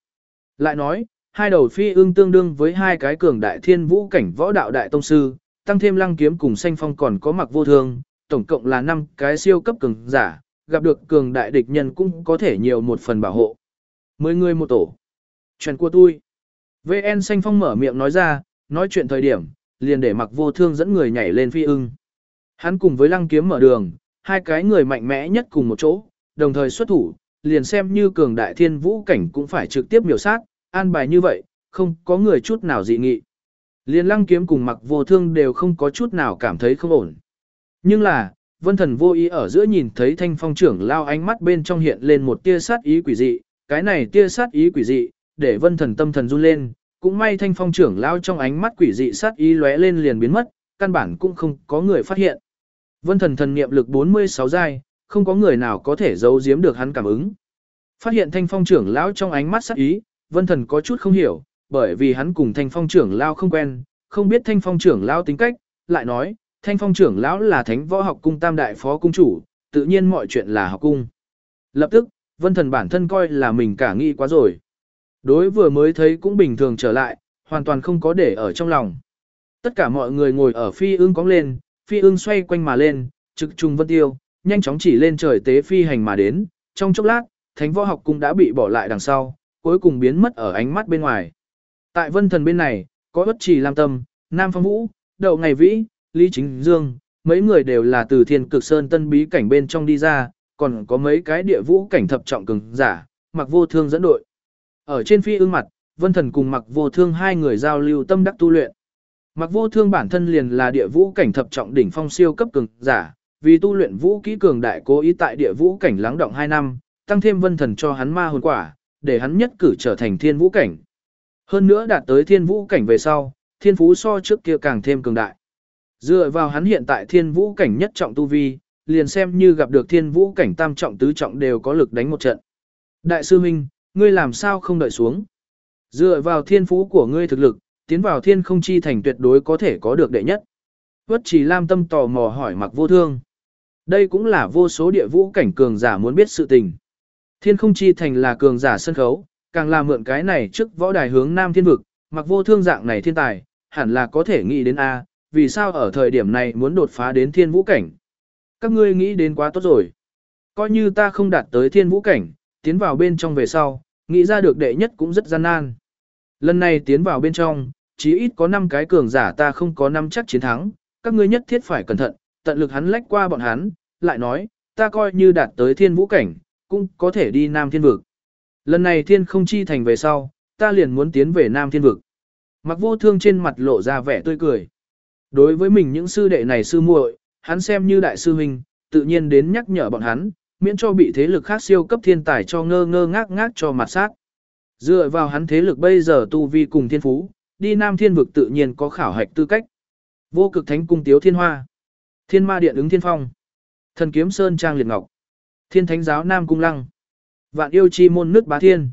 Lại nói, hai đầu phi ương tương đương với hai cái cường đại thiên vũ cảnh võ đạo đại tông sư, tăng thêm lăng kiếm cùng xanh phong còn có mặc vô thương, tổng cộng là 5 cái siêu cấp cường giả, gặp được cường đại địch nhân cũng có thể nhiều một phần bảo hộ. Mười người một tổ. Chuyện của tôi. VN xanh phong mở miệng nói ra, nói chuyện thời điểm, liền để mặc vô thương dẫn người nhảy lên phi ưng. Hắn cùng với lăng kiếm mở đường, hai cái người mạnh mẽ nhất cùng một chỗ, đồng thời xuất thủ, liền xem như cường đại thiên vũ cảnh cũng phải trực tiếp miểu sát, an bài như vậy, không có người chút nào dị nghị. Liên lăng kiếm cùng mặc vô thương đều không có chút nào cảm thấy không ổn. Nhưng là, vân thần vô ý ở giữa nhìn thấy thanh phong trưởng lao ánh mắt bên trong hiện lên một tia sát ý quỷ dị, cái này tia sát ý quỷ dị, để vân thần tâm thần run lên, cũng may thanh phong trưởng lao trong ánh mắt quỷ dị sát ý lóe lên liền biến mất, căn bản cũng không có người phát hiện. Vân thần thần niệm lực 46 giai, không có người nào có thể giấu giếm được hắn cảm ứng. Phát hiện thanh phong trưởng lão trong ánh mắt sắc ý, vân thần có chút không hiểu, bởi vì hắn cùng thanh phong trưởng lão không quen, không biết thanh phong trưởng lão tính cách, lại nói, thanh phong trưởng lão là thánh võ học cung tam đại phó cung chủ, tự nhiên mọi chuyện là học cung. Lập tức, vân thần bản thân coi là mình cả nghĩ quá rồi. Đối vừa mới thấy cũng bình thường trở lại, hoàn toàn không có để ở trong lòng. Tất cả mọi người ngồi ở phi ương cóng lên, phi ương xoay quanh mà lên, trực trùng vân tiêu, nhanh chóng chỉ lên trời tế phi hành mà đến, trong chốc lát, thánh võ học cung đã bị bỏ lại đằng sau, cuối cùng biến mất ở ánh mắt bên ngoài. Tại vân thần bên này, có bất trì lam tâm, nam phong vũ, đậu ngày vĩ, lý chính dương, mấy người đều là từ thiên cực sơn tân bí cảnh bên trong đi ra, còn có mấy cái địa vũ cảnh thập trọng cường giả, mặc vô thương dẫn đội. Ở trên phi ương mặt, vân thần cùng mặc vô thương hai người giao lưu tâm đắc tu luyện. Mặc vô thương bản thân liền là địa vũ cảnh thập trọng đỉnh phong siêu cấp cường giả, vì tu luyện vũ kỹ cường đại cố ý tại địa vũ cảnh lắng động 2 năm, tăng thêm vân thần cho hắn ma hồn quả, để hắn nhất cử trở thành thiên vũ cảnh. Hơn nữa đạt tới thiên vũ cảnh về sau, thiên phú so trước kia càng thêm cường đại. Dựa vào hắn hiện tại thiên vũ cảnh nhất trọng tu vi, liền xem như gặp được thiên vũ cảnh tam trọng tứ trọng đều có lực đánh một trận. Đại sư huynh, ngươi làm sao không đợi xuống? Dựa vào thiên phú của ngươi thực lực, tiến vào thiên không chi thành tuyệt đối có thể có được đệ nhất. Vất chỉ lam tâm tò mò hỏi mặc vô thương. Đây cũng là vô số địa vũ cảnh cường giả muốn biết sự tình. Thiên không chi thành là cường giả sân khấu, càng là mượn cái này trước võ đài hướng nam thiên vực, mặc vô thương dạng này thiên tài, hẳn là có thể nghĩ đến A, vì sao ở thời điểm này muốn đột phá đến thiên vũ cảnh. Các ngươi nghĩ đến quá tốt rồi. Coi như ta không đạt tới thiên vũ cảnh, tiến vào bên trong về sau, nghĩ ra được đệ nhất cũng rất gian nan. Lần này tiến vào bên trong, chí ít có 5 cái cường giả ta không có năm chắc chiến thắng, các ngươi nhất thiết phải cẩn thận, tận lực hắn lách qua bọn hắn, lại nói, ta coi như đạt tới thiên vũ cảnh, cũng có thể đi nam thiên vực. Lần này thiên không chi thành về sau, ta liền muốn tiến về nam thiên vực. Mặc vô thương trên mặt lộ ra vẻ tươi cười. Đối với mình những sư đệ này sư muội, hắn xem như đại sư huynh, tự nhiên đến nhắc nhở bọn hắn, miễn cho bị thế lực khác siêu cấp thiên tài cho ngơ ngơ ngác ngác cho mặt sát. Dựa vào hắn thế lực bây giờ tu vi cùng thiên phú, đi Nam Thiên vực tự nhiên có khảo hạch tư cách. Vô cực thánh cung tiếu thiên hoa, Thiên ma điện ứng thiên phong, Thần kiếm sơn trang liệt ngọc, Thiên thánh giáo Nam cung lăng, Vạn yêu chi môn nước bá thiên.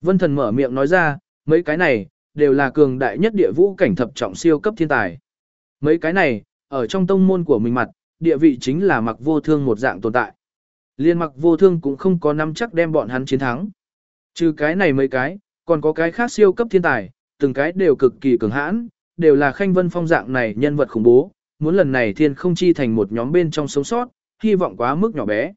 Vân thần mở miệng nói ra, mấy cái này đều là cường đại nhất địa vũ cảnh thập trọng siêu cấp thiên tài. Mấy cái này, ở trong tông môn của mình mặt, địa vị chính là mặc vô thương một dạng tồn tại. Liên mặc vô thương cũng không có nắm chắc đem bọn hắn chiến thắng. Trừ cái này mấy cái, còn có cái khác siêu cấp thiên tài, từng cái đều cực kỳ cường hãn, đều là khanh vân phong dạng này nhân vật khủng bố, muốn lần này thiên không chi thành một nhóm bên trong sống sót, hy vọng quá mức nhỏ bé.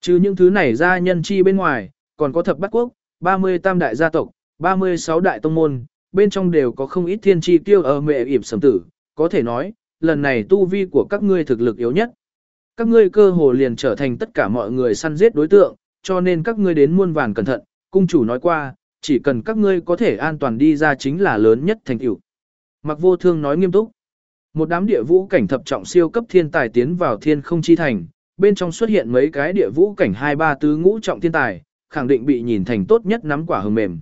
Trừ những thứ này ra nhân chi bên ngoài, còn có thập bát quốc, 30 tam đại gia tộc, 36 đại tông môn, bên trong đều có không ít thiên chi tiêu ở mẹ ỉm sầm tử, có thể nói, lần này tu vi của các ngươi thực lực yếu nhất. Các ngươi cơ hồ liền trở thành tất cả mọi người săn giết đối tượng, cho nên các ngươi đến muôn vàn cẩn thận, cung chủ nói qua, chỉ cần các ngươi có thể an toàn đi ra chính là lớn nhất thành tựu. Mặc vô thương nói nghiêm túc. Một đám địa vũ cảnh thập trọng siêu cấp thiên tài tiến vào thiên không chi thành, bên trong xuất hiện mấy cái địa vũ cảnh hai ba tứ ngũ trọng thiên tài, khẳng định bị nhìn thành tốt nhất nắm quả hừng mềm.